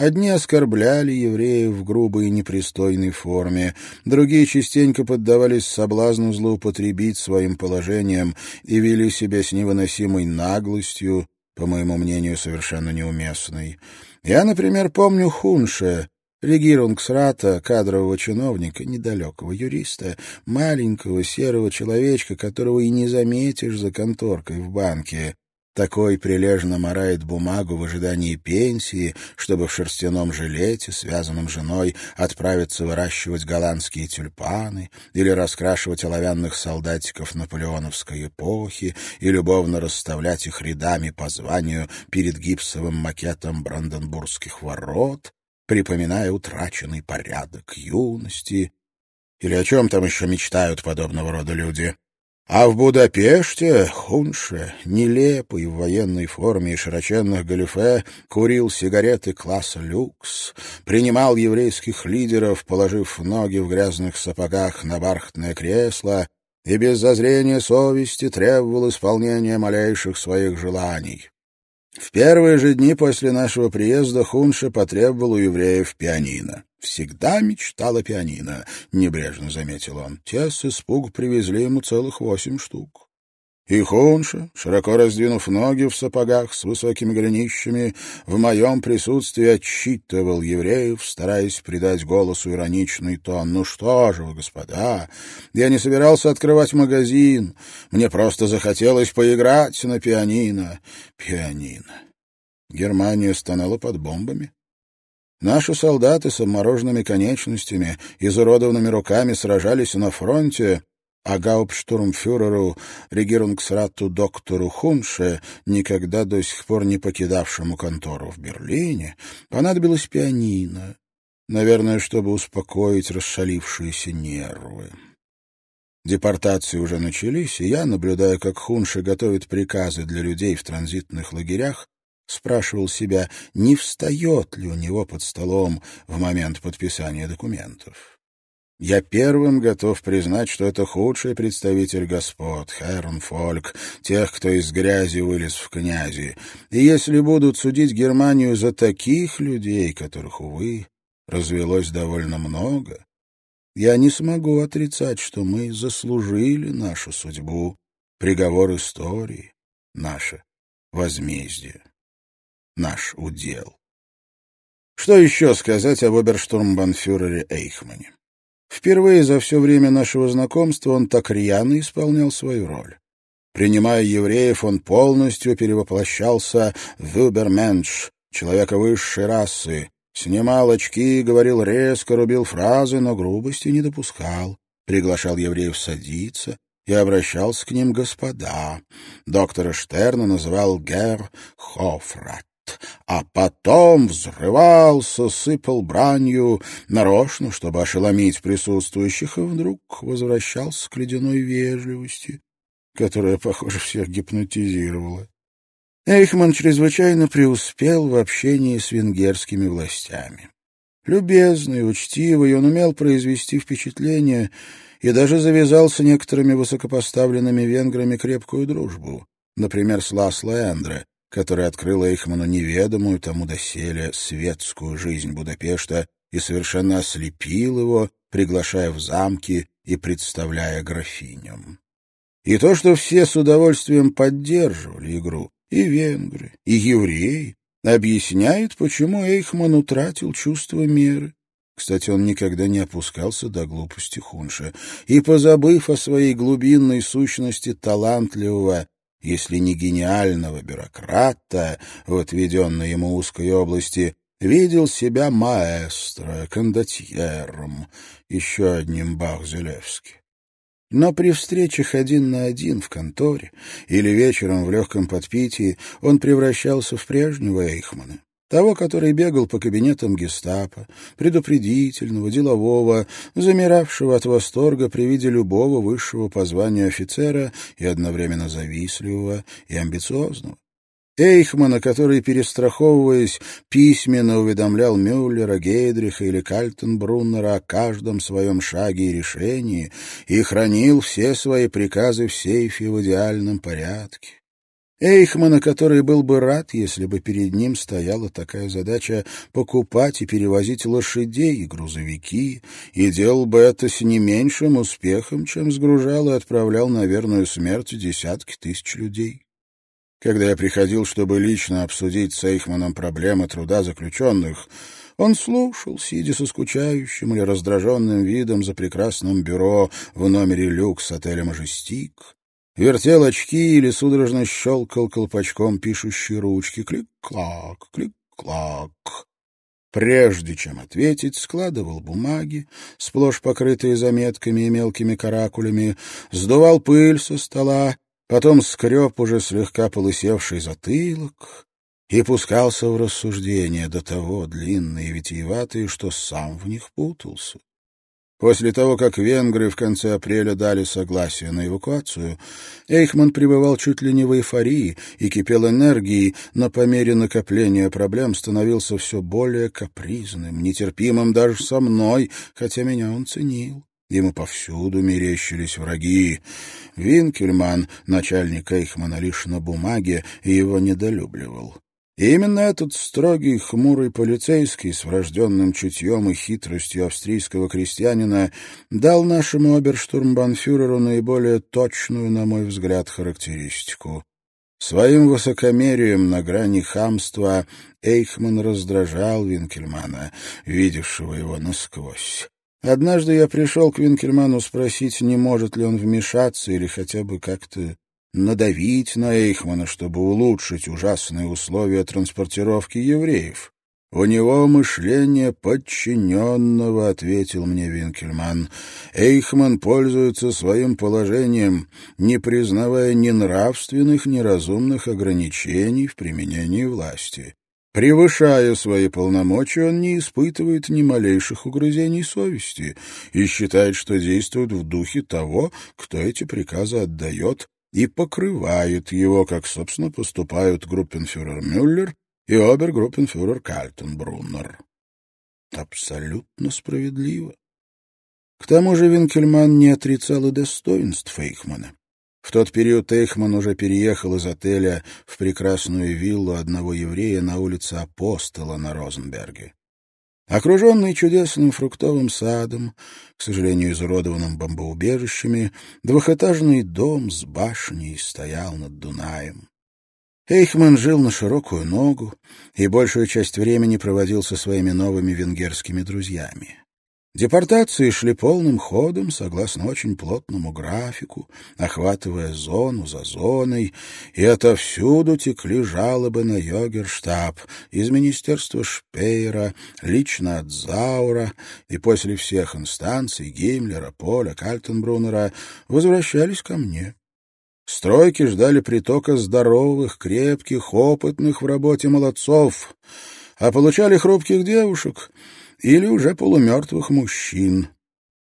Speaker 1: Одни оскорбляли евреев в грубой и непристойной форме, другие частенько поддавались соблазну злоупотребить своим положением и вели себя с невыносимой наглостью, по моему мнению, совершенно неуместной. Я, например, помню Хунше, регирунгсрата, кадрового чиновника, недалекого юриста, маленького серого человечка, которого и не заметишь за конторкой в банке, такой прилежно морает бумагу в ожидании пенсии, чтобы в шерстяном жилете, связанном женой, отправиться выращивать голландские тюльпаны или раскрашивать оловянных солдатиков наполеоновской эпохи и любовно расставлять их рядами по званию перед гипсовым макетом Бранденбургских ворот, припоминая утраченный порядок юности. Или о чем там еще мечтают подобного рода люди? А в Будапеште Хунше, нелепый в военной форме и широченных галифе, курил сигареты класса люкс, принимал еврейских лидеров, положив ноги в грязных сапогах на бархатное кресло и без зазрения совести требовал исполнения малейших своих желаний. В первые же дни после нашего приезда Хунша потребовал у евреев пианино. «Всегда мечтал о пианино», — небрежно заметил он. Те с испуг привезли ему целых восемь штук. И Хунша, широко раздвинув ноги в сапогах с высокими голенищами, в моем присутствии отчитывал евреев, стараясь придать голосу ироничный тон. «Ну что же вы, господа, я не собирался открывать магазин, мне просто захотелось поиграть на пианино». Пианино. Германия стонала под бомбами. Наши солдаты с обмороженными конечностями, изуродованными руками сражались на фронте, а гауптштурмфюреру регирунгсрату доктору Хунше, никогда до сих пор не покидавшему контору в Берлине, понадобилось пианино, наверное, чтобы успокоить расшалившиеся нервы. Депортации уже начались, и я, наблюдая, как Хунше готовит приказы для людей в транзитных лагерях, спрашивал себя, не встает ли у него под столом в момент подписания документов. Я первым готов признать, что это худший представитель господ, Хернфольк, тех, кто из грязи вылез в князи. И если будут судить Германию за таких людей, которых, увы, развелось довольно много, я не смогу отрицать, что мы заслужили нашу судьбу, приговор истории, наше возмездие, наш удел. Что еще сказать об оберштурмбанфюрере Эйхмане? Впервые за все время нашего знакомства он так рьяно исполнял свою роль. Принимая евреев, он полностью перевоплощался в «Übermensch», человека высшей расы, снимал очки, говорил резко, рубил фразы, но грубости не допускал, приглашал евреев садиться и обращался к ним господа. Доктора Штерна называл Гер Хофрат а потом взрывался, сыпал бранью, нарочно, чтобы ошеломить присутствующих, и вдруг возвращался к ледяной вежливости, которая, похоже, всех гипнотизировала. Эйхман чрезвычайно преуспел в общении с венгерскими властями. Любезный, учтивый, он умел произвести впечатление и даже завязал с некоторыми высокопоставленными венграми крепкую дружбу, например, с Ласло Эндре, который открыл Эйхману неведомую тому доселе светскую жизнь Будапешта и совершенно ослепил его, приглашая в замки и представляя графиням. И то, что все с удовольствием поддерживали игру, и венгры, и евреи, объясняет, почему Эйхман утратил чувство меры. Кстати, он никогда не опускался до глупости Хунша, и, позабыв о своей глубинной сущности талантливого если не гениального бюрократа в отведенной ему узкой области, видел себя маэстро, кондотьером, еще одним Бахзелевски. Но при встречах один на один в конторе или вечером в легком подпитии он превращался в прежнего Эйхмана. Того, который бегал по кабинетам гестапо, предупредительного, делового, замиравшего от восторга при виде любого высшего по званию офицера и одновременно завистливого и амбициозного. Эйхмана, который, перестраховываясь, письменно уведомлял Мюллера, Гейдриха или Кальтенбруннера о каждом своем шаге и решении и хранил все свои приказы в сейфе в идеальном порядке. Эйхмана, который был бы рад, если бы перед ним стояла такая задача покупать и перевозить лошадей и грузовики, и делал бы это с не меньшим успехом, чем сгружал и отправлял на верную смерть десятки тысяч людей. Когда я приходил, чтобы лично обсудить с Эйхманом проблемы труда заключенных, он слушал, сидя со скучающим или раздраженным видом за прекрасным бюро в номере люкс отеля «Мажестик», вертел очки или судорожно щелкал колпачком пишущей ручки. Клик-клак, клик-клак. Прежде чем ответить, складывал бумаги, сплошь покрытые заметками и мелкими каракулями, сдувал пыль со стола, потом скреб уже слегка полысевший затылок и пускался в рассуждения до того длинные и витиеватые, что сам в них путался. После того, как венгры в конце апреля дали согласие на эвакуацию, Эйхман пребывал чуть ли не в эйфории и кипел энергией, но по мере накопления проблем становился все более капризным, нетерпимым даже со мной, хотя меня он ценил. Ему повсюду мерещились враги. Винкельман, начальник Эйхмана, лишь на бумаге, его недолюбливал. И именно этот строгий, хмурый полицейский с врожденным чутьем и хитростью австрийского крестьянина дал нашему оберштурмбанфюреру наиболее точную, на мой взгляд, характеристику. Своим высокомерием на грани хамства Эйхман раздражал Винкельмана, видевшего его насквозь. Однажды я пришел к Винкельману спросить, не может ли он вмешаться или хотя бы как-то надавить на Эйхмана, чтобы улучшить ужасные условия транспортировки евреев. «У него мышление подчиненного», — ответил мне Винкельман. «Эйхман пользуется своим положением, не признавая ни нравственных, ни разумных ограничений в применении власти. Превышая свои полномочия, он не испытывает ни малейших угрызений совести и считает, что действует в духе того, кто эти приказы отдает, и покрывает его, как, собственно, поступают группенфюрер Мюллер и обергруппенфюрер Кальтенбруннер. Абсолютно справедливо. К тому же Винкельман не отрицал и достоинств Эйхмана. В тот период Эйхман уже переехал из отеля в прекрасную виллу одного еврея на улице Апостола на Розенберге. Окруженный чудесным фруктовым садом, к сожалению, изуродованным бомбоубежищами, двухэтажный дом с башней стоял над Дунаем. Эйхман жил на широкую ногу и большую часть времени проводил со своими новыми венгерскими друзьями. Депортации шли полным ходом, согласно очень плотному графику, охватывая зону за зоной, и отовсюду текли жалобы на Йогерштаб из министерства Шпейера, лично от Заура, и после всех инстанций Геймлера, Поля, Кальтенбруннера возвращались ко мне. Стройки ждали притока здоровых, крепких, опытных в работе молодцов, а получали хрупких девушек — или уже полумертвых мужчин.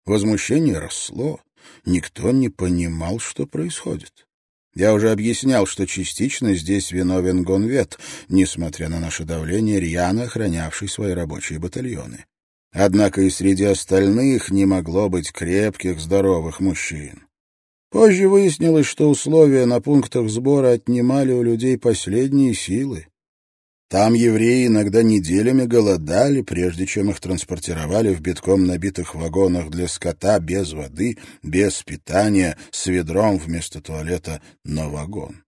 Speaker 1: Возмущение росло, никто не понимал, что происходит. Я уже объяснял, что частично здесь виновен Гонвет, несмотря на наше давление, рьяно охранявший свои рабочие батальоны. Однако и среди остальных не могло быть крепких, здоровых мужчин. Позже выяснилось, что условия на пунктах сбора отнимали у людей последние силы. Там евреи иногда неделями голодали, прежде чем их транспортировали в битком набитых вагонах для скота без воды, без питания, с ведром вместо туалета на вагон.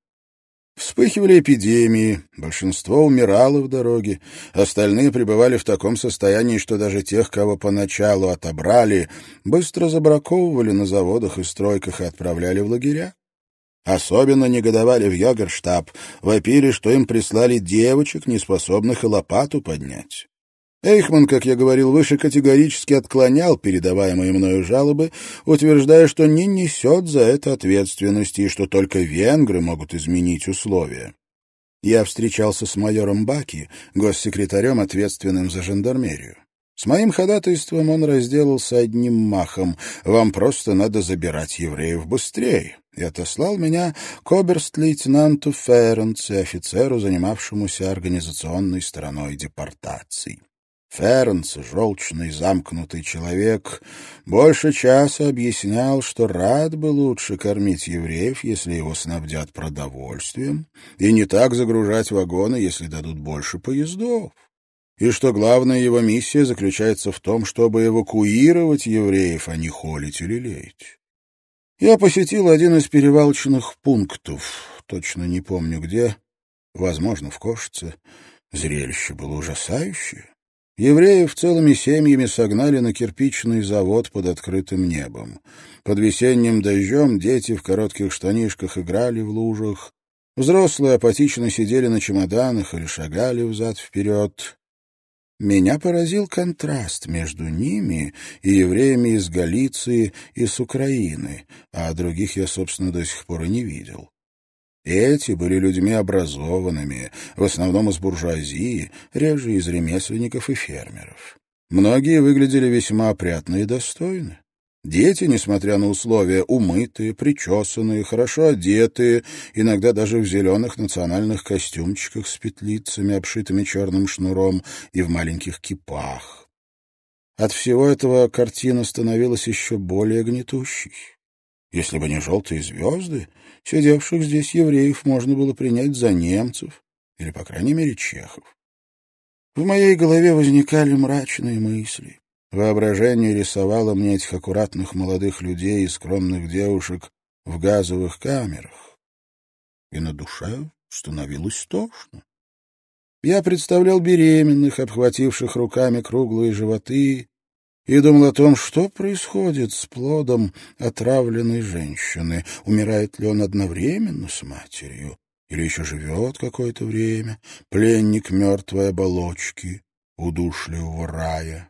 Speaker 1: Вспыхивали эпидемии, большинство умирало в дороге, остальные пребывали в таком состоянии, что даже тех, кого поначалу отобрали, быстро забраковывали на заводах и стройках и отправляли в лагеря. Особенно негодовали в Йогерштаб, вопили, что им прислали девочек, неспособных и лопату поднять. Эйхман, как я говорил выше, категорически отклонял передаваемые мною жалобы, утверждая, что не несет за это ответственности и что только венгры могут изменить условия. Я встречался с майором Баки, госсекретарем, ответственным за жандармерию. С моим ходатайством он разделался одним махом. Вам просто надо забирать евреев быстрее. И отослал меня к оберст-лейтенанту Ференце, офицеру, занимавшемуся организационной стороной депортаций. Ференц, желчный, замкнутый человек, больше часа объяснял, что рад бы лучше кормить евреев, если его снабдят продовольствием, и не так загружать вагоны, если дадут больше поездов и что главная его миссия заключается в том, чтобы эвакуировать евреев, а не холить или леять. Я посетил один из перевалочных пунктов, точно не помню где, возможно, в Кошице. Зрелище было ужасающее. Евреев целыми семьями согнали на кирпичный завод под открытым небом. Под весенним дождем дети в коротких штанишках играли в лужах, взрослые апатично сидели на чемоданах или шагали взад-вперед. Меня поразил контраст между ними и евреями из Галиции и с Украины, а других я, собственно, до сих пор и не видел. Эти были людьми образованными, в основном из буржуазии, реже из ремесленников и фермеров. Многие выглядели весьма опрятно и достойно. Дети, несмотря на условия, умытые, причесанные, хорошо одетые, иногда даже в зеленых национальных костюмчиках с петлицами, обшитыми черным шнуром, и в маленьких кипах. От всего этого картина становилась еще более гнетущей. Если бы не желтые звезды, сидевших здесь евреев можно было принять за немцев, или, по крайней мере, чехов. В моей голове возникали мрачные мысли. Воображение рисовало мне этих аккуратных молодых людей и скромных девушек в газовых камерах. И на душе становилось тошно. Я представлял беременных, обхвативших руками круглые животы, и думал о том, что происходит с плодом отравленной женщины. Умирает ли он одновременно с матерью? Или еще живет какое-то время, пленник мертвой оболочки? удушливого рая.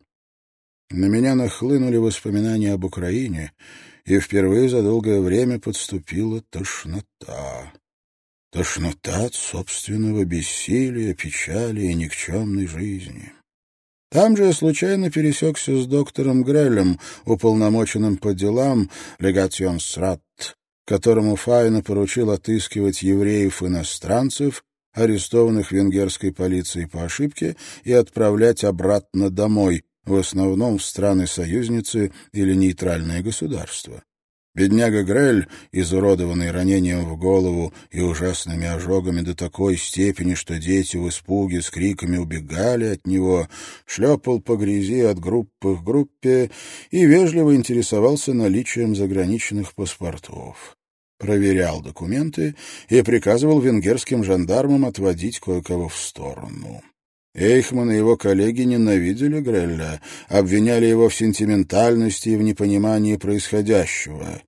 Speaker 1: На меня нахлынули воспоминания об Украине, и впервые за долгое время подступила тошнота. Тошнота от собственного бессилия, печали и никчемной жизни. Там же я случайно пересекся с доктором Грелем, уполномоченным по делам легацион Срат, которому Файна поручил отыскивать евреев-иностранцев, арестованных венгерской полицией по ошибке, и отправлять обратно домой, в основном в страны-союзницы или нейтральные государства. Бедняга Грель, изуродованный ранением в голову и ужасными ожогами до такой степени, что дети в испуге с криками убегали от него, шлепал по грязи от группы к группе и вежливо интересовался наличием заграничных паспортов. Проверял документы и приказывал венгерским жандармам отводить кое-кого в сторону. Эйхман и его коллеги ненавидели Грелля, обвиняли его в сентиментальности и в непонимании происходящего.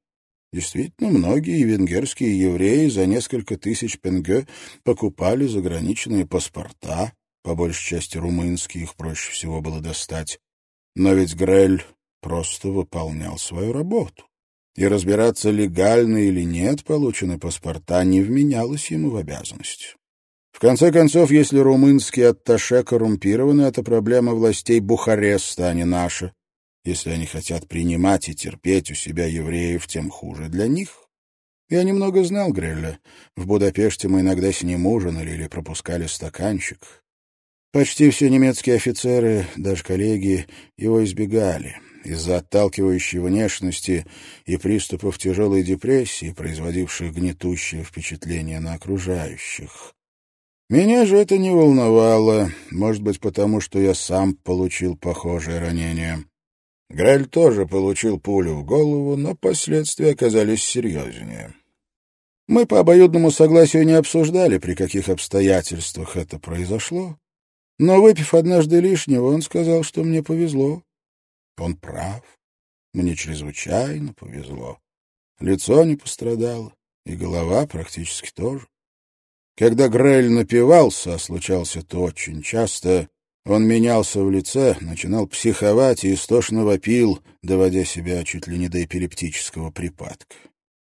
Speaker 1: Действительно, многие венгерские евреи за несколько тысяч пенге покупали заграничные паспорта, по большей части румынские, их проще всего было достать. Но ведь Грель просто выполнял свою работу. И разбираться, легально или нет получены паспорта, не вменялось ему в обязанность. В конце концов, если румынские атташе коррумпированы, это проблема властей Бухареста, а не наша. Если они хотят принимать и терпеть у себя евреев, тем хуже для них. Я немного знал Грелля. В Будапеште мы иногда с ним ужинали или пропускали стаканчик. Почти все немецкие офицеры, даже коллеги, его избегали из-за отталкивающей внешности и приступов тяжелой депрессии, производивших гнетущее впечатление на окружающих. Меня же это не волновало, может быть, потому что я сам получил похожее ранение. Грель тоже получил пулю в голову, но последствия оказались серьезнее. Мы по обоюдному согласию не обсуждали, при каких обстоятельствах это произошло, но, выпив однажды лишнего, он сказал, что мне повезло. Он прав. Мне чрезвычайно повезло. Лицо не пострадало, и голова практически тоже. Когда Грель напивался, а случался это очень часто, он менялся в лице, начинал психовать и истошно вопил, доводя себя чуть ли не до эпилептического припадка.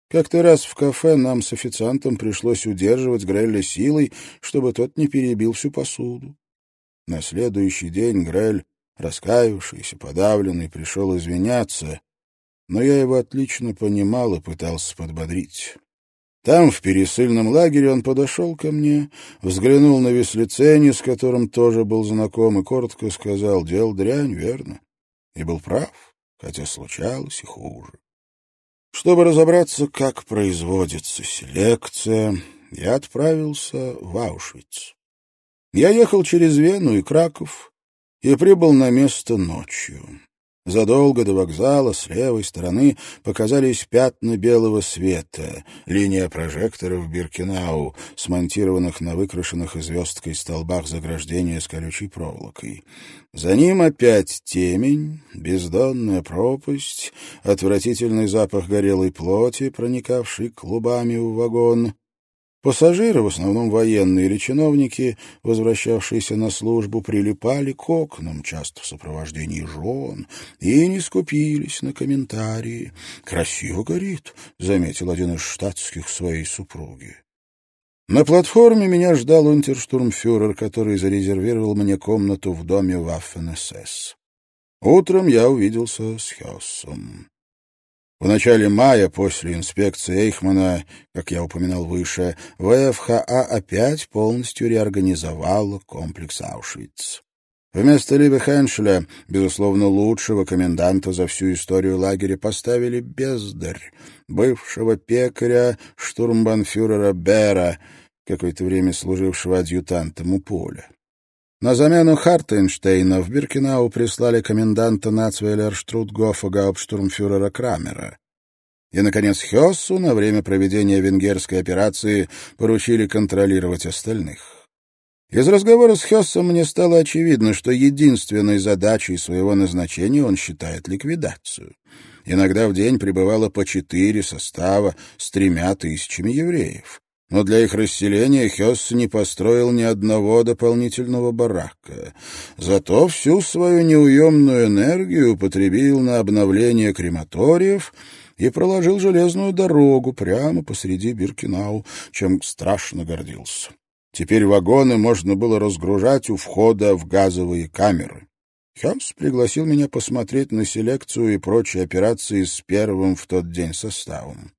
Speaker 1: Как-то раз в кафе нам с официантом пришлось удерживать Греля силой, чтобы тот не перебил всю посуду. На следующий день Грель, раскаявшийся, подавленный, пришел извиняться, но я его отлично понимал и пытался подбодрить. Там, в пересыльном лагере, он подошел ко мне, взглянул на Веслицени, с которым тоже был знаком, и коротко сказал, «Дел дрянь, верно?» И был прав, хотя случалось и хуже. Чтобы разобраться, как производится селекция, я отправился в Аушвиц. Я ехал через Вену и Краков и прибыл на место ночью. Задолго до вокзала с левой стороны показались пятна белого света, линия прожекторов Биркинау, смонтированных на выкрашенных звездкой столбах заграждения с колючей проволокой. За ним опять темень, бездонная пропасть, отвратительный запах горелой плоти, проникавший клубами в вагон, Пассажиры, в основном военные или чиновники, возвращавшиеся на службу, прилипали к окнам, часто в сопровождении жен, и не скупились на комментарии. «Красиво горит», — заметил один из штатских своей супруги. На платформе меня ждал унтерштурмфюрер, который зарезервировал мне комнату в доме Ваффен-СС. Утром я увиделся с Хессом. В начале мая, после инспекции Эйхмана, как я упоминал выше, ВФХА опять полностью реорганизовала комплекс Аушвиц. Вместо Либи Хеншеля, безусловно, лучшего коменданта за всю историю лагеря, поставили бездарь, бывшего пекаря штурмбанфюрера Бера, какое-то время служившего адъютантом у поля. На замену Хартенштейна в Биркенау прислали коменданта Нацвейлерштрутгофа гауптштурмфюрера Крамера. И, наконец, Хессу на время проведения венгерской операции поручили контролировать остальных. Из разговора с Хессом мне стало очевидно, что единственной задачей своего назначения он считает ликвидацию. Иногда в день прибывало по четыре состава с тремя тысячами евреев. Но для их расселения Хёс не построил ни одного дополнительного барака. Зато всю свою неуемную энергию употребил на обновление крематориев и проложил железную дорогу прямо посреди Биркинау, чем страшно гордился. Теперь вагоны можно было разгружать у входа в газовые камеры. Хёс пригласил меня посмотреть на селекцию и прочие операции с первым в тот день составом.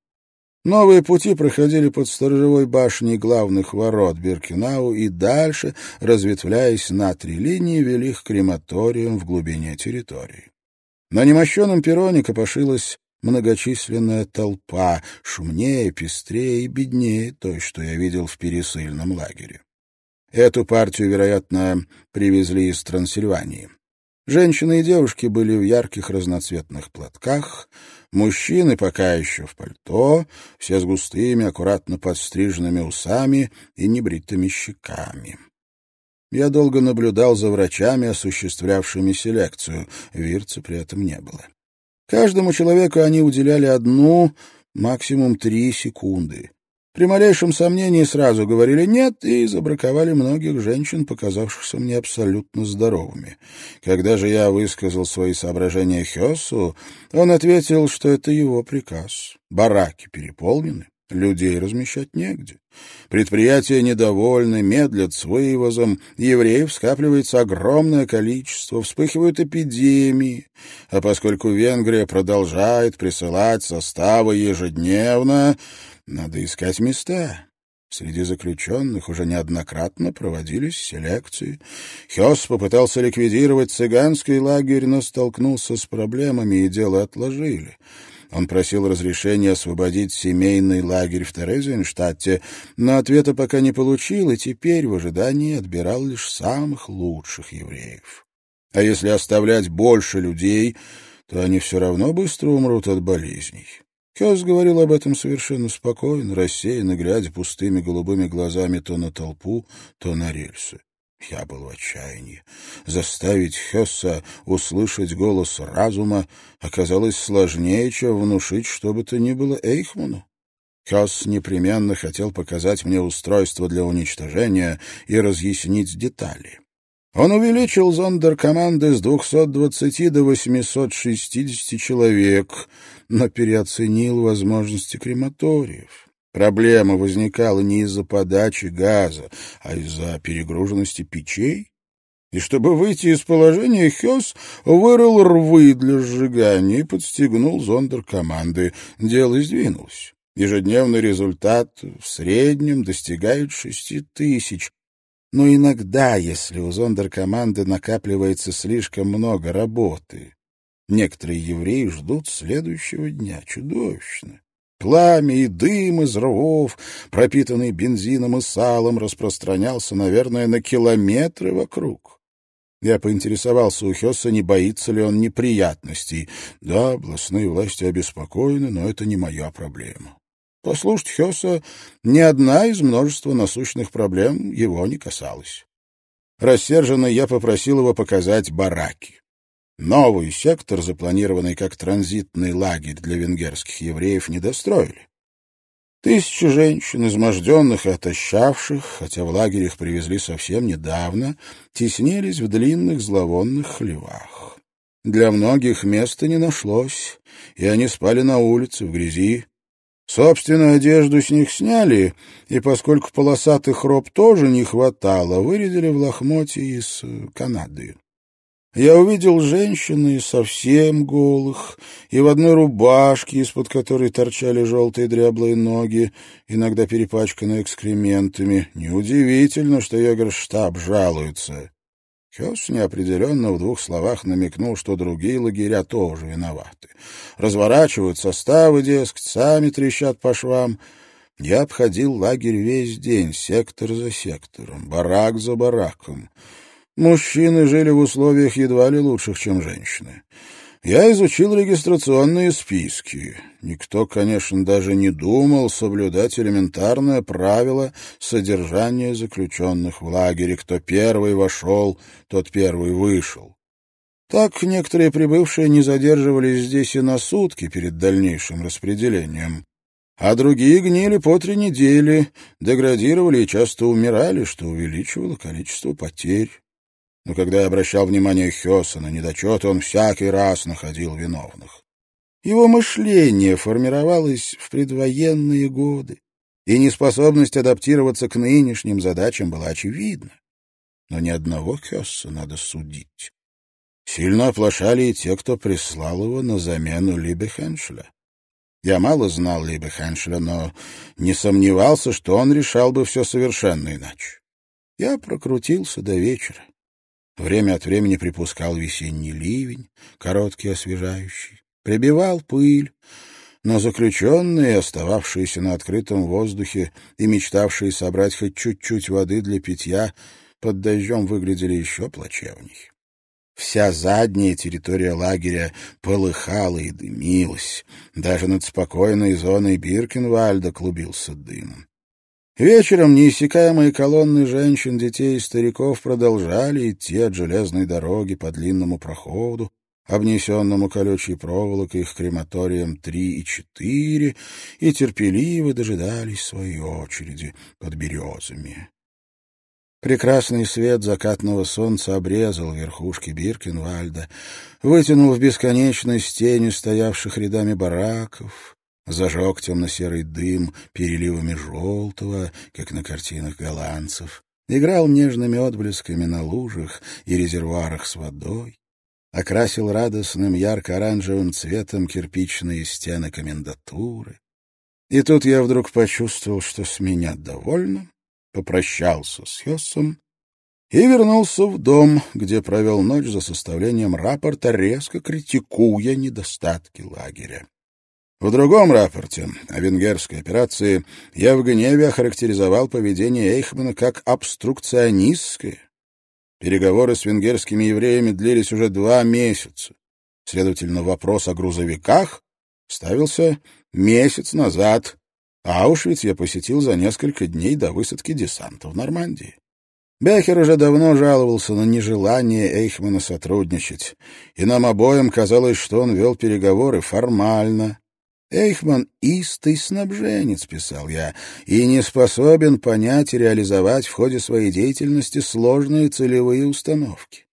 Speaker 1: Новые пути проходили под сторожевой башней главных ворот Биркинау и дальше, разветвляясь на три линии, вели к крематориям в глубине территории. На немощенном перроне копошилась многочисленная толпа, шумнее, пестрее и беднее той, что я видел в пересыльном лагере. Эту партию, вероятно, привезли из Трансильвании. Женщины и девушки были в ярких разноцветных платках, мужчины пока еще в пальто, все с густыми, аккуратно подстриженными усами и небритыми щеками. Я долго наблюдал за врачами, осуществлявшими селекцию, вирца при этом не было. Каждому человеку они уделяли одну, максимум три секунды. При малейшем сомнении сразу говорили «нет» и забраковали многих женщин, показавшихся мне абсолютно здоровыми. Когда же я высказал свои соображения Хёсу, он ответил, что это его приказ. Бараки переполнены, людей размещать негде. Предприятия недовольны, медлят с вывозом, евреев скапливается огромное количество, вспыхивают эпидемии. А поскольку Венгрия продолжает присылать составы ежедневно, надо искать места. Среди заключенных уже неоднократно проводились селекции. Хёс попытался ликвидировать цыганский лагерь, но столкнулся с проблемами, и дело отложили. Он просил разрешения освободить семейный лагерь в Терезинштадте, но ответа пока не получил, и теперь в ожидании отбирал лишь самых лучших евреев. А если оставлять больше людей, то они все равно быстро умрут от болезней. Кёс говорил об этом совершенно спокойно, рассеянно, глядя пустыми голубыми глазами то на толпу, то на рельсы. Я был в отчаянии. Заставить Хесса услышать голос разума оказалось сложнее, чем внушить что бы то ни было Эйхману. Хесс непременно хотел показать мне устройство для уничтожения и разъяснить детали. Он увеличил зондеркоманды с 220 до 860 человек, но переоценил возможности крематориев. Проблема возникала не из-за подачи газа, а из-за перегруженности печей. И чтобы выйти из положения, Хёс вырыл рвы для сжигания и подстегнул зондеркоманды. Дело сдвинулось. Ежедневный результат в среднем достигает шести тысяч, но иногда, если у зондеркоманды накапливается слишком много работы, некоторые евреи ждут следующего дня чудовищно. Пламя и дым из рвов, пропитанный бензином и салом, распространялся, наверное, на километры вокруг. Я поинтересовался у Хесса, не боится ли он неприятностей. Да, областные власти обеспокоены, но это не моя проблема. Послушать Хёса, ни одна из множества насущных проблем его не касалась. Рассерженный я попросил его показать бараки. Новый сектор, запланированный как транзитный лагерь для венгерских евреев, не достроили. Тысячи женщин, изможденных и отощавших, хотя в лагерь их привезли совсем недавно, теснились в длинных зловонных хлевах. Для многих места не нашлось, и они спали на улице, в грязи, Собственную одежду с них сняли, и поскольку полосатых роб тоже не хватало, вырядили в лохмотья из э, Канады. Я увидел женщины совсем голых, и в одной рубашке, из-под которой торчали желтые дряблые ноги, иногда перепачканные экскрементами. Неудивительно, что Йогарштаб жалуется. Хёс неопределенно в двух словах намекнул, что другие лагеря тоже виноваты. Разворачивают составы, дескать, сами трещат по швам. Я обходил лагерь весь день, сектор за сектором, барак за бараком. Мужчины жили в условиях едва ли лучших, чем женщины. Я изучил регистрационные списки. Никто, конечно, даже не думал соблюдать элементарное правило содержания заключенных в лагере. Кто первый вошел, тот первый вышел. Так некоторые прибывшие не задерживались здесь и на сутки перед дальнейшим распределением. а другие гнили по три недели, деградировали и часто умирали, что увеличивало количество потерь. Но когда я обращал внимание Хёса на недочеты, он всякий раз находил виновных. Его мышление формировалось в предвоенные годы, и неспособность адаптироваться к нынешним задачам была очевидна. Но ни одного Хёсса надо судить. Сильно оплошали и те, кто прислал его на замену Либе Хеншеля. Я мало знал Либе Хеншеля, но не сомневался, что он решал бы все совершенно иначе. Я прокрутился до вечера. Время от времени припускал весенний ливень, короткий освежающий, прибивал пыль, но заключенные, остававшиеся на открытом воздухе и мечтавшие собрать хоть чуть-чуть воды для питья, под дождем выглядели еще плачевней. Вся задняя территория лагеря полыхала и дымилась. Даже над спокойной зоной Биркенвальда клубился дым. Вечером неиссякаемые колонны женщин, детей и стариков продолжали идти от железной дороги по длинному проходу, обнесенному колючей проволокой их крематорием три и четыре, и терпеливо дожидались своей очереди под березами. Прекрасный свет закатного солнца обрезал верхушки Биркенвальда, вытянул в бесконечность тени стоявших рядами бараков, зажег темно-серый дым переливами желтого, как на картинах голландцев, играл нежными отблесками на лужах и резервуарах с водой, окрасил радостным ярко-оранжевым цветом кирпичные стены комендатуры. И тут я вдруг почувствовал, что с меня довольно, попрощался с Хессом и вернулся в дом, где провел ночь за составлением рапорта, резко критикуя недостатки лагеря. В другом рапорте о венгерской операции я в гневе охарактеризовал поведение Эйхмана как обструкционистское. Переговоры с венгерскими евреями длились уже два месяца. Следовательно, вопрос о грузовиках ставился месяц назад, Аушвиц я посетил за несколько дней до высадки десанта в Нормандии. Бехер уже давно жаловался на нежелание Эйхмана сотрудничать, и нам обоим казалось, что он вел переговоры формально. Эйхман — истый снабженец, — писал я, — и не способен понять и реализовать в ходе своей деятельности сложные целевые установки.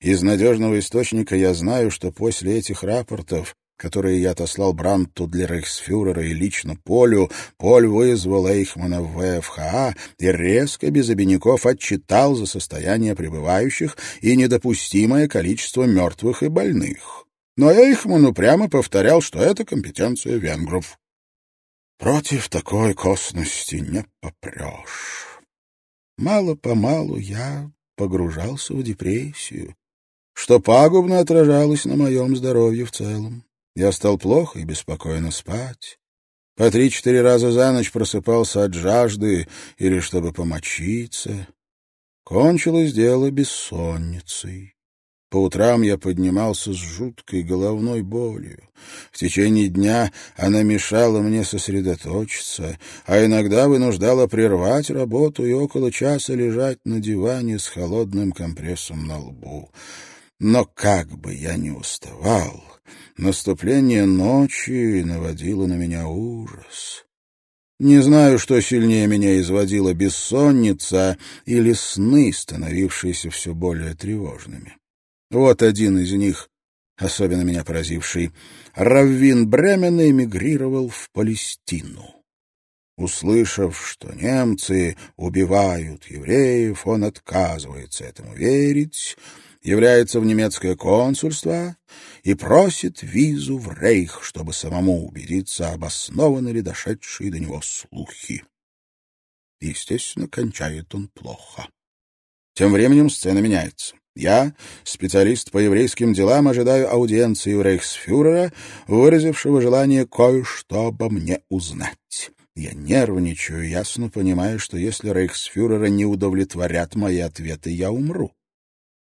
Speaker 1: Из надежного источника я знаю, что после этих рапортов которые я отослал Брандту для рейхсфюрера и лично Полю, Поль вызвал Эйхмана в ВФХА и резко, без обиняков, отчитал за состояние пребывающих и недопустимое количество мертвых и больных. Но Эйхман упрямо повторял, что это компетенция венгров. Против такой косности не попрешь. Мало-помалу я погружался в депрессию, что пагубно отражалось на моем здоровье в целом. Я стал плохо и беспокойно спать. По три-четыре раза за ночь просыпался от жажды или чтобы помочиться. Кончилось дело бессонницей. По утрам я поднимался с жуткой головной болью. В течение дня она мешала мне сосредоточиться, а иногда вынуждала прервать работу и около часа лежать на диване с холодным компрессом на лбу. Но как бы я ни уставал, Наступление ночи наводило на меня ужас. Не знаю, что сильнее меня изводило, бессонница или сны, становившиеся все более тревожными. Вот один из них, особенно меня поразивший. Раввин Бремена эмигрировал в Палестину. Услышав, что немцы убивают евреев, он отказывается этому верить, является в немецкое консульство и просит визу в Рейх, чтобы самому убедиться, обоснованы ли дошедшие до него слухи. Естественно, кончает он плохо. Тем временем сцена меняется. Я, специалист по еврейским делам, ожидаю аудиенции у рейхсфюрера, выразившего желание кое-что обо мне узнать. Я нервничаю, ясно понимаю, что если рейхсфюрера не удовлетворят мои ответы, я умру.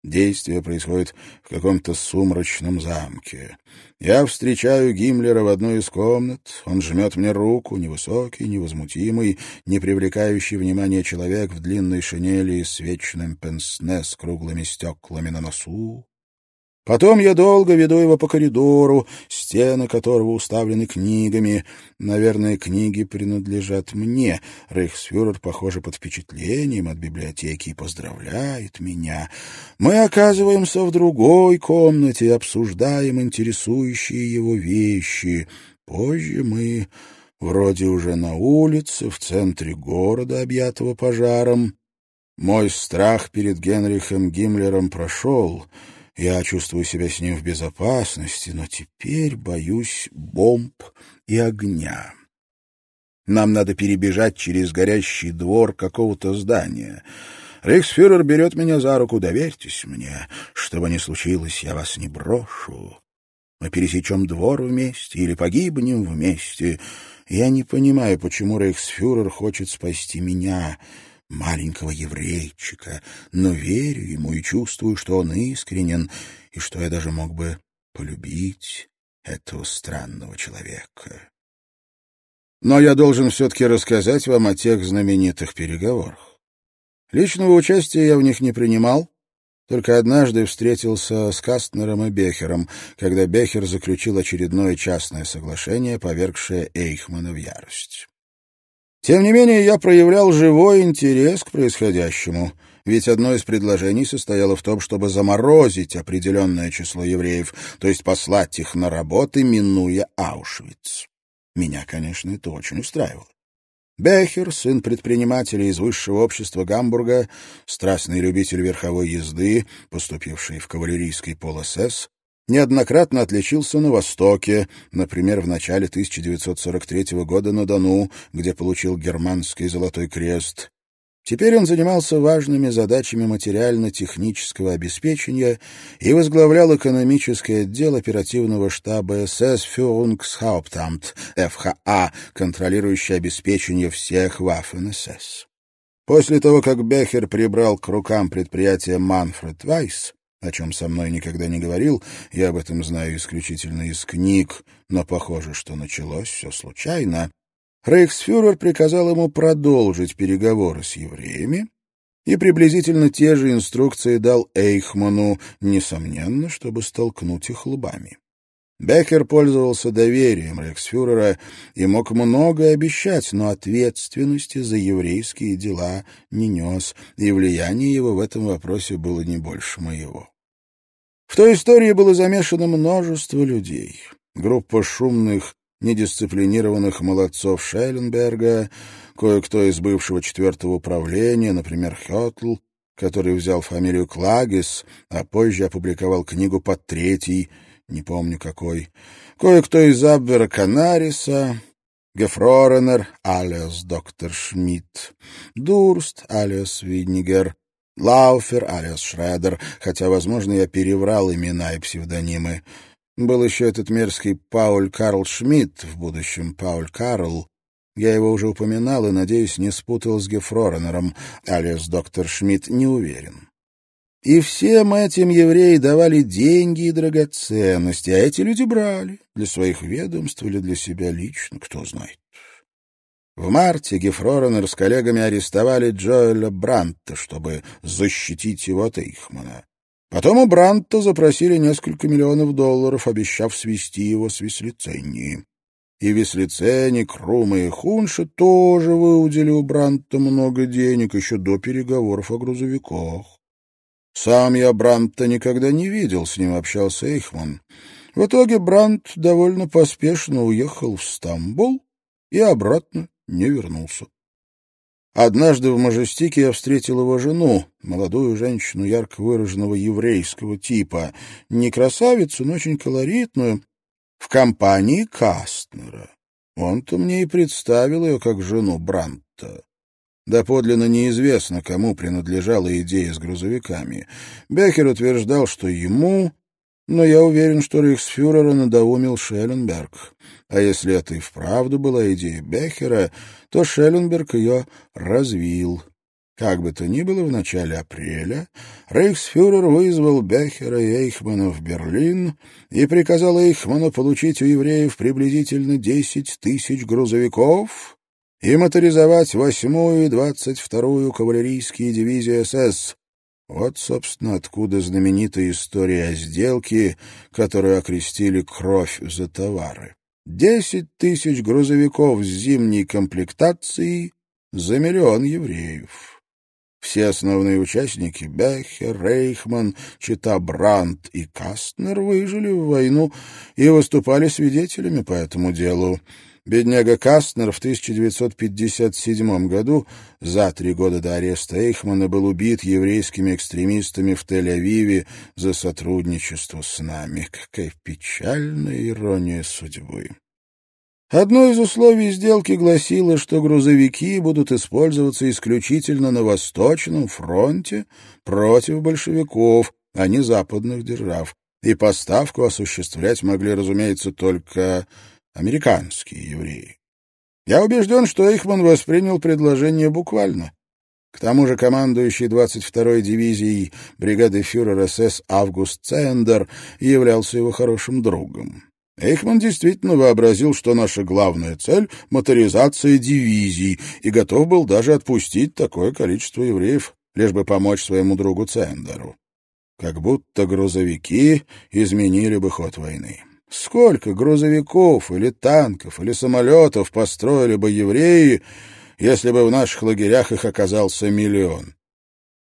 Speaker 1: Действие происходит в каком-то сумрачном замке. Я встречаю Гиммлера в одной из комнат. Он жмет мне руку, невысокий, невозмутимый, не привлекающий внимания человек в длинной шинели и с вечным пенсне с круглыми стеклами на носу. Потом я долго веду его по коридору, стены которого уставлены книгами. Наверное, книги принадлежат мне. Рейхсфюрер, похоже, под впечатлением от библиотеки и поздравляет меня. Мы оказываемся в другой комнате и обсуждаем интересующие его вещи. Позже мы вроде уже на улице, в центре города, объятого пожаром. Мой страх перед Генрихом Гиммлером прошел — я чувствую себя с ним в безопасности, но теперь боюсь бомб и огня. Нам надо перебежать через горящий двор какого-то здания. Рейхсфюрер берет меня за руку. Доверьтесь мне. Что бы ни случилось, я вас не брошу. Мы пересечем двор вместе или погибнем вместе. Я не понимаю, почему рейхсфюрер хочет спасти меня маленького еврейчика, но верю ему и чувствую, что он искренен, и что я даже мог бы полюбить этого странного человека. Но я должен все-таки рассказать вам о тех знаменитых переговорах. Личного участия я в них не принимал, только однажды встретился с Кастнером и Бехером, когда Бехер заключил очередное частное соглашение, повергшее Эйхмана в ярость. Тем не менее, я проявлял живой интерес к происходящему, ведь одно из предложений состояло в том, чтобы заморозить определенное число евреев, то есть послать их на работы, минуя Аушвиц. Меня, конечно, это очень устраивало. Бехер, сын предпринимателя из высшего общества Гамбурга, страстный любитель верховой езды, поступивший в кавалерийский пол СС, неоднократно отличился на Востоке, например, в начале 1943 года на Дону, где получил германский Золотой Крест. Теперь он занимался важными задачами материально-технического обеспечения и возглавлял экономический отдел оперативного штаба СС Führungshauptamt, ФХА, контролирующий обеспечение всех Waffen-СС. После того, как Бехер прибрал к рукам предприятие Манфред Вайс, о чем со мной никогда не говорил, я об этом знаю исключительно из книг, но похоже, что началось все случайно. Рейхсфюрер приказал ему продолжить переговоры с евреями и приблизительно те же инструкции дал Эйхману, несомненно, чтобы столкнуть их лбами. Беккер пользовался доверием рейхсфюрера и мог многое обещать, но ответственности за еврейские дела не нес, и влияние его в этом вопросе было не больше моего. В той истории было замешано множество людей. Группа шумных, недисциплинированных молодцов Шелленберга, кое-кто из бывшего четвертого управления, например, Хётл, который взял фамилию Клагис, а позже опубликовал книгу под третий — не помню какой, кое-кто из Абвера Канариса, Гефроренер, алиас доктор Шмидт, Дурст, алиас Виднигер, Лауфер, алиас Шредер, хотя, возможно, я переврал имена и псевдонимы. Был еще этот мерзкий Пауль Карл Шмидт, в будущем Пауль Карл. Я его уже упоминал и, надеюсь, не спутал с Гефроренером, алиас доктор Шмидт, не уверен. И всем этим евреи давали деньги и драгоценности, а эти люди брали для своих ведомств или для себя лично, кто знает. В марте Гефроренер с коллегами арестовали Джоэля Бранта, чтобы защитить его от Эйхмана. Потом у Бранта запросили несколько миллионов долларов, обещав свести его с Веслиценни. И Веслиценни, Крума и Хунша тоже выудили у Бранта много денег еще до переговоров о грузовиках. Сам я Брандта никогда не видел, с ним общался Эйхман. В итоге Брандт довольно поспешно уехал в Стамбул и обратно не вернулся. Однажды в Мажестике я встретил его жену, молодую женщину ярко выраженного еврейского типа, не красавицу, но очень колоритную, в компании Кастнера. Он-то мне и представил ее как жену Брандта. Доподлинно неизвестно, кому принадлежала идея с грузовиками. Бехер утверждал, что ему, но я уверен, что рейхсфюрера надоумил Шелленберг. А если это и вправду была идея Бехера, то Шелленберг ее развил. Как бы то ни было, в начале апреля рейхсфюрер вызвал Бехера и Эйхмана в Берлин и приказал Эйхману получить у евреев приблизительно десять тысяч грузовиков и моторизовать восьмую и двадцать вторую кавалерийские дивизии СС. Вот, собственно, откуда знаменитая история о сделке, которую окрестили «Кровь за товары». Десять тысяч грузовиков с зимней комплектацией за миллион евреев. Все основные участники — Бехер, Рейхман, Чита Брандт и Кастнер — выжили в войну и выступали свидетелями по этому делу. Бедняга Кастнер в 1957 году, за три года до ареста Эйхмана, был убит еврейскими экстремистами в Тель-Авиве за сотрудничество с нами. Какая печальная ирония судьбы. Одно из условий сделки гласило, что грузовики будут использоваться исключительно на Восточном фронте против большевиков, а не западных держав, и поставку осуществлять могли, разумеется, только американские евреи. Я убежден, что Эйхман воспринял предложение буквально. К тому же командующий 22-й дивизией бригады фюрера СС Август Цендер являлся его хорошим другом. Эйхман действительно вообразил, что наша главная цель — моторизация дивизий, и готов был даже отпустить такое количество евреев, лишь бы помочь своему другу Цендеру. Как будто грузовики изменили бы ход войны. Сколько грузовиков или танков или самолетов построили бы евреи, если бы в наших лагерях их оказался миллион?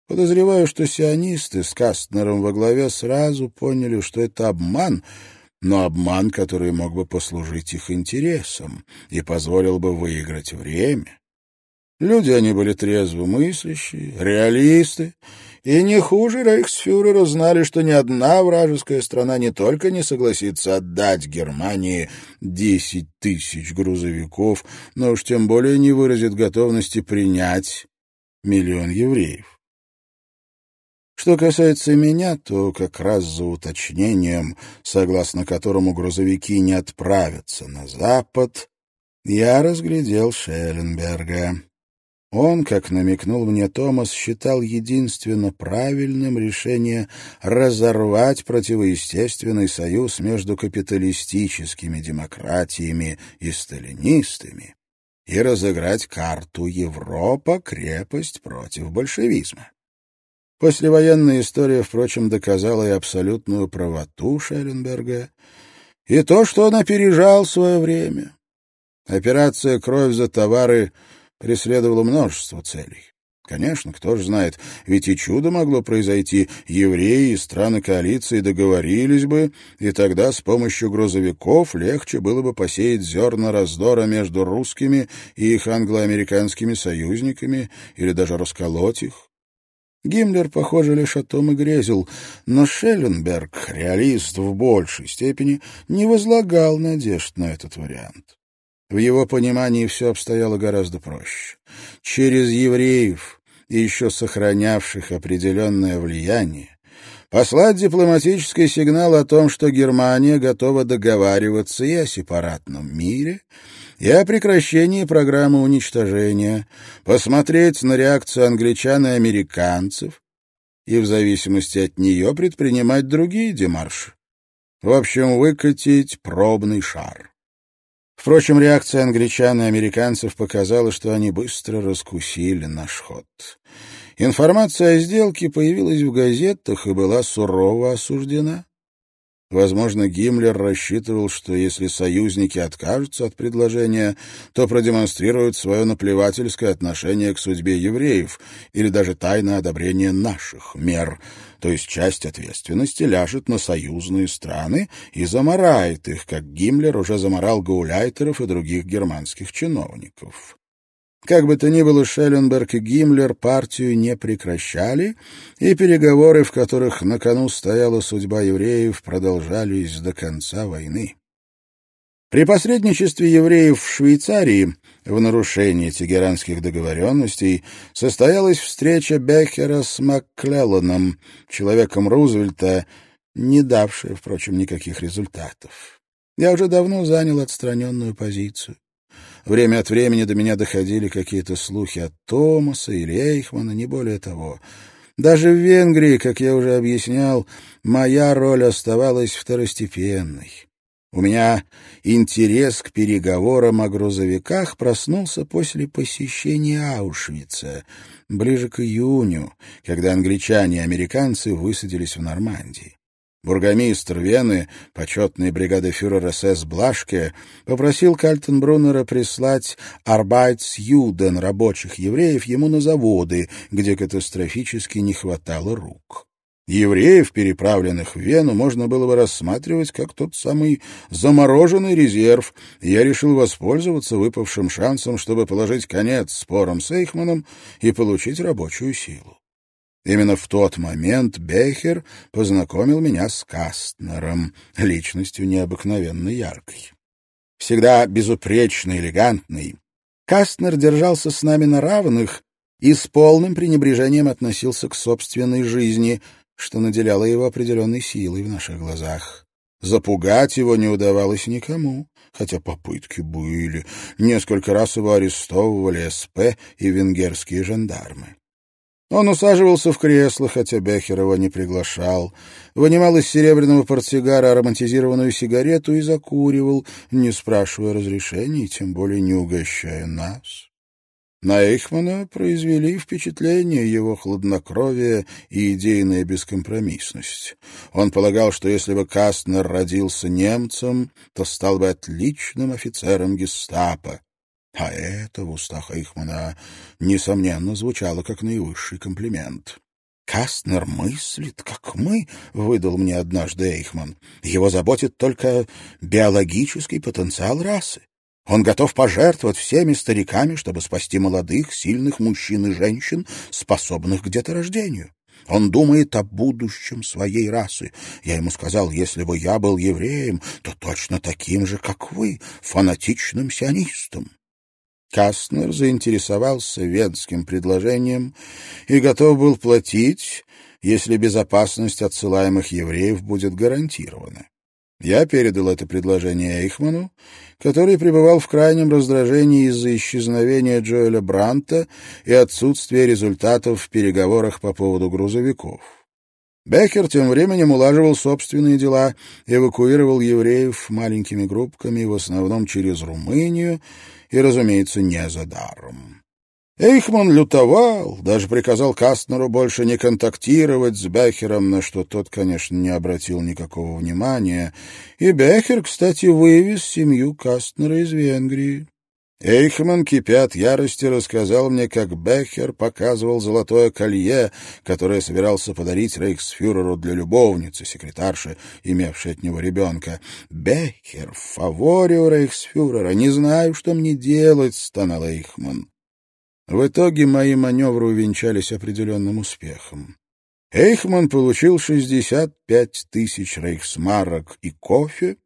Speaker 1: Подозреваю, что сионисты с Кастнером во главе сразу поняли, что это обман, но обман, который мог бы послужить их интересам и позволил бы выиграть время. Люди они были трезвомыслящие, реалисты, и не хуже рейхсфюрера знали, что ни одна вражеская страна не только не согласится отдать Германии десять тысяч грузовиков, но уж тем более не выразит готовности принять миллион евреев. Что касается меня, то как раз за уточнением, согласно которому грузовики не отправятся на запад, я разглядел Шелленберга. Он, как намекнул мне Томас, считал единственно правильным решение разорвать противоестественный союз между капиталистическими демократиями и сталинистами и разыграть карту «Европа — крепость против большевизма». Послевоенная история, впрочем, доказала и абсолютную правоту Шелленберга, и то, что он опережал свое время. Операция «Кровь за товары» преследовала множество целей. Конечно, кто ж знает, ведь и чудо могло произойти. Евреи и страны коалиции договорились бы, и тогда с помощью грузовиков легче было бы посеять зерна раздора между русскими и их англо-американскими союзниками, или даже расколоть их. Гиммлер, похоже, лишь о том и грезил, но Шелленберг, реалист в большей степени, не возлагал надежд на этот вариант. В его понимании все обстояло гораздо проще. Через евреев еще сохранявших определенное влияние послать дипломатический сигнал о том, что Германия готова договариваться и о сепаратном мире, и о прекращении программы уничтожения, посмотреть на реакцию англичан и американцев и в зависимости от нее предпринимать другие демарши. В общем, выкатить пробный шар. Впрочем, реакция англичан и американцев показала, что они быстро раскусили наш ход. Информация о сделке появилась в газетах и была сурово осуждена. Возможно, Гиммлер рассчитывал, что если союзники откажутся от предложения, то продемонстрируют свое наплевательское отношение к судьбе евреев или даже тайное одобрение наших мер, то есть часть ответственности ляжет на союзные страны и заморает их, как Гиммлер уже заморал гауляйтеров и других германских чиновников. Как бы то ни было, Шелленберг и Гиммлер партию не прекращали, и переговоры, в которых на кону стояла судьба евреев, продолжались до конца войны. При посредничестве евреев в Швейцарии в нарушении тегеранских договоренностей состоялась встреча Бехера с Макклелланом, человеком Рузвельта, не давшая, впрочем, никаких результатов. Я уже давно занял отстраненную позицию. Время от времени до меня доходили какие-то слухи от Томаса или Эйхмана, не более того. Даже в Венгрии, как я уже объяснял, моя роль оставалась второстепенной. У меня интерес к переговорам о грузовиках проснулся после посещения Аушвица, ближе к июню, когда англичане и американцы высадились в Нормандии. Бургомистр Вены, почетный бригадофюрер СС Блашке, попросил Кальтенбруннера прислать «Арбайтсюден» рабочих евреев ему на заводы, где катастрофически не хватало рук. Евреев, переправленных в Вену, можно было бы рассматривать как тот самый замороженный резерв, я решил воспользоваться выпавшим шансом, чтобы положить конец спорам с Эйхманом и получить рабочую силу. Именно в тот момент Бехер познакомил меня с Кастнером, личностью необыкновенно яркой. Всегда безупречно элегантный, Кастнер держался с нами на равных и с полным пренебрежением относился к собственной жизни, что наделяло его определенной силой в наших глазах. Запугать его не удавалось никому, хотя попытки были. Несколько раз его арестовывали СП и венгерские жандармы. Он усаживался в кресло, хотя Бехер его не приглашал, вынимал из серебряного портсигара ароматизированную сигарету и закуривал, не спрашивая разрешения, тем более не угощая нас. На Эйхмана произвели впечатление его хладнокровие и идейная бескомпромиссность. Он полагал, что если бы Кастнер родился немцем, то стал бы отличным офицером гестапо, а это в устах Эйхмана, несомненно, звучало как наивысший комплимент. «Кастнер мыслит, как мы», — выдал мне однажды Эйхман. «Его заботит только биологический потенциал расы. Он готов пожертвовать всеми стариками, чтобы спасти молодых, сильных мужчин и женщин, способных к деторождению. Он думает о будущем своей расы. Я ему сказал, если бы я был евреем, то точно таким же, как вы, фанатичным сионистом. Кастнер заинтересовался венским предложением и готов был платить, если безопасность отсылаемых евреев будет гарантирована. Я передал это предложение Эйхману, который пребывал в крайнем раздражении из-за исчезновения Джоэля Бранта и отсутствия результатов в переговорах по поводу грузовиков. Беккер тем временем улаживал собственные дела, эвакуировал евреев маленькими группками, в основном через Румынию, и, разумеется, не за даром. Эйхман лютовал, даже приказал Кастнеру больше не контактировать с Бехером, на что тот, конечно, не обратил никакого внимания, и Бехер, кстати, вывез семью Кастнера из Венгрии. Эйхман, кипя от ярости, рассказал мне, как Бехер показывал золотое колье, которое собирался подарить рейхсфюреру для любовницы, секретарши, имевшей от него ребенка. «Бехер в фаворе у рейхсфюрера. Не знаю, что мне делать», — стонал Эйхман. В итоге мои маневры увенчались определенным успехом. Эйхман получил 65 тысяч рейхсмарок и кофе,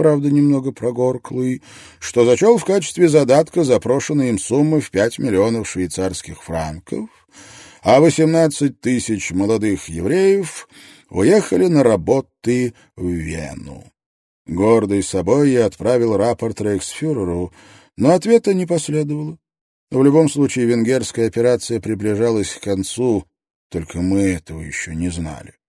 Speaker 1: правда, немного прогорклый, что зачел в качестве задатка запрошенные им суммы в 5 миллионов швейцарских франков, а 18 тысяч молодых евреев уехали на работы в Вену. Гордый собой я отправил рапорт рейхсфюреру, но ответа не последовало. В любом случае венгерская операция приближалась к концу, только мы этого еще не знали.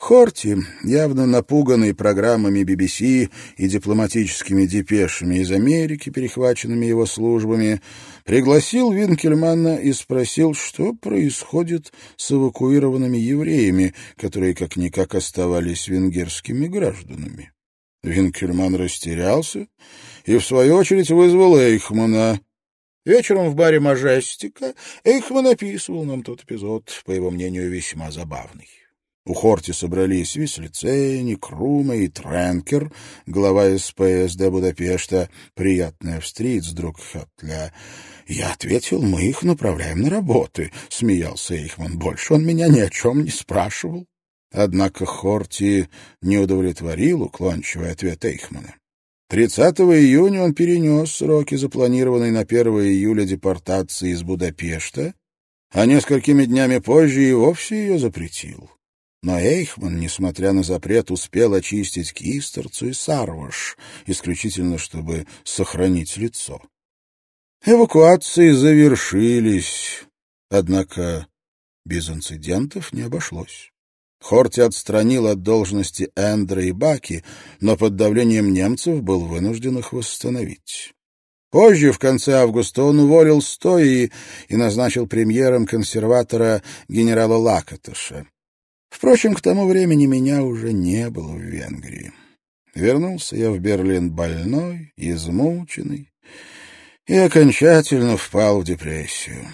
Speaker 1: Хорти, явно напуганный программами BBC и дипломатическими депешами из Америки, перехваченными его службами, пригласил Винкельмана и спросил, что происходит с эвакуированными евреями, которые как-никак оставались венгерскими гражданами. Винкельман растерялся и, в свою очередь, вызвал Эйхмана. Вечером в баре «Мажестика» Эйхман описывал нам тот эпизод, по его мнению, весьма забавный. У Хорти собрались Вислицейни, Крума и Тренкер, глава СПСД Будапешта, приятный австриец, друг Хатля. Я ответил, мы их направляем на работы, — смеялся Эйхман. Больше он меня ни о чем не спрашивал. Однако Хорти не удовлетворил уклончивый ответ Эйхмана. 30 июня он перенес сроки, запланированные на 1 июля депортации из Будапешта, а несколькими днями позже и вовсе ее запретил. Но Эйхман, несмотря на запрет, успел очистить Кистерцу и Сарваш, исключительно чтобы сохранить лицо. Эвакуации завершились, однако без инцидентов не обошлось. Хорти отстранил от должности Эндра и Баки, но под давлением немцев был вынужден их восстановить. Позже, в конце августа, он уволил Стои и назначил премьером консерватора генерала Лакатыша. Впрочем, к тому времени меня уже не было в Венгрии. Вернулся я в Берлин больной, измученный и окончательно впал в депрессию.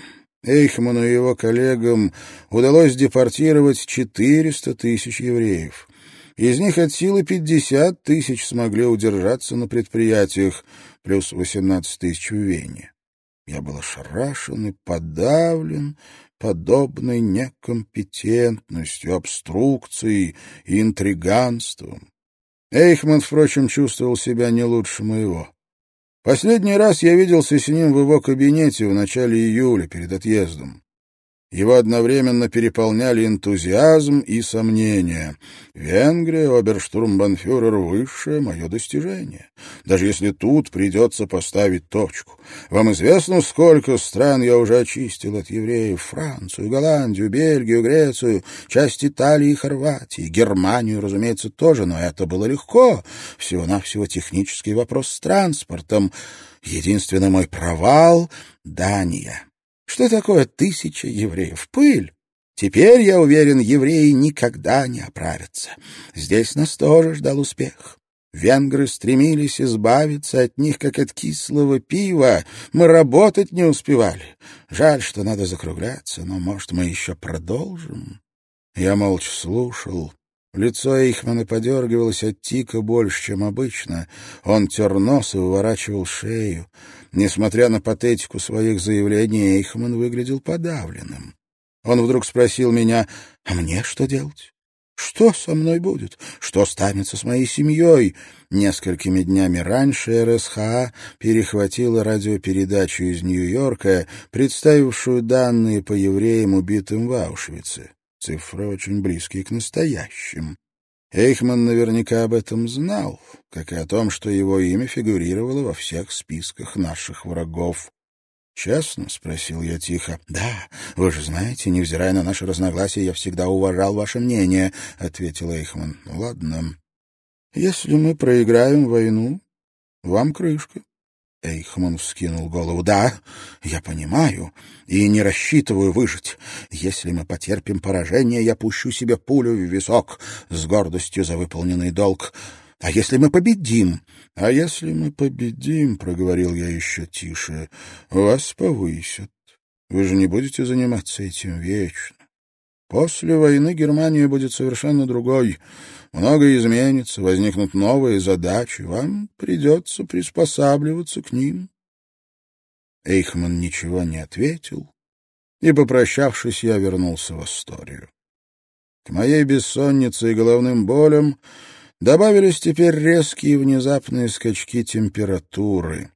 Speaker 1: Эйхману и его коллегам удалось депортировать 400 тысяч евреев. Из них от силы 50 тысяч смогли удержаться на предприятиях, плюс 18 тысяч в Вене. Я был ошарашен и подавлен подобной некомпетентностью, обструкцией и интриганством. Эйхман, впрочем, чувствовал себя не лучше моего. Последний раз я виделся с ним в его кабинете в начале июля перед отъездом. Его одновременно переполняли энтузиазм и сомнения. Венгрия, оберштурмбанфюрер, высшее мое достижение. Даже если тут придется поставить точку. Вам известно, сколько стран я уже очистил от евреев? Францию, Голландию, Бельгию, Грецию, часть Италии и Хорватии, Германию, разумеется, тоже, но это было легко. Всего-навсего технический вопрос с транспортом. Единственный мой провал — Дания. Что такое тысяча евреев? Пыль. Теперь, я уверен, евреи никогда не оправятся. Здесь нас тоже ждал успех. Венгры стремились избавиться от них, как от кислого пива. Мы работать не успевали. Жаль, что надо закругляться, но, может, мы еще продолжим?» Я молча слушал. Лицо Эйхмана подергивалось от тика больше, чем обычно. Он тер нос и выворачивал шею. Несмотря на патетику своих заявлений, Эйхман выглядел подавленным. Он вдруг спросил меня, а мне что делать? Что со мной будет? Что станется с моей семьей? Несколькими днями раньше РСХА перехватила радиопередачу из Нью-Йорка, представившую данные по евреям, убитым в Аушвице. Цифры очень близкие к настоящим. Эйхман наверняка об этом знал, как и о том, что его имя фигурировало во всех списках наших врагов. «Честно?» — спросил я тихо. «Да, вы же знаете, невзирая на наши разногласия, я всегда уважал ваше мнение», — ответил Эйхман. «Ладно. Если мы проиграем войну, вам крышка. Эйхман вскинул голову. «Да, я понимаю и не рассчитываю выжить. Если мы потерпим поражение, я пущу себе пулю в висок с гордостью за выполненный долг. А если мы победим? А если мы победим, — проговорил я еще тише, — вас повысят. Вы же не будете заниматься этим вечно. После войны Германия будет совершенно другой. Многое изменится, возникнут новые задачи. Вам придется приспосабливаться к ним. Эйхман ничего не ответил, и, попрощавшись, я вернулся в историю. К моей бессоннице и головным болям добавились теперь резкие внезапные скачки температуры.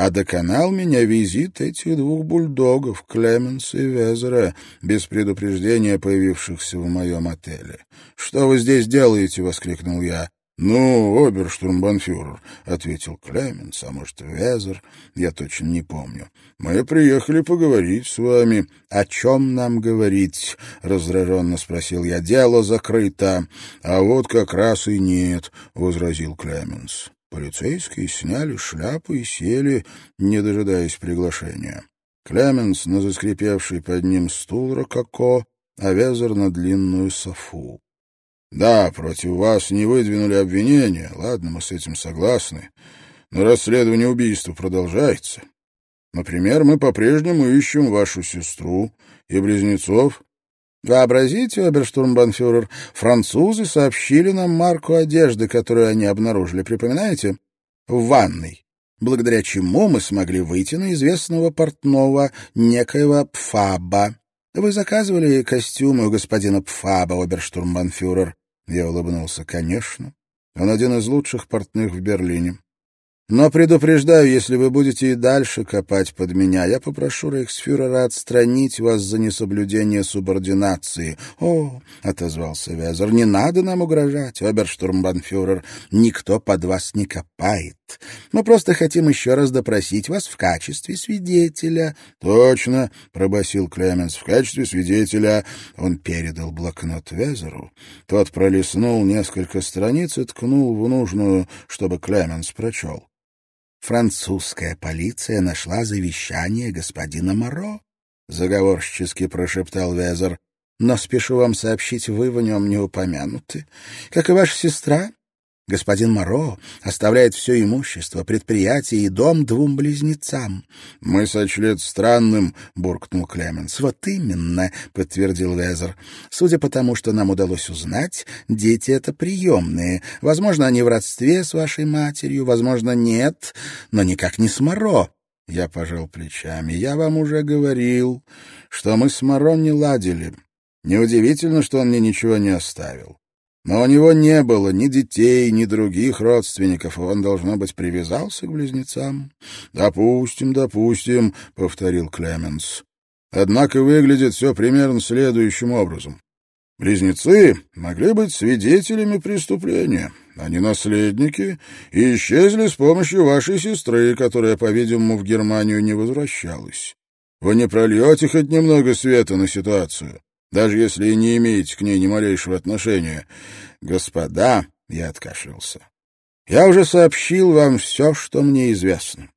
Speaker 1: А доконал меня визит этих двух бульдогов, Клеменса и Везера, без предупреждения появившихся в моем отеле. «Что вы здесь делаете?» — воскликнул я. «Ну, оберштурмбанфюрер», — ответил Клеменс, а может, Везер, я точно не помню. «Мы приехали поговорить с вами». «О чем нам говорить?» — раздраженно спросил я. «Дело закрыто». «А вот как раз и нет», — возразил Клеменс. Полицейские сняли шляпы и сели, не дожидаясь приглашения. Клеменс на заскрипевший под ним стул рококо, а Везер на длинную софу. «Да, против вас не выдвинули обвинения. Ладно, мы с этим согласны. Но расследование убийства продолжается. Например, мы по-прежнему ищем вашу сестру и близнецов, Вообразите, оберштурмбанфюрер, французы сообщили нам марку одежды, которую они обнаружили, припоминаете? В ванной, благодаря чему мы смогли выйти на известного портного, некоего Пфаба. Вы заказывали костюмы у господина Пфаба, оберштурмбанфюрер? Я улыбнулся. Конечно. Он один из лучших портных в Берлине. Но предупреждаю, если вы будете и дальше копать под меня, я попрошу рейхсфюрера отстранить вас за несоблюдение субординации. — О, — отозвался Вязер, — не надо нам угрожать, оберштурмбанфюрер. Никто под вас не копает. Мы просто хотим еще раз допросить вас в качестве свидетеля. — Точно, — пробасил Клеменс, — в качестве свидетеля. Он передал блокнот Вязеру. Тот пролистнул несколько страниц и ткнул в нужную, чтобы Клеменс прочел. Французская полиция нашла завещание господина Моро, — заговорщически прошептал Везер. — Но спешу вам сообщить, вы в нем не упомянуты. Как и ваша сестра, Господин Моро оставляет все имущество, предприятие и дом двум близнецам. — Мы сочли это странным, — буркнул Клеменс. — Вот именно, — подтвердил Везер. — Судя по тому, что нам удалось узнать, дети — это приемные. Возможно, они в родстве с вашей матерью, возможно, нет, но никак не с Моро. Я пожал плечами. Я вам уже говорил, что мы с Моро не ладили. Неудивительно, что он мне ничего не оставил. Но у него не было ни детей, ни других родственников, и он, должно быть, привязался к близнецам. — Допустим, допустим, — повторил Клеменс. Однако выглядит все примерно следующим образом. Близнецы могли быть свидетелями преступления. Они наследники и исчезли с помощью вашей сестры, которая, по-видимому, в Германию не возвращалась. Вы не прольете хоть немного света на ситуацию? Даже если и не имеете к ней ни малейшего отношения. Господа, я откашлялся. Я уже сообщил вам все, что мне известно.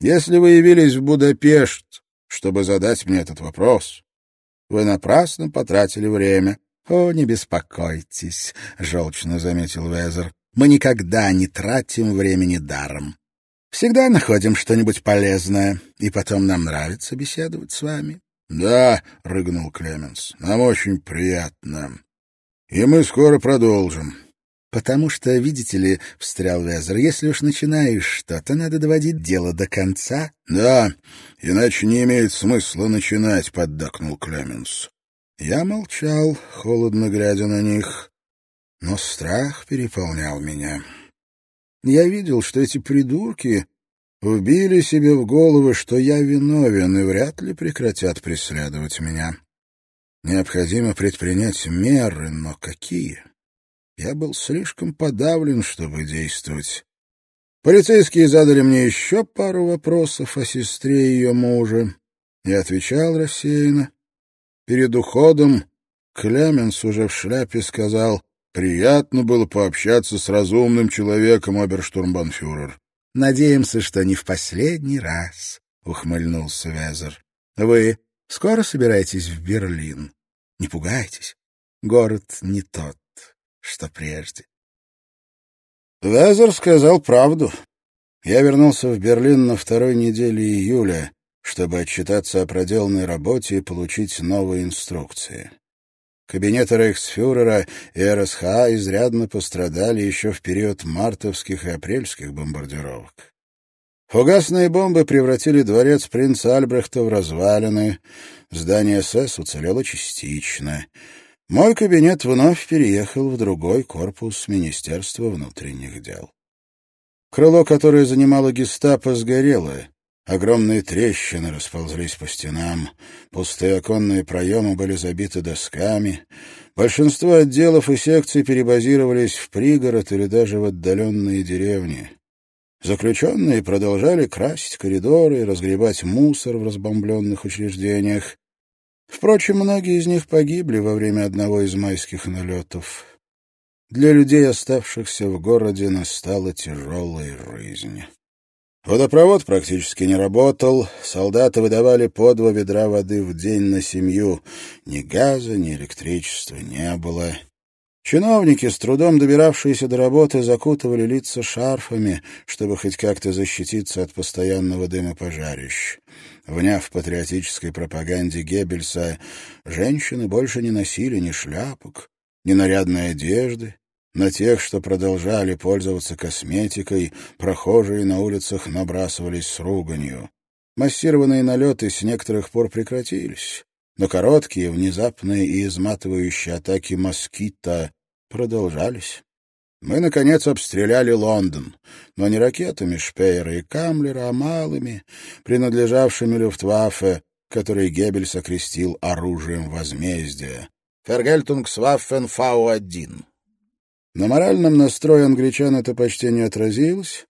Speaker 1: Если вы явились в Будапешт, чтобы задать мне этот вопрос, вы напрасно потратили время. — О, не беспокойтесь, — желчно заметил Везер. — Мы никогда не тратим времени даром. Всегда находим что-нибудь полезное, и потом нам нравится беседовать с вами. — Да, — рыгнул Клеменс, — нам очень приятно. И мы скоро продолжим. — Потому что, видите ли, — встрял Везер, — если уж начинаешь что-то, надо доводить дело до конца. — Да, иначе не имеет смысла начинать, — поддакнул Клеменс. Я молчал, холодно глядя на них, но страх переполнял меня. Я видел, что эти придурки вбили себе в головы, что я виновен, и вряд ли прекратят преследовать меня. Необходимо предпринять меры, но какие? Я был слишком подавлен, чтобы действовать. Полицейские задали мне еще пару вопросов о сестре и ее муже. Я отвечал рассеянно. Перед уходом Клеменс уже в шляпе сказал, «Приятно было пообщаться с разумным человеком, оберштурмбанфюрер. Надеемся, что не в последний раз, — ухмыльнулся Везер. — Вы скоро собираетесь в Берлин? Не пугайтесь, город не тот, что прежде. Везер сказал правду. Я вернулся в Берлин на второй неделе июля, чтобы отчитаться о проделанной работе и получить новые инструкции. Кабинеты рейхсфюрера и РСХА изрядно пострадали еще в период мартовских и апрельских бомбардировок. Фугасные бомбы превратили дворец принца Альбрехта в развалины, здание СС уцелело частично. Мой кабинет вновь переехал в другой корпус Министерства внутренних дел. Крыло, которое занимало гестапо, сгорело, Огромные трещины расползлись по стенам, пустые оконные проемы были забиты досками. Большинство отделов и секций перебазировались в пригород или даже в отдаленные деревни. Заключенные продолжали красить коридоры и разгребать мусор в разбомбленных учреждениях. Впрочем, многие из них погибли во время одного из майских налетов. Для людей, оставшихся в городе, настала тяжелая жизнь. Водопровод практически не работал, солдаты выдавали по два ведра воды в день на семью. Ни газа, ни электричества не было. Чиновники, с трудом добиравшиеся до работы, закутывали лица шарфами, чтобы хоть как-то защититься от постоянного дыма пожарищ. Вняв патриотической пропаганде Геббельса, женщины больше не носили ни шляпок, ни нарядной одежды, на тех, что продолжали пользоваться косметикой, прохожие на улицах набрасывались с руганью. Массированные налеты с некоторых пор прекратились, но короткие, внезапные и изматывающие атаки москита продолжались. Мы, наконец, обстреляли Лондон, но не ракетами Шпеера и Камлера, а малыми, принадлежавшими Люфтваффе, которые Геббельс окрестил оружием возмездия. Фергельтунгсваффен Фау-1. На моральном настрое англичан это почти не отразилось,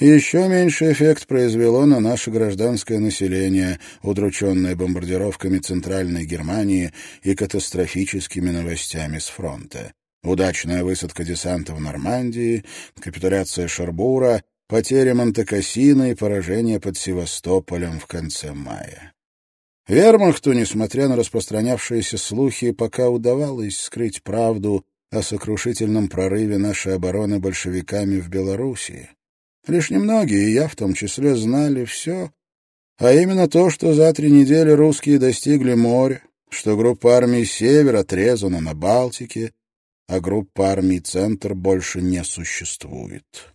Speaker 1: и еще меньший эффект произвело на наше гражданское население, удрученное бомбардировками Центральной Германии и катастрофическими новостями с фронта. Удачная высадка десанта в Нормандии, капитуляция Шарбура, потеря Монтекассина и поражение под Севастополем в конце мая. Вермахту, несмотря на распространявшиеся слухи, пока удавалось скрыть правду о сокрушительном прорыве нашей обороны большевиками в Белоруссии. Лишь немногие, и я в том числе, знали все, а именно то, что за три недели русские достигли моря, что группа армий «Север» отрезана на Балтике, а группа армий «Центр» больше не существует.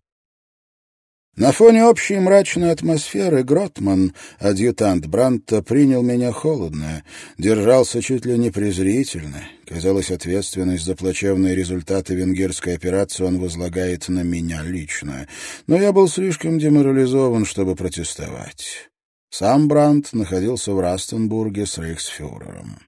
Speaker 1: На фоне общей мрачной атмосферы Гротман, адъютант Бранта, принял меня холодно, держался чуть ли не презрительно. Казалось, ответственность за плачевные результаты венгерской операции он возлагает на меня лично. Но я был слишком деморализован, чтобы протестовать. Сам Брандт находился в Растенбурге с рейхсфюрером.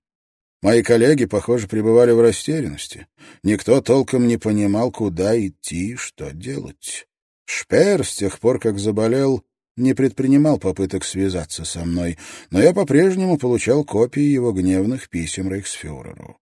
Speaker 1: Мои коллеги, похоже, пребывали в растерянности. Никто толком не понимал, куда идти и что делать. Шпеер, с тех пор, как заболел, не предпринимал попыток связаться со мной, но я по-прежнему получал копии его гневных писем рейхсфюреру.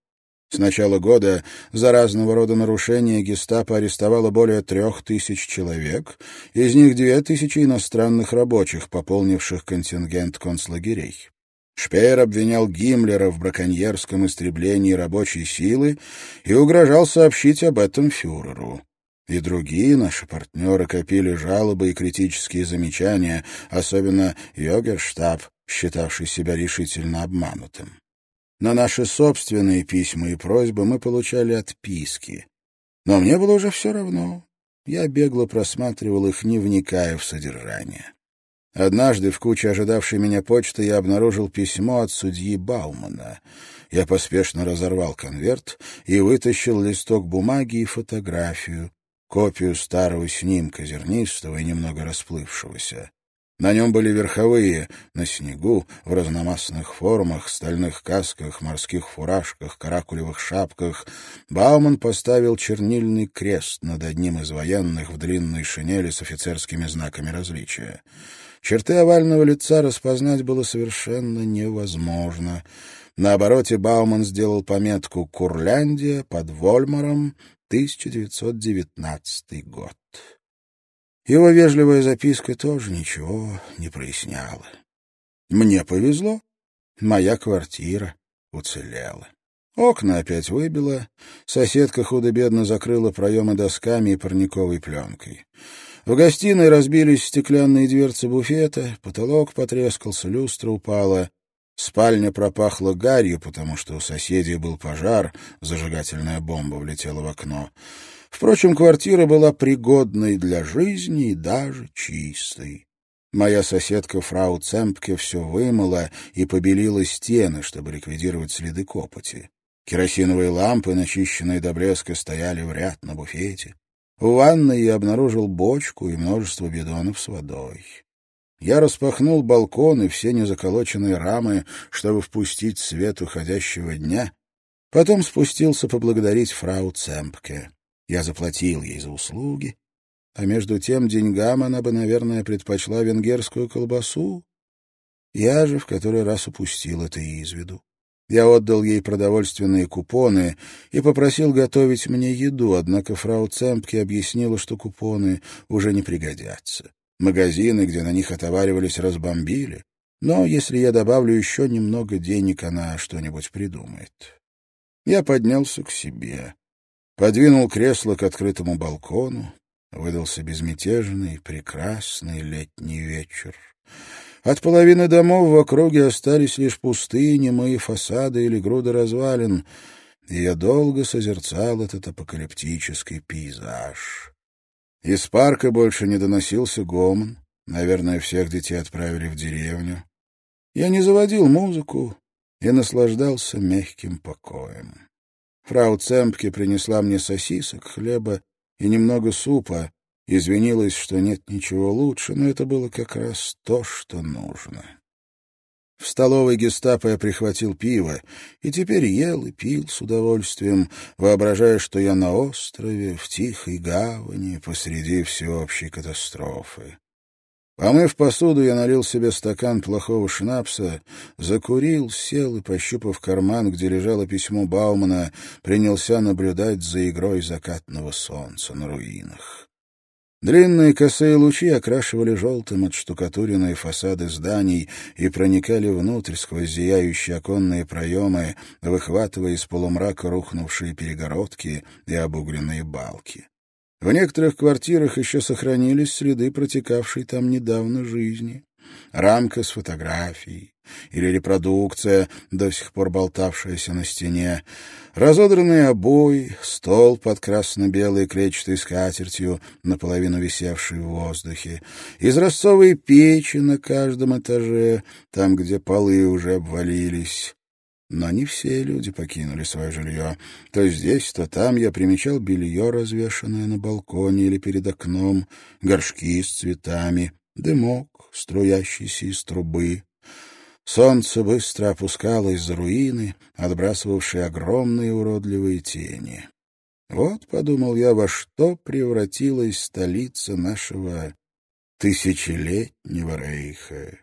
Speaker 1: С начала года за разного рода нарушения гестапо арестовало более трех тысяч человек, из них две тысячи иностранных рабочих, пополнивших контингент концлагерей. Шпеер обвинял Гиммлера в браконьерском истреблении рабочей силы и угрожал сообщить об этом фюреру. И другие наши партнеры копили жалобы и критические замечания, особенно Йогерштаб, считавший себя решительно обманутым. На наши собственные письма и просьбы мы получали отписки. Но мне было уже все равно. Я бегло просматривал их, не вникая в содержание. Однажды в куче ожидавшей меня почты я обнаружил письмо от судьи Баумана. Я поспешно разорвал конверт и вытащил листок бумаги и фотографию, копию старого снимка, зернистого и немного расплывшегося. На нем были верховые, на снегу, в разномастных формах, стальных касках, морских фуражках, каракулевых шапках. Бауман поставил чернильный крест над одним из военных в длинной шинели с офицерскими знаками различия. Черты овального лица распознать было совершенно невозможно. На обороте Бауман сделал пометку «Курляндия» под Вольмаром 1919 год. Его вежливая записка тоже ничего не проясняла. Мне повезло. Моя квартира уцелела. Окна опять выбило, соседка худо-бедно закрыла проемы досками и парниковой пленкой. В гостиной разбились стеклянные дверцы буфета, потолок потрескался, люстра упала. Спальня пропахла гарью, потому что у соседей был пожар, зажигательная бомба влетела в окно. Впрочем, квартира была пригодной для жизни и даже чистой. Моя соседка фрау Цемпке все вымыла и побелила стены, чтобы ликвидировать следы копоти. Керосиновые лампы, начищенные до блеска, стояли в ряд на буфете. В ванной я обнаружил бочку и множество бидонов с водой. Я распахнул балкон и все незаколоченные рамы, чтобы впустить свет уходящего дня. Потом спустился поблагодарить фрау Цемпке. Я заплатил ей за услуги, а между тем деньгам она бы, наверное, предпочла венгерскую колбасу. Я же в который раз упустил это из виду. Я отдал ей продовольственные купоны и попросил готовить мне еду, однако фрау Цемпке объяснила, что купоны уже не пригодятся. Магазины, где на них отоваривались, разбомбили. Но если я добавлю еще немного денег, она что-нибудь придумает. Я поднялся к себе, подвинул кресло к открытому балкону. Выдался безмятежный, прекрасный летний вечер. От половины домов в округе остались лишь пустые немые фасады или груды развалин, и я долго созерцал этот апокалиптический пейзаж. Из парка больше не доносился гомон. Наверное, всех детей отправили в деревню. Я не заводил музыку и наслаждался мягким покоем. Фрау Цемпке принесла мне сосисок, хлеба и немного супа. Извинилась, что нет ничего лучше, но это было как раз то, что нужно. В столовой гестапо я прихватил пиво, и теперь ел и пил с удовольствием, воображая, что я на острове, в тихой гавани, посреди всеобщей катастрофы. Помыв посуду, я налил себе стакан плохого шнапса, закурил, сел и, пощупав карман, где лежало письмо Баумана, принялся наблюдать за игрой закатного солнца на руинах. Длинные косые лучи окрашивали желтым отштукатуренные фасады зданий и проникали внутрь сквозь зияющие оконные проемы, выхватывая из полумрака рухнувшие перегородки и обугленные балки. В некоторых квартирах еще сохранились следы протекавшей там недавно жизни. Рамка с фотографией, или репродукция, до сих пор болтавшаяся на стене, разодранные обои, стол под красно-белой клетчатой скатертью, наполовину висевший в воздухе, изразцовые печи на каждом этаже, там, где полы уже обвалились. Но не все люди покинули свое жилье. То здесь, то там я примечал белье, развешанное на балконе или перед окном, горшки с цветами, дымок, струящийся из трубы, Солнце быстро опускалось за руины, отбрасывавшие огромные уродливые тени. Вот, — подумал я, — во что превратилась столица нашего тысячелетнего рейха.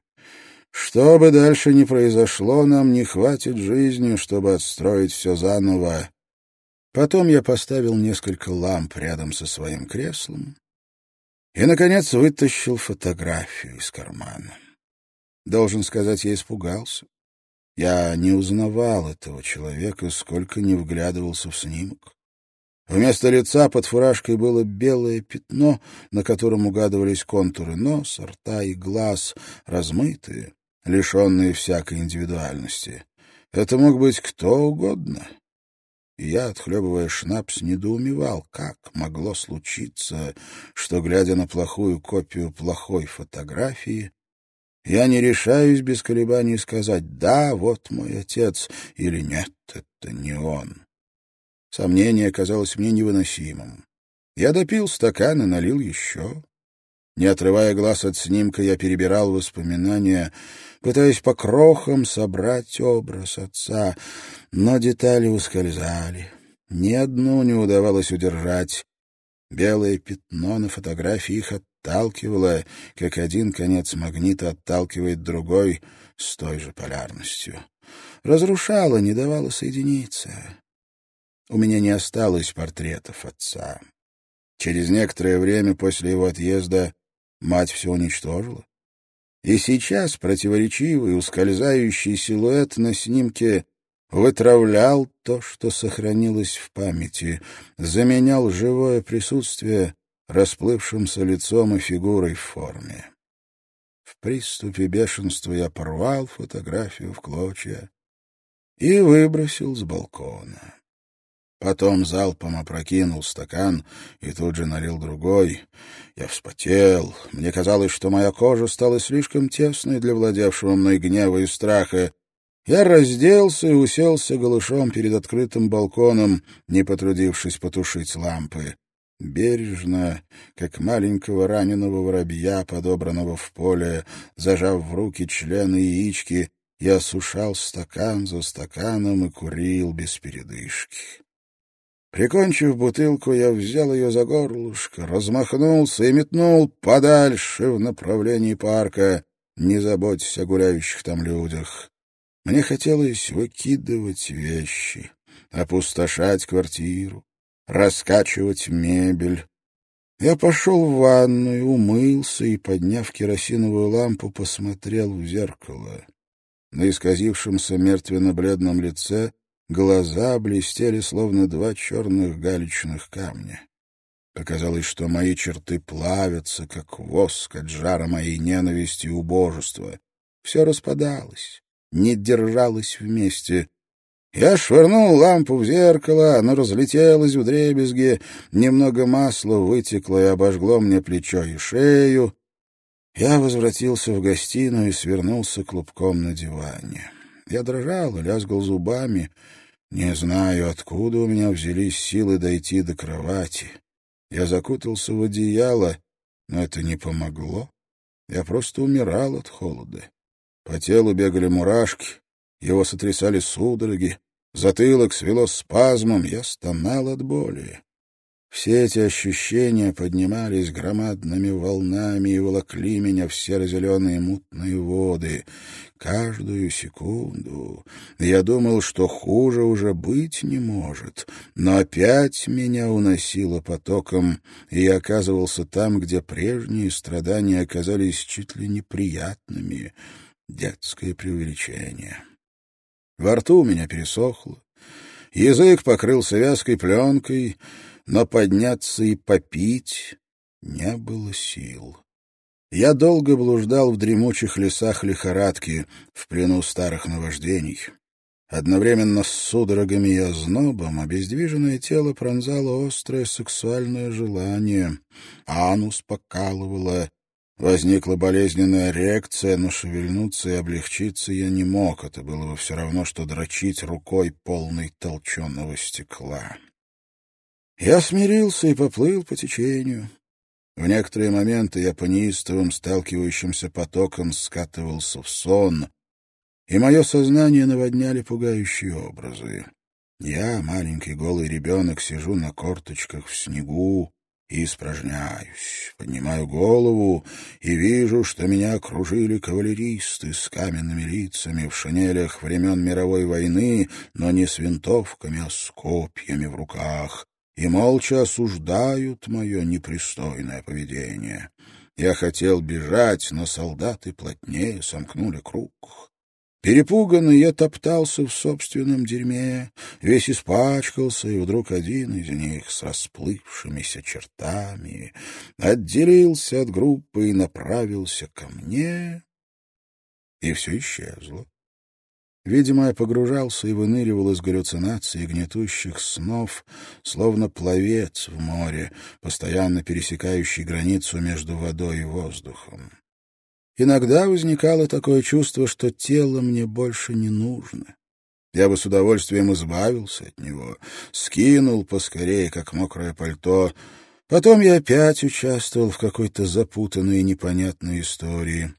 Speaker 1: Что бы дальше ни произошло, нам не хватит жизни, чтобы отстроить все заново. Потом я поставил несколько ламп рядом со своим креслом и, наконец, вытащил фотографию из кармана. Должен сказать, я испугался. Я не узнавал этого человека, сколько не вглядывался в снимок. Вместо лица под фуражкой было белое пятно, на котором угадывались контуры носа, рта и глаз, размытые, лишенные всякой индивидуальности. Это мог быть кто угодно. И я, отхлебывая шнапс, недоумевал, как могло случиться, что, глядя на плохую копию плохой фотографии, я не решаюсь без колебаний сказать «да, вот мой отец» или «нет, это не он». Сомнение казалось мне невыносимым. Я допил стакан и налил еще. Не отрывая глаз от снимка, я перебирал воспоминания, пытаясь по крохам собрать образ отца, но детали ускользали. Ни одну не удавалось удержать. Белое пятно на фотографии их отталкивала, как один конец магнита отталкивает другой с той же полярностью. Разрушала, не давала соединиться. У меня не осталось портретов отца. Через некоторое время после его отъезда мать все уничтожила. И сейчас противоречивый, ускользающий силуэт на снимке вытравлял то, что сохранилось в памяти, заменял живое присутствие расплывшимся лицом и фигурой в форме. В приступе бешенства я порвал фотографию в клочья и выбросил с балкона. Потом залпом опрокинул стакан и тут же налил другой. Я вспотел. Мне казалось, что моя кожа стала слишком тесной для владевшего мной гнева и страха. Я разделся и уселся голышом перед открытым балконом, не потрудившись потушить лампы. Бережно, как маленького раненого воробья, подобранного в поле, зажав в руки члены яички, я осушал стакан за стаканом и курил без передышки. Прикончив бутылку, я взял ее за горлышко, размахнулся и метнул подальше в направлении парка, не заботясь о гуляющих там людях. Мне хотелось выкидывать вещи, опустошать квартиру, раскачивать мебель. Я пошел в ванную, умылся и, подняв керосиновую лампу, посмотрел в зеркало. На исказившемся мертвенно-бледном лице глаза блестели, словно два черных галечных камня. Показалось, что мои черты плавятся, как воск от жара моей ненависти и убожества. Все распадалось, не держалось вместе, я швырнул лампу в зеркало, оно разлетелось в дребезги, немного масла вытекло и обожгло мне плечо и шею. Я возвратился в гостиную и свернулся клубком на диване. Я дрожал лязгал зубами. Не знаю, откуда у меня взялись силы дойти до кровати. Я закутался в одеяло, но это не помогло. Я просто умирал от холода. По телу бегали мурашки, его сотрясали судороги, затылок свело спазмом, я стонал от боли. Все эти ощущения поднимались громадными волнами и волокли меня в серо-зеленые мутные воды. Каждую секунду я думал, что хуже уже быть не может, но опять меня уносило потоком, и я оказывался там, где прежние страдания оказались чуть ли неприятными. Детское преувеличение. Во рту у меня пересохло, язык покрылся вязкой пленкой — но подняться и попить не было сил. Я долго блуждал в дремучих лесах лихорадки, в плену старых наваждений. Одновременно с судорогами и ознобом обездвиженное тело пронзало острое сексуальное желание. Анус покалывало, возникла болезненная реакция, но шевельнуться и облегчиться я не мог. Это было бы все равно, что дрочить рукой полной толченого стекла. Я смирился и поплыл по течению. В некоторые моменты я по неистовым сталкивающимся потокам скатывался в сон, и мое сознание наводняли пугающие образы. Я, маленький голый ребенок, сижу на корточках в снегу и испражняюсь, поднимаю голову и вижу, что меня окружили кавалеристы с каменными лицами в шинелях времен мировой войны, но не с винтовками, а с копьями в руках и молча осуждают мое непристойное поведение. Я хотел бежать, но солдаты плотнее сомкнули круг. Перепуганный я топтался в собственном дерьме, весь испачкался, и вдруг один из них с расплывшимися чертами отделился от группы и направился ко мне, и все исчезло. Видимо, я погружался и выныривал из галлюцинаций и гнетущих снов, словно пловец в море, постоянно пересекающий границу между водой и воздухом. Иногда возникало такое чувство, что тело мне больше не нужно. Я бы с удовольствием избавился от него, скинул поскорее, как мокрое пальто. Потом я опять участвовал в какой-то запутанной и непонятной истории.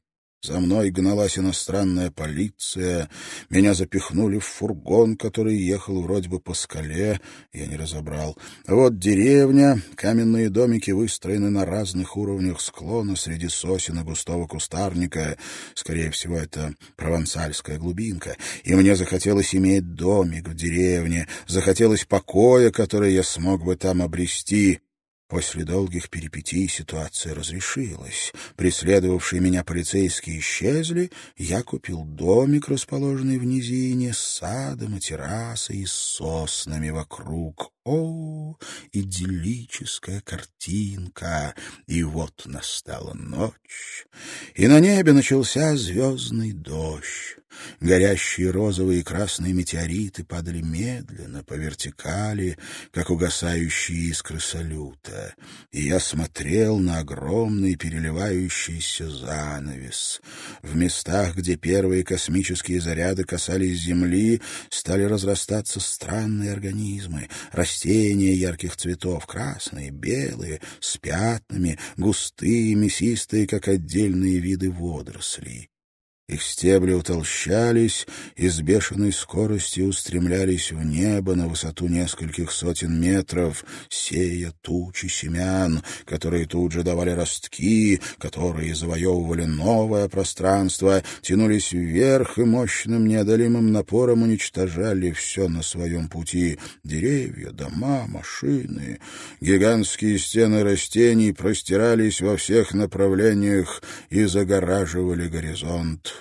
Speaker 1: За мной гналась иностранная полиция. Меня запихнули в фургон, который ехал вроде бы по скале. Я не разобрал. Вот деревня. Каменные домики выстроены на разных уровнях склона среди сосен и густого кустарника. Скорее всего, это провансальская глубинка. И мне захотелось иметь домик в деревне. Захотелось покоя, который я смог бы там обрести. После долгих перипетий ситуация разрешилась. Преследовавшие меня полицейские исчезли, я купил домик, расположенный в низине, с садом и террасой с соснами вокруг. О, идиллическая картинка! И вот настала ночь, и на небе начался звездный дождь. Горящие розовые и красные метеориты падали медленно, по вертикали, как угасающие искры салюта. И я смотрел на огромный переливающийся занавес. В местах, где первые космические заряды касались Земли, стали разрастаться странные организмы, растения ярких цветов, красные, белые, с пятнами, густые, мясистые, как отдельные виды водорослей. Их стебли утолщались и с бешеной скоростью устремлялись в небо на высоту нескольких сотен метров, сея тучи семян, которые тут же давали ростки, которые завоевывали новое пространство, тянулись вверх и мощным неодолимым напором уничтожали все на своем пути — деревья, дома, машины. Гигантские стены растений простирались во всех направлениях и загораживали горизонт.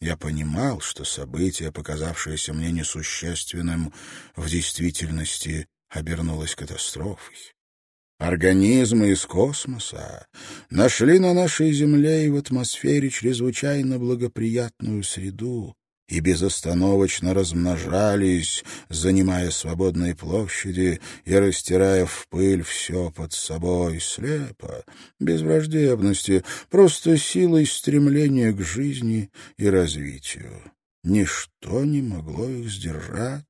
Speaker 1: Я понимал, что событие, показавшееся мне несущественным, в действительности обернулось катастрофой. Организмы из космоса нашли на нашей Земле и в атмосфере чрезвычайно благоприятную среду, и безостановочно размножались, занимая свободные площади и растирая в пыль все под собой, слепо, без враждебности, просто силой стремления к жизни и развитию. Ничто не могло их сдержать.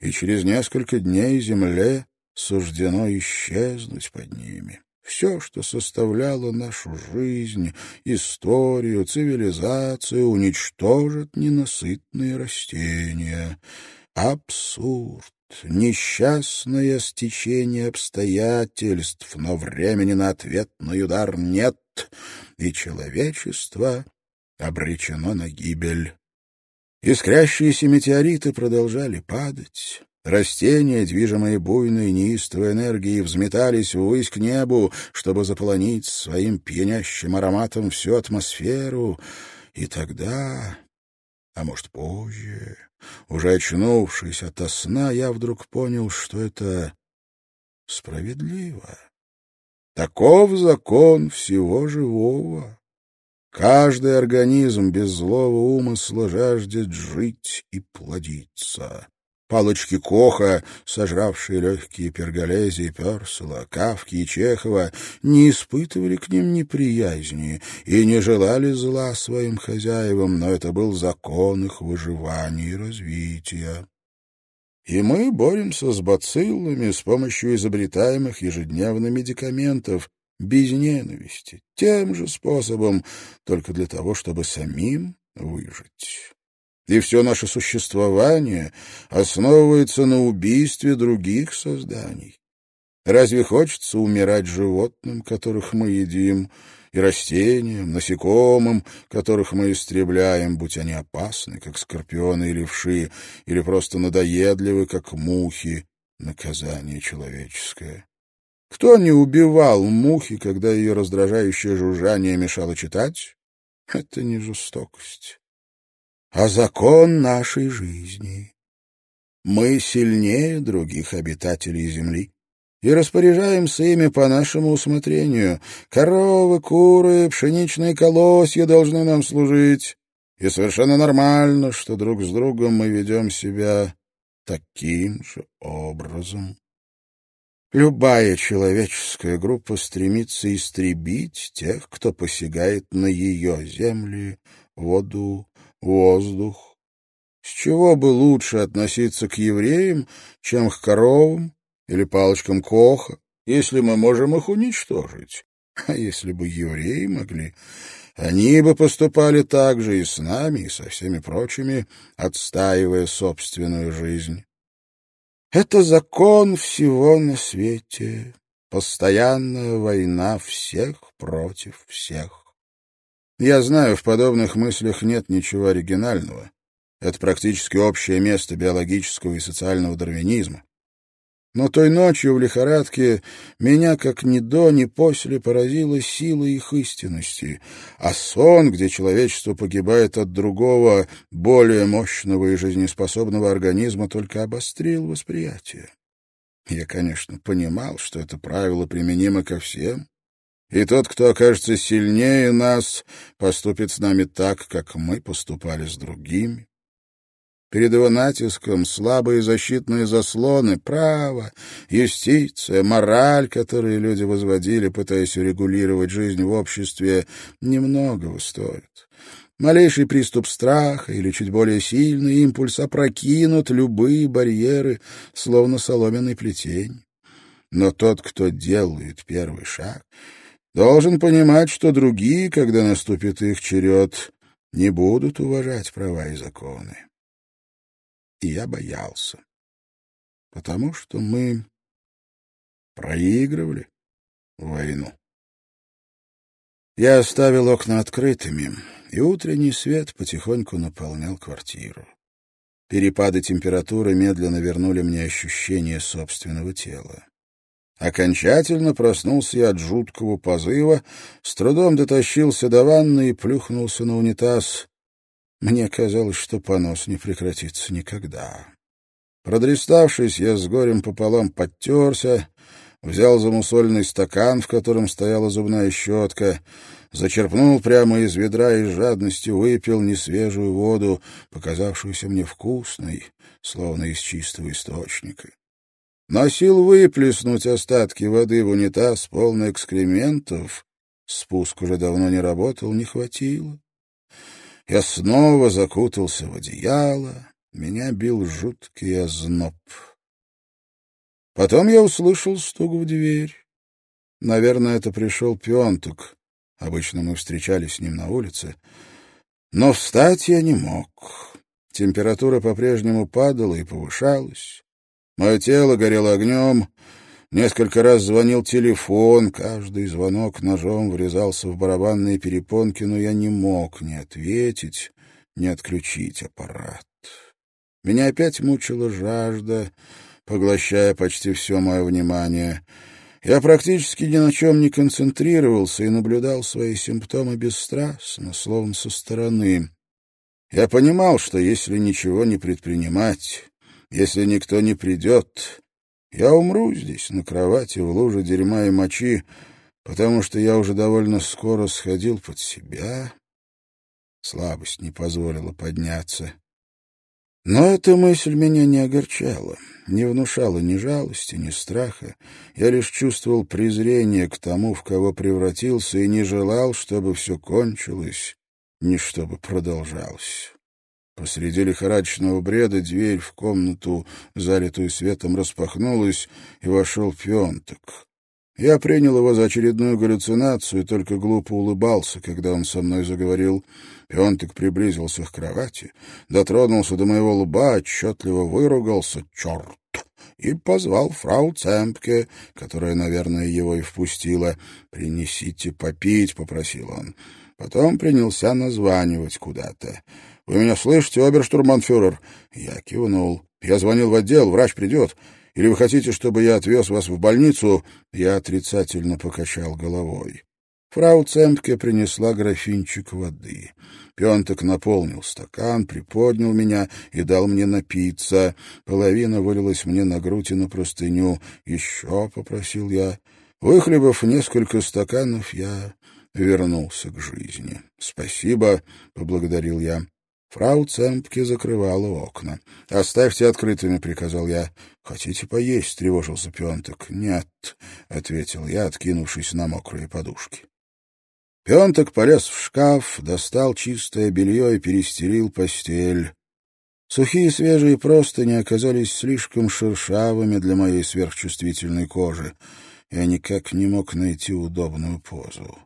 Speaker 1: И через несколько дней Земле суждено исчезнуть под ними. Все, что составляло нашу жизнь, историю, цивилизацию, уничтожат ненасытные растения. Абсурд, несчастное стечение обстоятельств, но времени на ответный удар нет, и человечество обречено на гибель. Искрящиеся метеориты продолжали падать. Растения, движимые буйной неистовой энергией, взметались ввысь к небу, чтобы заполонить своим пьянящим ароматом всю атмосферу. И тогда, а может позже, уже очнувшись ото сна, я вдруг понял, что это справедливо. Таков закон всего живого. Каждый организм без злого умысла жаждет жить и плодиться. Палочки Коха, сожравшие легкие перголези Персела, Кавки и Чехова, не испытывали к ним неприязни и не желали зла своим хозяевам, но это был закон их выживания и развития. И мы боремся с бациллами с помощью изобретаемых ежедневно медикаментов, без ненависти, тем же способом, только для того, чтобы самим выжить и все наше существование основывается на убийстве других созданий. Разве хочется умирать животным, которых мы едим, и растениям, насекомым, которых мы истребляем, будь они опасны, как скорпионы или вши, или просто надоедливы, как мухи, наказание человеческое? Кто не убивал мухи, когда ее раздражающее жужжание мешало читать? Это не жестокость а закон нашей жизни. Мы сильнее других обитателей земли и распоряжаемся ими по нашему усмотрению. Коровы, куры, пшеничные колосья должны нам служить. И совершенно нормально, что друг с другом мы ведем себя таким же образом. Любая человеческая группа стремится истребить тех, кто посягает на ее земли, воду, воздух. С чего бы лучше относиться к евреям, чем к коровам или палочкам Коха, если мы можем их уничтожить? А если бы евреи могли, они бы поступали так же и с нами, и со всеми прочими, отстаивая собственную жизнь. Это закон всего на свете, постоянная война всех против всех. Я знаю, в подобных мыслях нет ничего оригинального. Это практически общее место биологического и социального дарвинизма. Но той ночью в лихорадке меня как ни до, ни после поразила сила их истинности, а сон, где человечество погибает от другого, более мощного и жизнеспособного организма, только обострил восприятие. Я, конечно, понимал, что это правило применимо ко всем, и тот, кто окажется сильнее нас, поступит с нами так, как мы поступали с другими. Перед его натиском слабые защитные заслоны, право, юстиция, мораль, которые люди возводили, пытаясь урегулировать жизнь в обществе, немногого стоят. Малейший приступ страха или чуть более сильный импульс опрокинут любые барьеры, словно соломенный плетень. Но тот, кто делает первый шаг, должен понимать, что другие, когда наступит их черед, не будут уважать права и законы. И я боялся, потому что мы проигрывали войну. Я оставил окна открытыми, и утренний свет потихоньку наполнял квартиру. Перепады температуры медленно вернули мне ощущение собственного тела. Окончательно проснулся я от жуткого позыва, с трудом дотащился до ванны и плюхнулся на унитаз. Мне казалось, что понос не прекратится никогда. Продреставшись, я с горем пополам подтерся, взял замусольный стакан, в котором стояла зубная щетка, зачерпнул прямо из ведра и с жадностью выпил несвежую воду, показавшуюся мне вкусной, словно из чистого источника. Но сил выплеснуть остатки воды в унитаз, полный экскрементов, спуск уже давно не работал, не хватило. Я снова закутался в одеяло, меня бил жуткий озноб. Потом я услышал стук в дверь. Наверное, это пришел Пионтук. Обычно мы встречались с ним на улице. Но встать я не мог. Температура по-прежнему падала и повышалась. Мое тело горело огнем. Несколько раз звонил телефон. Каждый звонок ножом врезался в барабанные перепонки, но я не мог ни ответить, ни отключить аппарат. Меня опять мучила жажда, поглощая почти все мое внимание. Я практически ни на чем не концентрировался и наблюдал свои симптомы бесстрастно, словно со стороны. Я понимал, что если ничего не предпринимать, если никто не придет, я умру здесь, на кровати, в луже дерьма и мочи, потому что я уже довольно скоро сходил под себя. Слабость не позволила подняться. Но эта мысль меня не огорчала, не внушала ни жалости, ни страха. Я лишь чувствовал презрение к тому, в кого превратился, и не желал, чтобы все кончилось, ни чтобы продолжалось. Посреди лихорадочного бреда дверь в комнату, залитую светом, распахнулась, и вошел Пионток. Я принял его за очередную галлюцинацию и только глупо улыбался, когда он со мной заговорил. Пионтик приблизился к кровати, дотронулся до моего лба, отчетливо выругался «Черт!» и позвал фрау Цемпке, которая, наверное, его и впустила. «Принесите попить», — попросил он. Потом принялся названивать куда-то. «Вы меня слышите, оберштурманфюрер?» Я кивнул. «Я звонил в отдел, врач придет. Или вы хотите, чтобы я отвез вас в больницу?» Я отрицательно покачал головой. Фрау Цемпке принесла графинчик воды. Пенток наполнил стакан, приподнял меня и дал мне напиться. Половина вылилась мне на грудь и на простыню. «Еще?» — попросил я. Выхлебав несколько стаканов, я вернулся к жизни. «Спасибо», — поблагодарил я. Фрау Цемпке закрывала окна. «Оставьте открытыми», — приказал я. «Хотите поесть?» — тревожился Пионток. «Нет», — ответил я, откинувшись на мокрые подушки. Пионток полез в шкаф, достал чистое белье и перестелил постель. Сухие свежие простыни оказались слишком шершавыми для моей сверхчувствительной кожи. Я никак не мог найти удобную позу.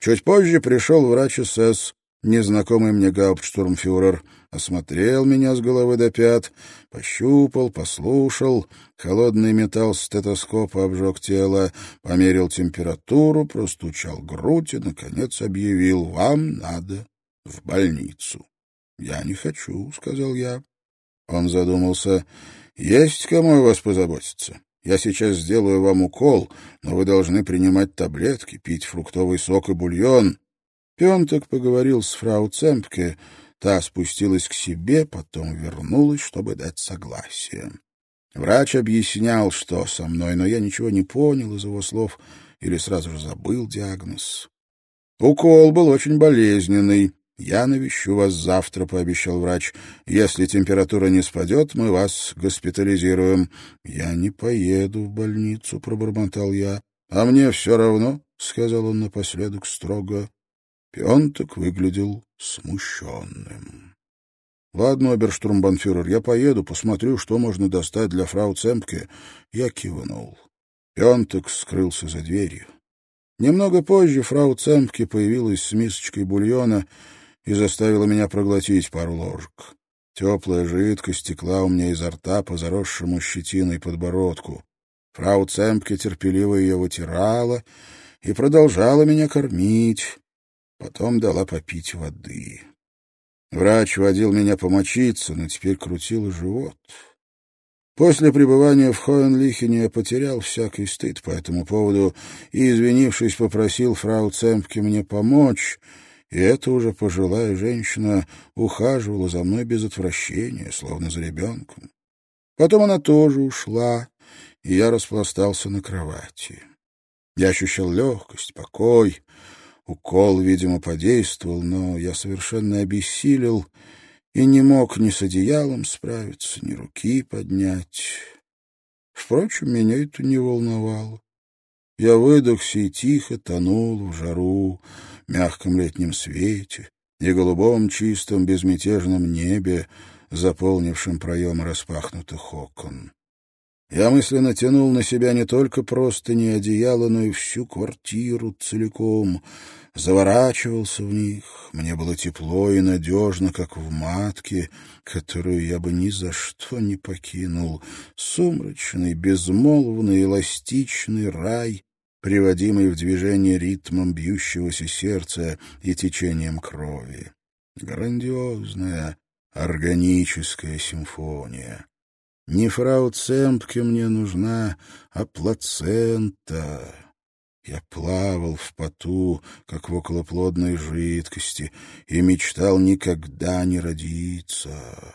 Speaker 1: Чуть позже пришел врач СС, Незнакомый мне гауптштурмфюрер осмотрел меня с головы до пят, пощупал, послушал, холодный металл стетоскопа обжег тело, померил температуру, простучал грудь и, наконец, объявил «Вам надо в больницу». «Я не хочу», — сказал я. Он задумался. «Есть кому о вас позаботиться. Я сейчас сделаю вам укол, но вы должны принимать таблетки, пить фруктовый сок и бульон. Пенток поговорил с фрау Цемпке, та спустилась к себе, потом вернулась, чтобы дать согласие. Врач объяснял, что со мной, но я ничего не понял из его слов или сразу же забыл диагноз. Укол был очень болезненный. «Я навещу вас завтра», — пообещал врач. «Если температура не спадет, мы вас госпитализируем». «Я не поеду в больницу», — пробормотал я. «А мне все равно», — сказал он напоследок строго. Пионток выглядел смущенным. — Ладно, оберштурмбанфюрер, я поеду, посмотрю, что можно достать для фрау Цемпке. Я кивнул. Пионток скрылся за дверью. Немного позже фрау Цемпке появилась с мисочкой бульона и заставила меня проглотить пару ложек. Теплая жидкость текла у меня изо рта по заросшему щетиной подбородку. Фрау Цемпке терпеливо ее вытирала и продолжала меня кормить. Потом дала попить воды. Врач водил меня помочиться, но теперь крутил живот. После пребывания в Хоенлихене я потерял всякий стыд по этому поводу и, извинившись, попросил фрау Цемпке мне помочь, и эта уже пожилая женщина ухаживала за мной без отвращения, словно за ребенком. Потом она тоже ушла, и я распластался на кровати. Я ощущал легкость, покой, Укол, видимо, подействовал, но я совершенно обессилел и не мог ни с одеялом справиться, ни руки поднять. Впрочем, меня это не волновало. Я выдохся и тихо тонул в жару, мягком летнем свете и голубом чистом безмятежном небе, заполнившем проемы распахнутых окон. Я мысленно тянул на себя не только просто не одеяло, но и всю квартиру целиком. Заворачивался в них. Мне было тепло и надежно, как в матке, которую я бы ни за что не покинул. Сумрачный, безмолвный, эластичный рай, приводимый в движение ритмом бьющегося сердца и течением крови. Грандиозная, органическая симфония. Не фрау Цемпке мне нужна, а плацента. Я плавал в поту, как в околоплодной жидкости, и мечтал никогда не родиться.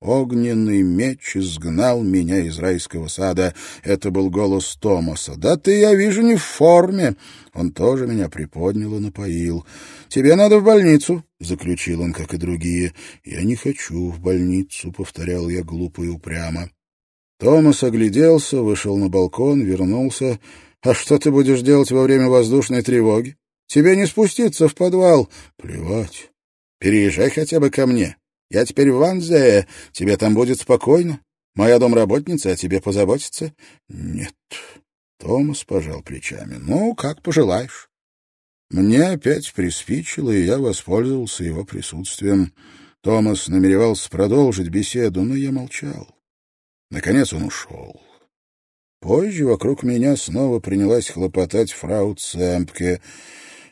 Speaker 1: Огненный меч изгнал меня из райского сада. Это был голос Томаса. «Да ты, я вижу, не в форме!» Он тоже меня приподнял и напоил. «Тебе надо в больницу», — заключил он, как и другие. «Я не хочу в больницу», — повторял я глупо и упрямо. Томас огляделся, вышел на балкон, вернулся. «А что ты будешь делать во время воздушной тревоги? Тебе не спуститься в подвал». «Плевать. Переезжай хотя бы ко мне. Я теперь в Ванзе, тебе там будет спокойно. Моя домработница о тебе позаботится? Нет. Томас пожал плечами. Ну, как пожелаешь. Мне опять приспичило, и я воспользовался его присутствием. Томас намеревался продолжить беседу, но я молчал. Наконец он ушел. Позже вокруг меня снова принялась хлопотать фрау Цемпке.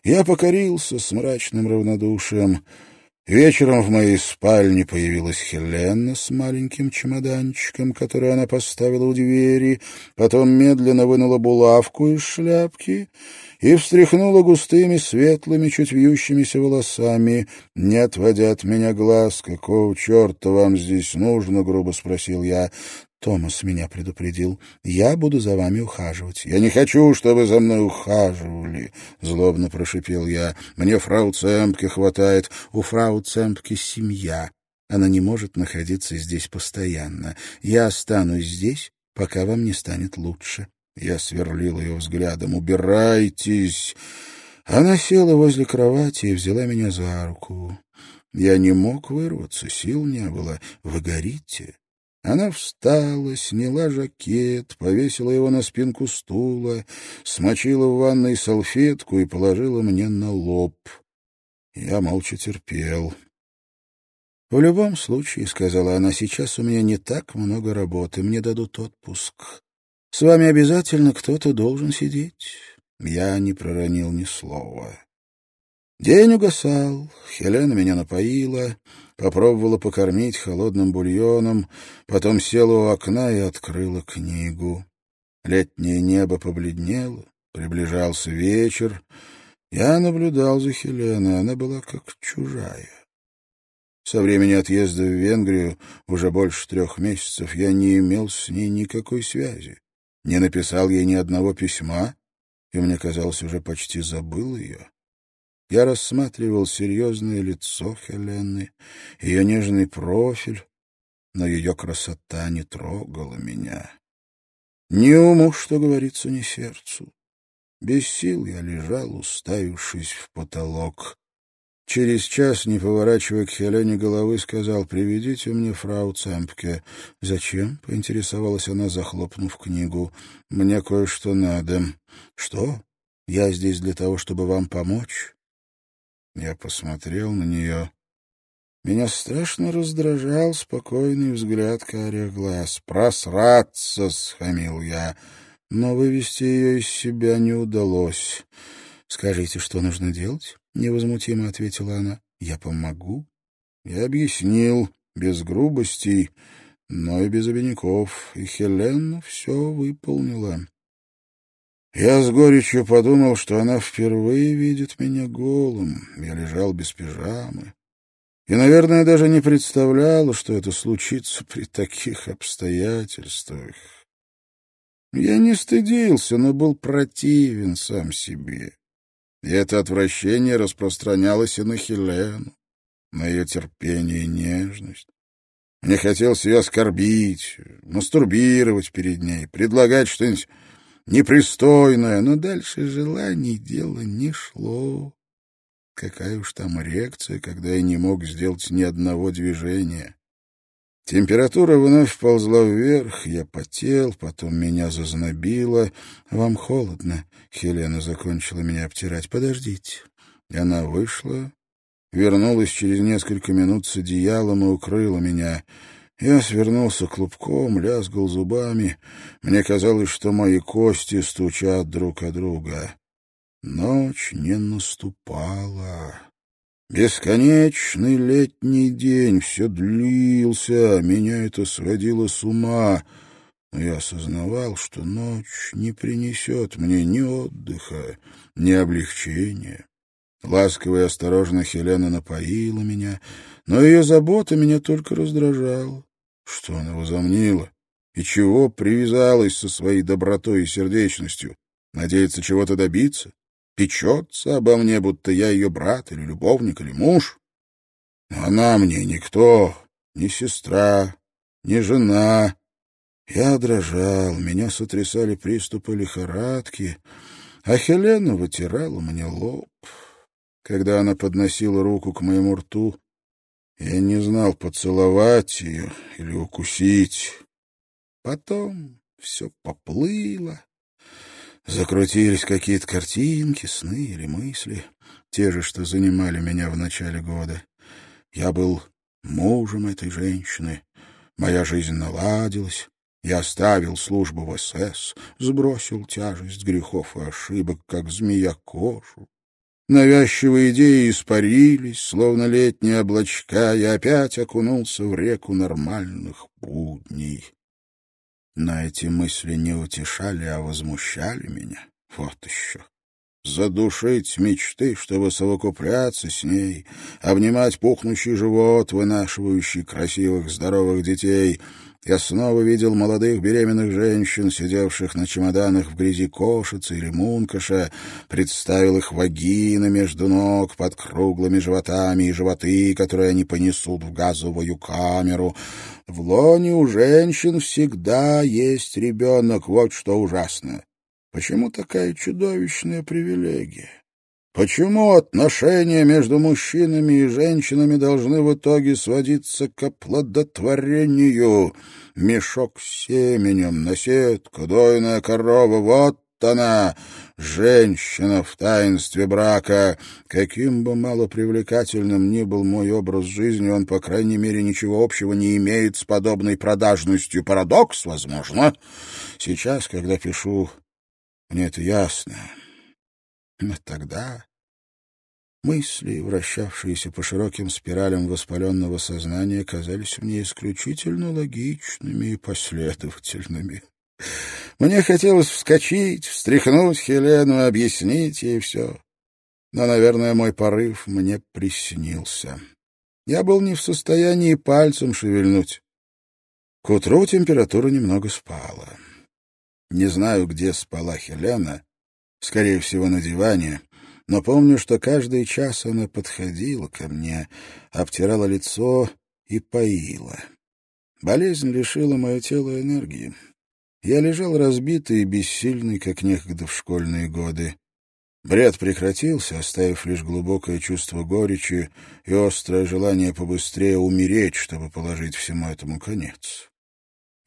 Speaker 1: Я покорился с мрачным равнодушием. Вечером в моей спальне появилась Хелена с маленьким чемоданчиком, который она поставила у двери, потом медленно вынула булавку из шляпки и встряхнула густыми, светлыми, чуть вьющимися волосами. Не отводя от меня глаз, какого черта вам здесь нужно, — грубо спросил я. Томас меня предупредил. Я буду за вами ухаживать. Я не хочу, чтобы за мной ухаживали, злобно прошипел я. Мне фрау Цемпке хватает. У фрау Цемпке семья. Она не может находиться здесь постоянно. Я останусь здесь, пока вам не станет лучше. Я сверлил ее взглядом. «Убирайтесь!» Она села возле кровати и взяла меня за руку. Я не мог вырваться, сил не было. «Вы горите?» Она встала, сняла жакет, повесила его на спинку стула, смочила в ванной салфетку и положила мне на лоб. Я молча терпел. «В любом случае, — сказала она, — сейчас у меня не так много работы, мне дадут отпуск. С вами обязательно кто-то должен сидеть». Я не проронил ни слова. День угасал, Хелена меня напоила, попробовала покормить холодным бульоном, потом села у окна и открыла книгу. Летнее небо побледнело, приближался вечер. Я наблюдал за Хеленой, она была как чужая. Со времени отъезда в Венгрию, уже больше трех месяцев, я не имел с ней никакой связи, не написал ей ни одного письма, и мне казалось, уже почти забыл ее. Я рассматривал серьезное лицо Хелены, ее нежный профиль, но ее красота не трогала меня. Ни уму, что говорится, ни сердцу. Без сил я лежал, уставившись в потолок. Через час, не поворачивая к Хелене головы, сказал, «Приведите мне фрау Цемпке». «Зачем?» — поинтересовалась она, захлопнув книгу. «Мне кое-что надо». «Что? Я здесь для того, чтобы вам помочь?» Я посмотрел на нее. Меня страшно раздражал спокойный взгляд карих глаз. «Просраться!» — схамил я, но вывести ее из себя не удалось. «Скажите, что нужно делать?» — невозмутимо ответила она. «Я помогу». Я объяснил, без грубостей, но и без обиняков, и Хелен все выполнила. Я с горечью подумал, что она впервые видит меня голым. Я лежал без пижамы. И, наверное, даже не представляла, что это случится при таких обстоятельствах. Я не стыдился, но был противен сам себе. И это отвращение распространялось и на Хелену, на ее терпение и нежность. Мне хотелось ее оскорбить, мастурбировать перед ней, предлагать что-нибудь непристойное, но дальше желаний дело не шло. Какая уж там эрекция, когда я не мог сделать ни одного движения. Температура вновь ползла вверх, я потел, потом меня зазнобило. «Вам холодно», — Хелена закончила меня обтирать. «Подождите». И она вышла, вернулась через несколько минут с одеялом и укрыла меня. Я свернулся клубком, лязгал зубами. Мне казалось, что мои кости стучат друг о друга. Ночь не наступала. Бесконечный летний день все длился, меня это сводило с ума. Но я осознавал, что ночь не принесет мне ни отдыха, ни облегчения. Ласково и осторожно Хелена напоила меня, но ее забота меня только раздражала. Что она возомнила? И чего привязалась со своей добротой и сердечностью? Надеется чего-то добиться? печется обо мне, будто я ее брат или любовник или муж. она мне никто, ни сестра, ни жена. Я дрожал, меня сотрясали приступы лихорадки, а Хелена вытирала мне лоб. Когда она подносила руку к моему рту, я не знал, поцеловать ее или укусить. Потом все поплыло, Закрутились какие-то картинки, сны или мысли, те же, что занимали меня в начале года. Я был мужем этой женщины, моя жизнь наладилась, я оставил службу в СС, сбросил тяжесть грехов и ошибок, как змея кожу. Навязчивые идеи испарились, словно летние облачка, и опять окунулся в реку нормальных будней. Но эти мысли не утешали, а возмущали меня. Вот еще. Задушить мечты, чтобы совокупляться с ней, обнимать пухнущий живот, вынашивающий красивых здоровых детей — я снова видел молодых беременных женщин, сидевших на чемоданах в грязи кошицы или мункаша, представил их вагины между ног под круглыми животами и животы, которые они понесут в газовую камеру. В лоне у женщин всегда есть ребенок, вот что ужасно. Почему такая чудовищная привилегия? Почему отношения между мужчинами и женщинами должны в итоге сводиться к оплодотворению? Мешок с семенем, наседка, дойная корова — вот она, женщина в таинстве брака. Каким бы малопривлекательным ни был мой образ жизни, он, по крайней мере, ничего общего не имеет с подобной продажностью. Парадокс, возможно. Сейчас, когда пишу, мне это ясно. Но тогда мысли, вращавшиеся по широким спиралям воспаленного сознания, казались мне исключительно логичными и последовательными. Мне хотелось вскочить, встряхнуть Хелену, объяснить ей все. Но, наверное, мой порыв мне приснился. Я был не в состоянии пальцем шевельнуть. К утру температура немного спала. Не знаю, где спала Хелена, скорее всего, на диване, но помню, что каждый час она подходила ко мне, обтирала лицо и поила. Болезнь лишила мое тело энергии. Я лежал разбитый и бессильный, как некогда в школьные годы. Бред прекратился, оставив лишь глубокое чувство горечи и острое желание побыстрее умереть, чтобы положить всему этому конец.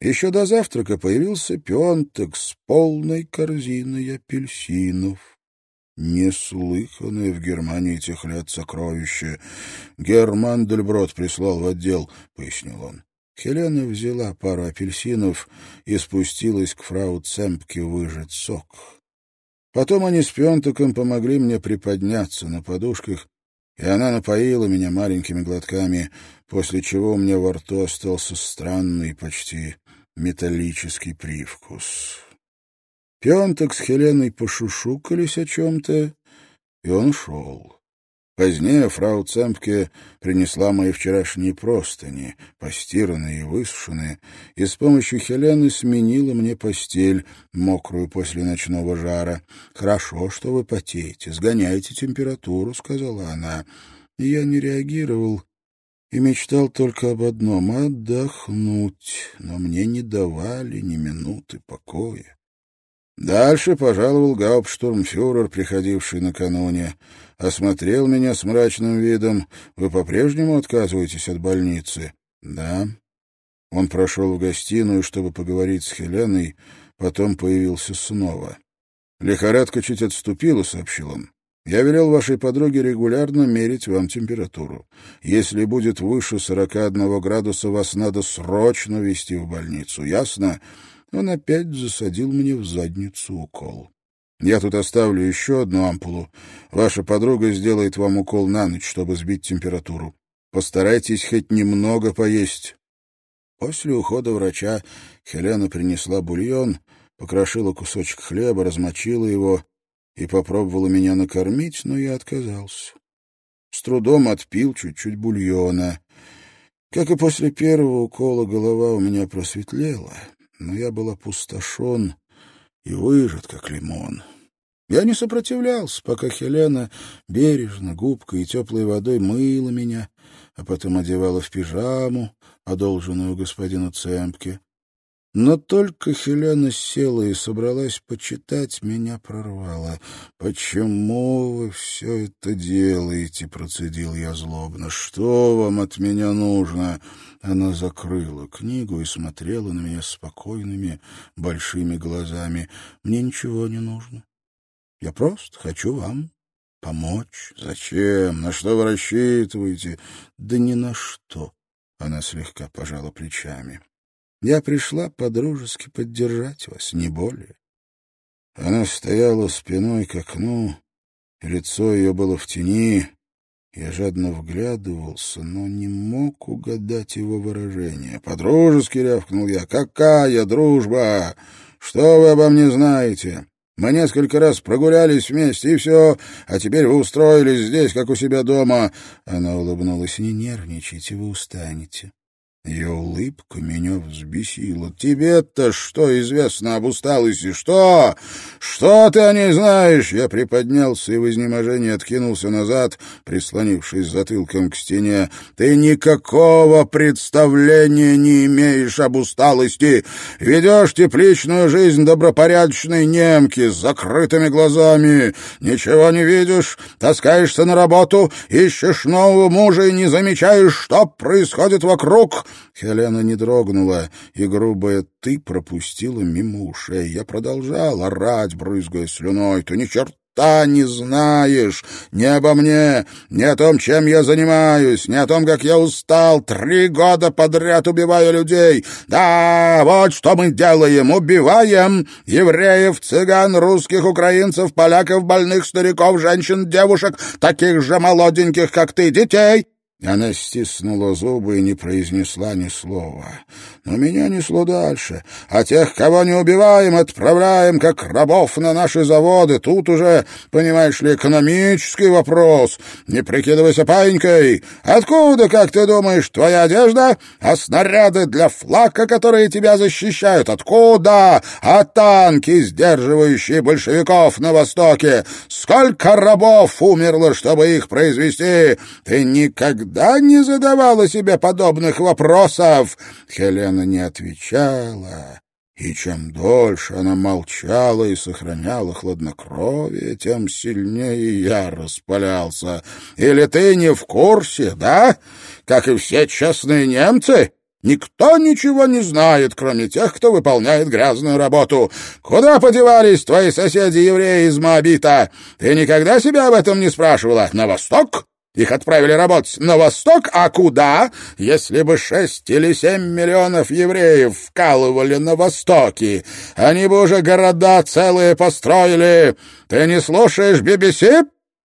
Speaker 1: Еще до завтрака появился пионтек с полной корзиной апельсинов. Неслыханное в Германии тех лет сокровище. Герман Дельброд прислал в отдел, — пояснил он. Хелена взяла пару апельсинов и спустилась к фрау Цемпке выжать сок. Потом они с Пионтаком помогли мне приподняться на подушках, и она напоила меня маленькими глотками, после чего у меня во рту остался странный, почти металлический привкус. Пионток с Хеленой пошушукались о чем-то, и он ушел. Позднее фрау Цемпке принесла мои вчерашние простыни, постиранные и высушенные, и с помощью Хелены сменила мне постель, мокрую после ночного жара. «Хорошо, что вы потеете, сгоняете температуру», — сказала она. Я не реагировал, и мечтал только об одном — отдохнуть, но мне не давали ни минуты покоя. Дальше пожаловал гауптштурмфюрер, приходивший накануне. Осмотрел меня с мрачным видом. «Вы по-прежнему отказываетесь от больницы?» «Да». Он прошел в гостиную, чтобы поговорить с Хеленой, потом появился снова. «Лихорадка чуть отступила», — сообщил он. «Я велел вашей подруге регулярно мерить вам температуру. Если будет выше 41 градуса, вас надо срочно везти в больницу. Ясно?» Он опять засадил мне в задницу укол. «Я тут оставлю еще одну ампулу. Ваша подруга сделает вам укол на ночь, чтобы сбить температуру. Постарайтесь хоть немного поесть». После ухода врача Хелена принесла бульон, покрошила кусочек хлеба, размочила его и попробовала меня накормить, но я отказался. С трудом отпил чуть-чуть бульона. Как и после первого укола, голова у меня просветлела, но я был опустошен и выжат, как лимон. Я не сопротивлялся, пока Хелена бережно, губкой и теплой водой мыла меня, а потом одевала в пижаму, одолженную господину Цемпке. Но только Хелена села и собралась почитать, меня прорвало. «Почему вы все это делаете?» — процедил я злобно. «Что вам от меня нужно?» Она закрыла книгу и смотрела на меня спокойными, большими глазами. «Мне ничего не нужно. Я просто хочу вам помочь. Зачем? На что вы рассчитываете? Да ни на что. Она слегка пожала плечами. Я пришла по-дружески поддержать вас, не более. Она стояла спиной к окну, лицо ее было в тени. Я жадно вглядывался, но не мог угадать его выражение. «По-дружески!» — рявкнул я. «Какая дружба? Что вы обо мне знаете? Мы несколько раз прогулялись вместе, и все, а теперь вы устроились здесь, как у себя дома». Она улыбнулась. «Не нервничайте, вы устанете. Ее улыбка меня взбесила. «Тебе-то что известно об усталости? Что? Что ты о ней знаешь?» Я приподнялся и в изнеможении откинулся назад, прислонившись затылком к стене. «Ты никакого представления не имеешь об усталости. Ведешь тепличную жизнь добропорядочной немки с закрытыми глазами. Ничего не видишь, таскаешься на работу, ищешь нового мужа и не замечаешь, что происходит вокруг». Хелена не дрогнула, и грубое «ты» пропустила мимо ушей. Я продолжал орать, брызгая слюной. «Ты ни черт черта не знаешь ни обо мне, ни о том, чем я занимаюсь, ни о том, как я устал, три года подряд убиваю людей. Да, вот что мы делаем, убиваем евреев, цыган, русских, украинцев, поляков, больных, стариков, женщин, девушек, таких же молоденьких, как ты, детей». Она стиснула зубы и не произнесла ни слова. Но меня несло дальше. А тех, кого не убиваем, отправляем как рабов на наши заводы. Тут уже, понимаешь ли, экономический вопрос. Не прикидывайся паинькой. Откуда, как ты думаешь, твоя одежда? А снаряды для флага, которые тебя защищают? Откуда? А танки, сдерживающие большевиков на Востоке? Сколько рабов умерло, чтобы их произвести? Ты никогда никогда не задавала себе подобных вопросов?» Хелена не отвечала, и чем дольше она молчала и сохраняла хладнокровие, тем сильнее я распалялся. «Или ты не в курсе, да? Как и все честные немцы?» Никто ничего не знает, кроме тех, кто выполняет грязную работу. Куда подевались твои соседи-евреи из Моабита? Ты никогда себя об этом не спрашивала? На восток? Их отправили работать на восток, а куда? Если бы шесть или семь миллионов евреев вкалывали на востоке, они бы уже города целые построили. Ты не слушаешь BBC?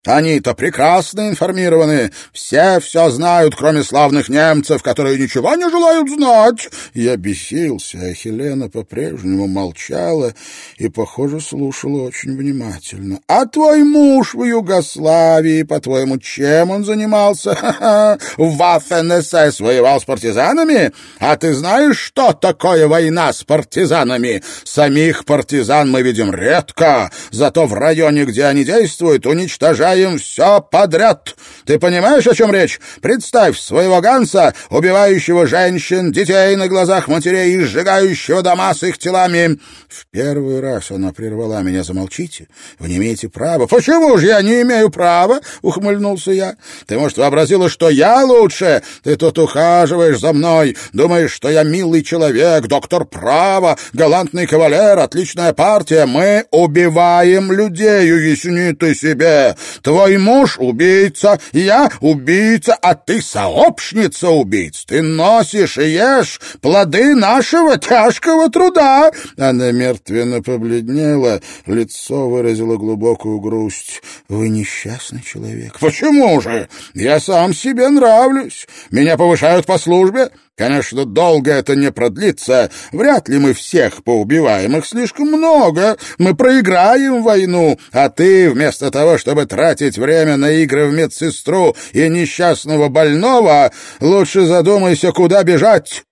Speaker 1: Они-то прекрасно информированы. Все все знают, кроме славных немцев, которые ничего не желают знать. Я бесился, а Хелена по-прежнему молчала и, похоже, слушала очень внимательно. А твой муж в Югославии, по-твоему, чем он занимался? Ха-ха, в Waffen-СС воевал с партизанами? А ты знаешь, что такое война с партизанами? Самих партизан мы видим редко, зато в районе, где они действуют, уничтожают кончаем все подряд. Ты понимаешь, о чем речь? Представь своего Ганса, убивающего женщин, детей на глазах матерей и сжигающего дома с их телами. В первый раз она прервала меня. Замолчите. Вы не имеете права. Почему же я не имею права? Ухмыльнулся я. Ты, может, вообразила, что я лучше? Ты тут ухаживаешь за мной, думаешь, что я милый человек, доктор права, галантный кавалер, отличная партия. Мы убиваем людей, уясни ты себе. Твой муж — убийца, я — убийца, а ты — сообщница убийц. Ты носишь и ешь плоды нашего тяжкого труда. Она мертвенно побледнела, лицо выразило глубокую грусть. Вы несчастный человек. Почему же? Я сам себе нравлюсь. Меня повышают по службе. Конечно, долго это не продлится. Вряд ли мы всех поубиваем. Их слишком много. Мы проиграем войну. А ты, вместо того, чтобы тратить время на игры в медсестру и несчастного больного, лучше задумайся, куда бежать.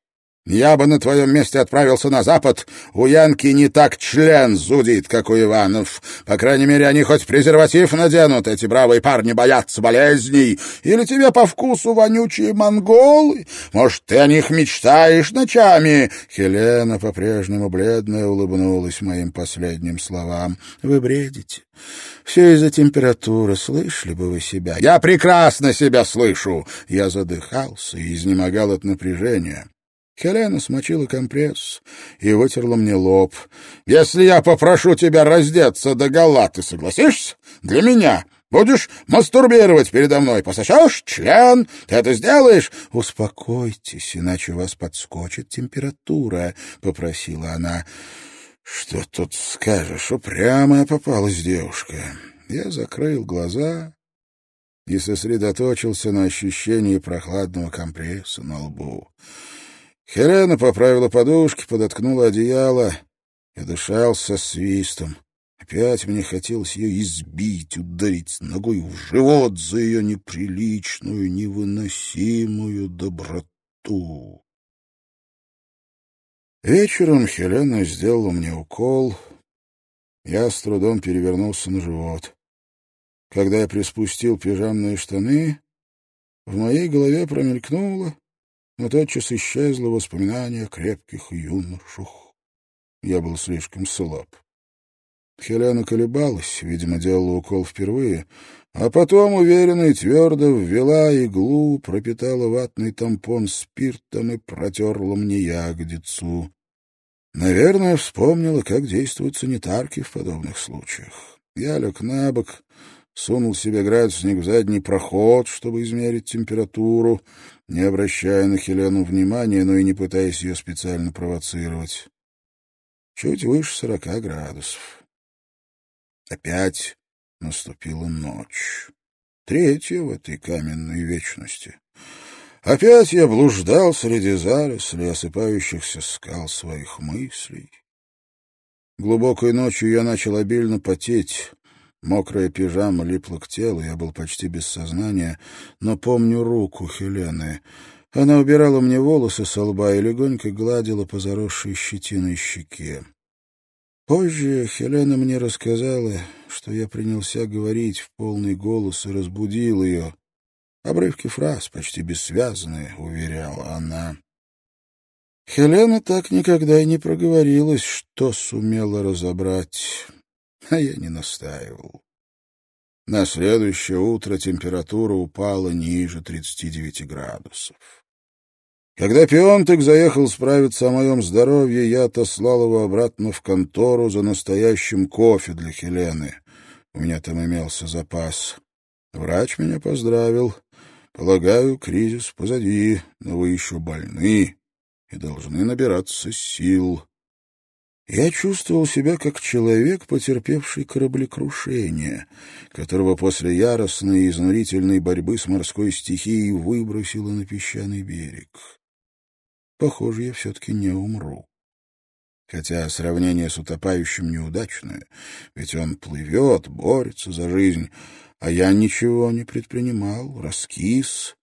Speaker 1: Я бы на твоем месте отправился на запад. У Янки не так член зудит, как у Иванов. По крайней мере, они хоть презерватив наденут. Эти бравые парни боятся болезней. Или тебе по вкусу вонючие монголы? Может, ты о них мечтаешь ночами?» Хелена, по-прежнему бледная, улыбнулась моим последним словам. «Вы бредите. Все из-за температуры. Слышали бы вы себя?» «Я прекрасно себя слышу!» Я задыхался и изнемогал от напряжения. Хелена смочила компресс и вытерла мне лоб. «Если я попрошу тебя раздеться до гола, ты согласишься? Для меня. Будешь мастурбировать передо мной, пососешь член, ты это сделаешь?» «Успокойтесь, иначе у вас подскочит температура», — попросила она. «Что тут скажешь? Упрямая попалась девушка». Я закрыл глаза и сосредоточился на ощущении прохладного компресса на лбу. Хелена поправила подушки, подоткнула одеяло и дышал со свистом. Опять мне хотелось ее избить, ударить ногой в живот за ее неприличную, невыносимую доброту. Вечером Хелена сделала мне укол. Я с трудом перевернулся на живот. Когда я приспустил пижамные штаны, в моей голове промелькнуло, но тотчас исчезло воспоминание о крепких юношах. Я был слишком слаб. Хелена колебалась, видимо, делала укол впервые, а потом уверенно и твердо ввела иглу, пропитала ватный тампон спиртом и протерла мне ягодицу. Наверное, вспомнила, как действуют санитарки в подобных случаях. Я лег на бок, сунул себе градусник в задний проход, чтобы измерить температуру, не обращая на Хелену внимания, но и не пытаясь ее специально провоцировать. Чуть выше сорока градусов. Опять наступила ночь. Третья в этой каменной вечности. Опять я блуждал среди зарослей, осыпающихся скал своих мыслей. Глубокой ночью я начал обильно потеть. Мокрая пижама липла к телу, я был почти без сознания, но помню руку Хелены. Она убирала мне волосы со лба и легонько гладила по заросшей щетиной щеке. Позже Хелена мне рассказала, что я принялся говорить в полный голос и разбудил ее. Обрывки фраз, почти бессвязные, уверяла она. Хелена так никогда и не проговорилась, что сумела разобрать а я не настаивал. На следующее утро температура упала ниже 39 градусов. Когда Пионтек заехал справиться о моем здоровье, я отослал его обратно в контору за настоящим кофе для Хелены. У меня там имелся запас. Врач меня поздравил. Полагаю, кризис позади, но вы еще больны и должны набираться сил. Я чувствовал себя как человек, потерпевший кораблекрушение, которого после яростной и изнурительной борьбы с морской стихией выбросило на песчаный берег. Похоже, я все-таки не умру. Хотя сравнение с утопающим неудачное, ведь он плывет, борется за жизнь, а я ничего не предпринимал, раскис.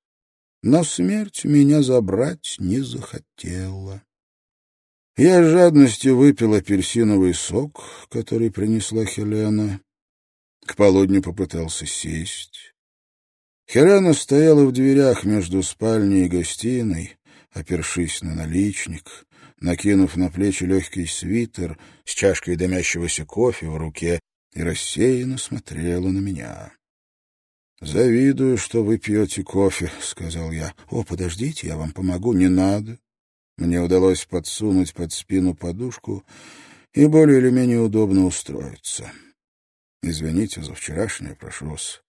Speaker 1: Но смерть меня забрать не захотела. Я с жадностью выпил апельсиновый сок, который принесла Хелена. К полудню попытался сесть. Хелена стояла в дверях между спальней и гостиной, опершись на наличник, накинув на плечи легкий свитер с чашкой дымящегося кофе в руке и рассеянно смотрела на меня. «Завидую, что вы пьете кофе», — сказал я. «О, подождите, я вам помогу, не надо». Мне удалось подсунуть под спину подушку и более или менее удобно устроиться. Извините за вчерашнее, прошу вас.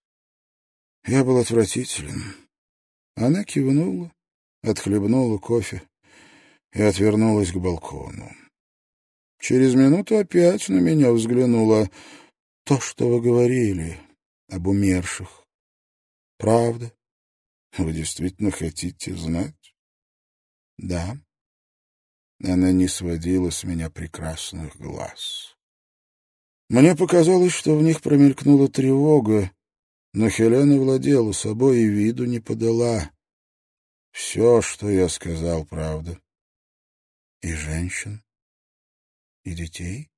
Speaker 1: Я был отвратителен. Она кивнула, отхлебнула кофе и отвернулась к балкону. Через минуту опять на меня взглянула. То, что вы говорили об умерших. Правда? Вы действительно хотите знать? Да. Она не сводила с меня прекрасных глаз. Мне показалось, что в них промелькнула тревога, но Хелена владела собой и виду не подала. Все, что я сказал, правда. И женщин, и детей?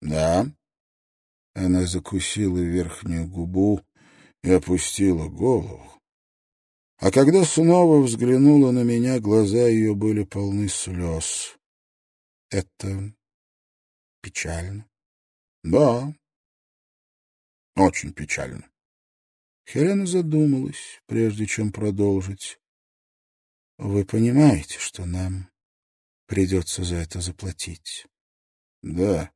Speaker 1: Да. Она закусила верхнюю губу и опустила голову. А когда снова взглянула на меня, глаза ее были полны слез. Это печально. Да, очень печально. Хелена задумалась, прежде чем продолжить. Вы понимаете, что нам придется за это заплатить? Да.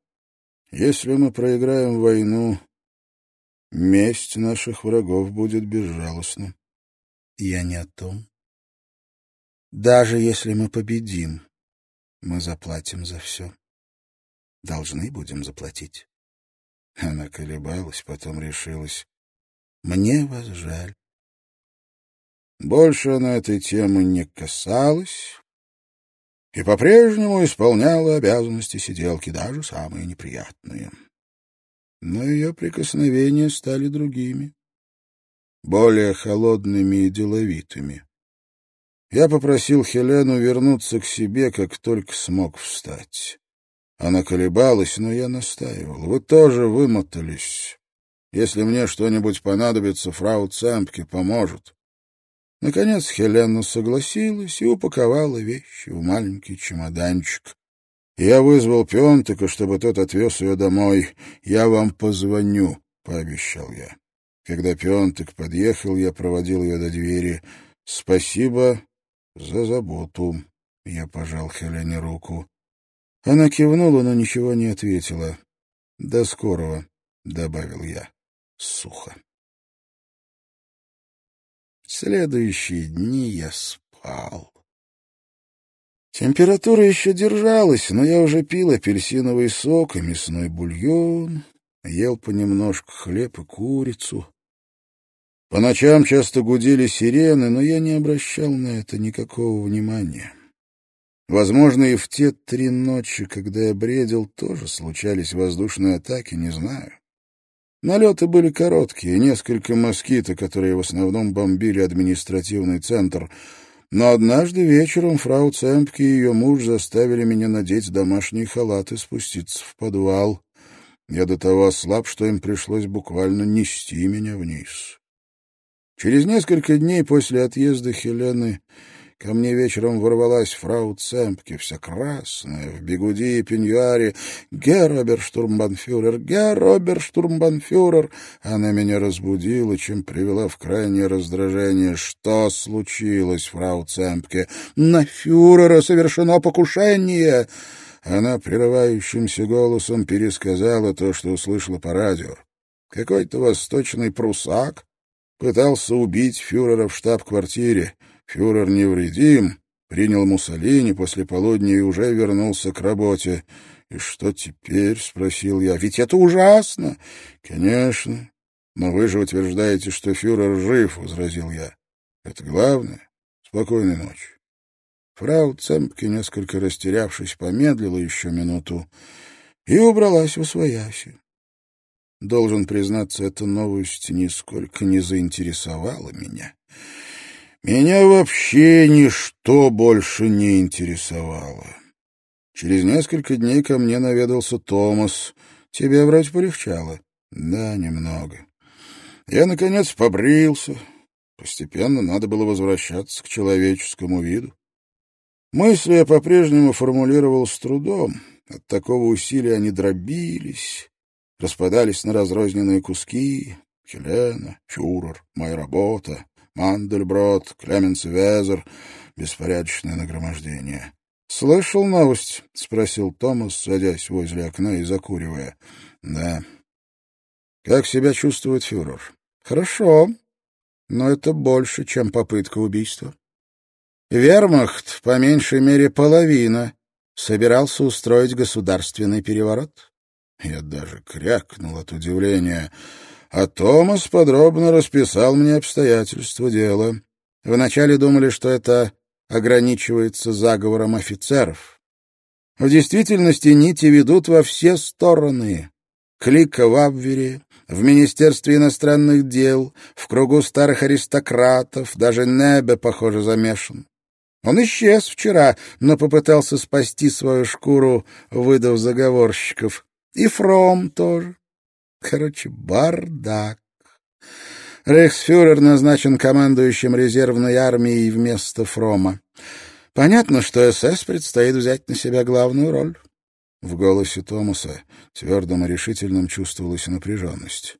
Speaker 1: Если мы проиграем войну, месть наших врагов будет безжалостна. Я не о том. Даже если мы победим, мы заплатим за все. Должны будем заплатить. Она колебалась, потом решилась. Мне вас жаль. Больше она этой темы не касалась, и по-прежнему исполняла обязанности сиделки, даже самые неприятные. Но ее прикосновения стали другими, более холодными и деловитыми. Я попросил Хелену вернуться к себе, как только смог встать. Она колебалась, но я настаивал. Вы тоже вымотались. Если мне что-нибудь понадобится, фрау Цемпке поможет. Наконец Хелена согласилась и упаковала вещи в маленький чемоданчик. Я вызвал Пионтека, чтобы тот отвез ее домой. «Я вам позвоню», — пообещал я. Когда Пионтек подъехал, я проводил ее до двери. «Спасибо за заботу», — я пожал Хелене руку. Она кивнула, но ничего не ответила. «До скорого», — добавил я сухо. Следующие дни я спал. Температура еще держалась, но я уже пил апельсиновый сок и мясной бульон, ел понемножку хлеб и курицу. По ночам часто гудели сирены, но я не обращал на это никакого внимания. Возможно, и в те три ночи, когда я бредил, тоже случались воздушные атаки, не знаю. Налеты были короткие, несколько москита, которые в основном бомбили административный центр. Но однажды вечером фрау Цемпки и ее муж заставили меня надеть домашний халат и спуститься в подвал. Я до того ослаб, что им пришлось буквально нести меня вниз. Через несколько дней после отъезда Хелены Ко мне вечером ворвалась фрау Цемпке, вся красная, в бегуди и пеньюаре. «Герр оберштурмбанфюрер! Герр оберштурмбанфюрер!» Она меня разбудила, чем привела в крайнее раздражение. «Что случилось, фрау Цемпке?» «На фюрера совершено покушение!» Она прерывающимся голосом пересказала то, что услышала по радио. Какой-то восточный прусак пытался убить фюрера в штаб-квартире. Фюрер невредим, принял Муссолини после полудня и уже вернулся к работе. «И что теперь?» — спросил я. «Ведь это ужасно!» «Конечно. Но вы же утверждаете, что фюрер жив», — возразил я. «Это главное. Спокойной ночи». Фрау Цемпке, несколько растерявшись, помедлила еще минуту и убралась в свояси. Должен признаться, эта новость нисколько не заинтересовала меня. Меня вообще ничто больше не интересовало. Через несколько дней ко мне наведался Томас. Тебе вроде полегчало. Да, немного. Я, наконец, побрился. Постепенно надо было возвращаться к человеческому виду. Мысли я по-прежнему формулировал с трудом. От такого усилия они дробились, распадались на разрозненные куски. Хелена, Фюрер, моя работа, Мандельброд, Клеменс Везер, беспорядочное нагромождение. «Слышал новость?» — спросил Томас, садясь возле окна и закуривая. «Да». «Как себя чувствует фюрер?» «Хорошо, но это больше, чем попытка убийства. Вермахт, по меньшей мере половина, собирался устроить государственный переворот. Я даже крякнул от удивления, а Томас подробно расписал мне обстоятельства дела. Вначале думали, что это ограничивается заговором офицеров. В действительности нити ведут во все стороны. Клика в Абвере, в Министерстве иностранных дел, в кругу старых аристократов, даже Небе, похоже, замешан. Он исчез вчера, но попытался спасти свою шкуру, выдав заговорщиков. И Фром тоже. Короче, бардак. Рейхсфюрер назначен командующим резервной армией вместо Фрома. Понятно, что СС предстоит взять на себя главную роль. В голосе Томаса, твердым и решительным, чувствовалась напряженность.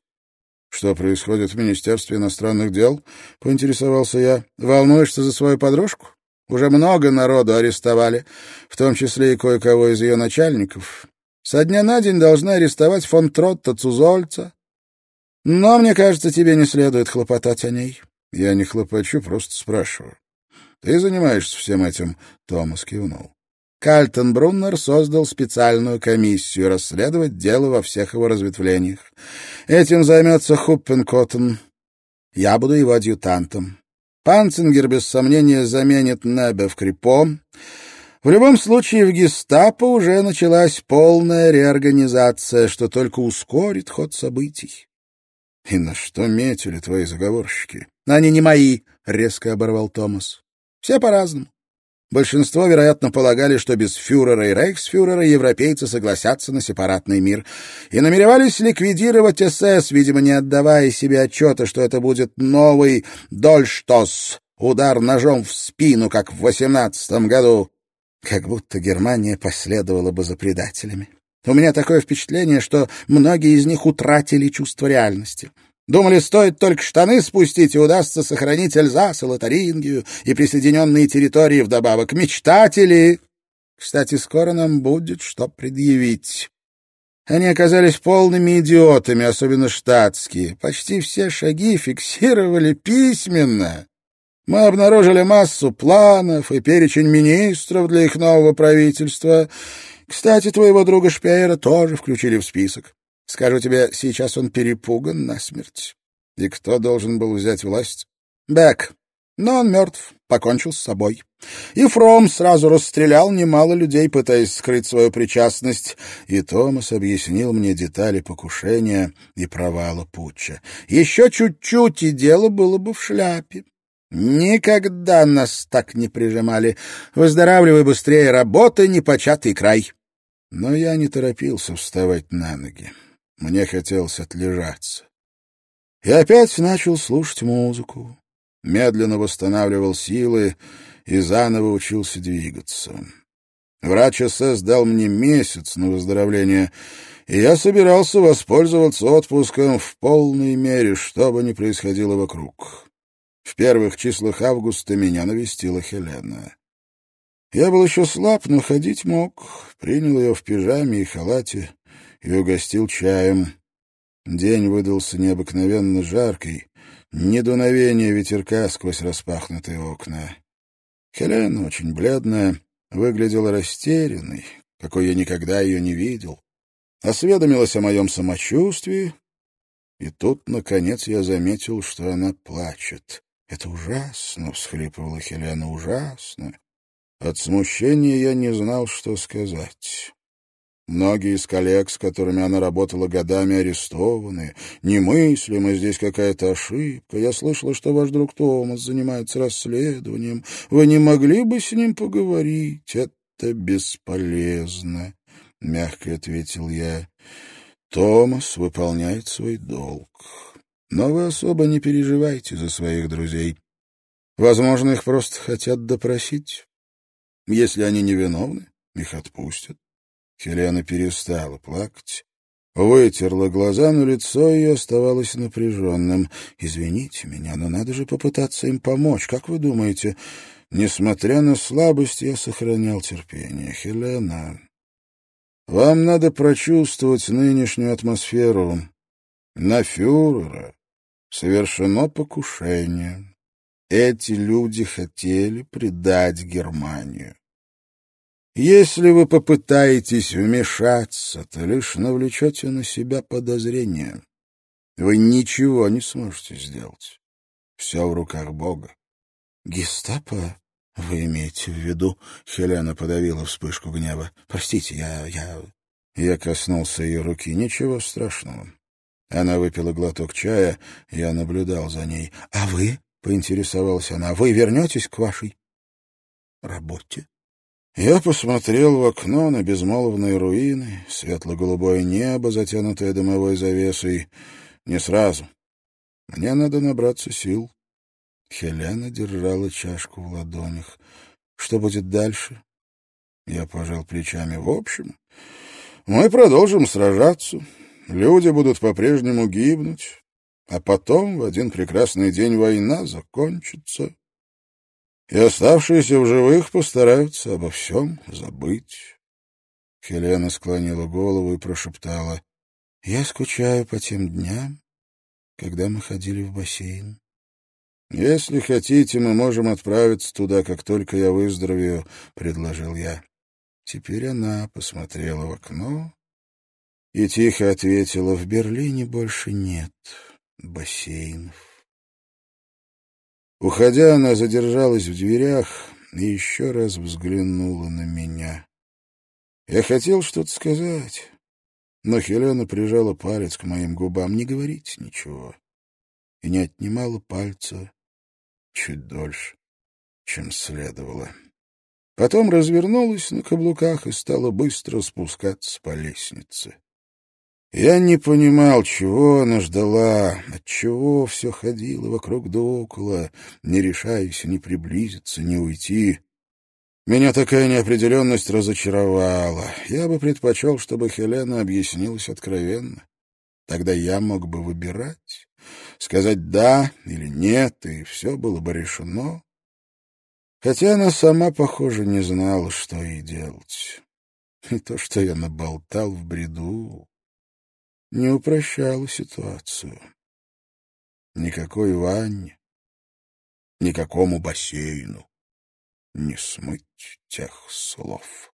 Speaker 1: «Что происходит в Министерстве иностранных дел?» — поинтересовался я. «Волнуешься за свою подружку? Уже много народу арестовали, в том числе и кое-кого из ее начальников. Со дня на день должны арестовать фон Тротта Цузольца, но, мне кажется, тебе не следует хлопотать о ней. Я не хлопочу, просто спрашиваю. Ты занимаешься всем этим? Томас кивнул. Кальтон Бруннер создал специальную комиссию расследовать дело во всех его разветвлениях. Этим займется Хуппенкоттен. Я буду его адъютантом. Панцингер, без сомнения, заменит Небе в Крипо. В любом случае, в гестапо уже началась полная реорганизация, что только ускорит ход событий. — И на что метили твои заговорщики? — Они не мои, — резко оборвал Томас. — Все по-разному. Большинство, вероятно, полагали, что без фюрера и рейхсфюрера европейцы согласятся на сепаратный мир и намеревались ликвидировать СС, видимо, не отдавая себе отчета, что это будет новый «Дольштос» — удар ножом в спину, как в восемнадцатом году. Как будто Германия последовала бы за предателями. У меня такое впечатление, что многие из них утратили чувство реальности. Думали, стоит только штаны спустить, и удастся сохранить Эльзас и Лотарингию и присоединенные территории вдобавок. Мечтатели! Кстати, скоро нам будет что предъявить. Они оказались полными идиотами, особенно штатские. Почти все шаги фиксировали письменно. Мы обнаружили массу планов и перечень министров для их нового правительства — кстати, твоего друга Шпеера тоже включили в список. Скажу тебе, сейчас он перепуган насмерть. И кто должен был взять власть? Бек. Но он мертв, покончил с собой. И Фром сразу расстрелял немало людей, пытаясь скрыть свою причастность. И Томас объяснил мне детали покушения и провала путча. Еще чуть-чуть, и дело было бы в шляпе. Никогда нас так не прижимали. Выздоравливай быстрее, работа — непочатый край. Но я не торопился вставать на ноги. Мне хотелось отлежаться. И опять начал слушать музыку. Медленно восстанавливал силы и заново учился двигаться. Врач СС дал мне месяц на выздоровление, и я собирался воспользоваться отпуском в полной мере, что бы ни происходило вокруг. В первых числах августа меня навестила Хелена. Я был еще слаб, но ходить мог. Принял ее в пижаме и халате и угостил чаем. День выдался необыкновенно жаркий, недуновение ветерка сквозь распахнутые окна. Хелена, очень бледная, выглядела растерянной, какой я никогда ее не видел. Осведомилась о моем самочувствии, и тут, наконец, я заметил, что она плачет. — Это ужасно, — всхлипывала Хелена, — ужасно. От смущения я не знал, что сказать. Многие из коллег, с которыми она работала годами, арестованы. Немыслимо, здесь какая-то ошибка. Я слышала, что ваш друг Томас занимается расследованием. Вы не могли бы с ним поговорить? Это бесполезно, — мягко ответил я. Томас выполняет свой долг. Но вы особо не переживайте за своих друзей. Возможно, их просто хотят допросить. Если они невиновны, их отпустят. Хелена перестала плакать, вытерла глаза, но лицо ее оставалось напряженным. «Извините меня, но надо же попытаться им помочь. Как вы думаете?» Несмотря на слабость, я сохранял терпение. «Хелена, вам надо прочувствовать нынешнюю атмосферу. На фюрера совершено покушение. Эти люди хотели предать Германию. Если вы попытаетесь вмешаться, то лишь навлечете на себя подозрения. Вы ничего не сможете сделать. Все в руках Бога. Гестапо, вы имеете в виду? Хелена подавила вспышку гнева. Простите, я... я... Я коснулся ее руки. Ничего страшного. Она выпила глоток чая, я наблюдал за ней. — А вы? — поинтересовалась она. — Вы вернетесь к вашей работе? Я посмотрел в окно на безмолвные руины, светло-голубое небо, затянутое дымовой завесой. Не сразу. Мне надо набраться сил. Хелена держала чашку в ладонях. Что будет дальше? Я пожал плечами. В общем, мы продолжим сражаться. Люди будут по-прежнему гибнуть. А потом, в один прекрасный день, война закончится и оставшиеся в живых постараются обо всем забыть. Хелена склонила голову и прошептала. — Я скучаю по тем дням, когда мы ходили в бассейн. — Если хотите, мы можем отправиться туда, как только я выздоровею, — предложил я. Теперь она посмотрела в окно и тихо ответила, — в Берлине больше нет бассейнов. Уходя, она задержалась в дверях и еще раз взглянула на меня. Я хотел что-то сказать, но Хелена прижала палец к моим губам. Не говорить ничего. И не отнимала пальца чуть дольше, чем следовало. Потом развернулась на каблуках и стала быстро спускаться по лестнице. Я не понимал, чего она ждала, от чего все ходило вокруг да около, не решаясь ни приблизиться, ни уйти. Меня такая неопределенность разочаровала. Я бы предпочел, чтобы Хелена объяснилась откровенно. Тогда я мог бы выбирать, сказать «да» или «нет», и все было бы решено. Хотя она сама, похоже, не знала, что ей делать. И то, что я наболтал в бреду, не упрощало ситуацию. Никакой ванне, никакому бассейну не смыть тех слов.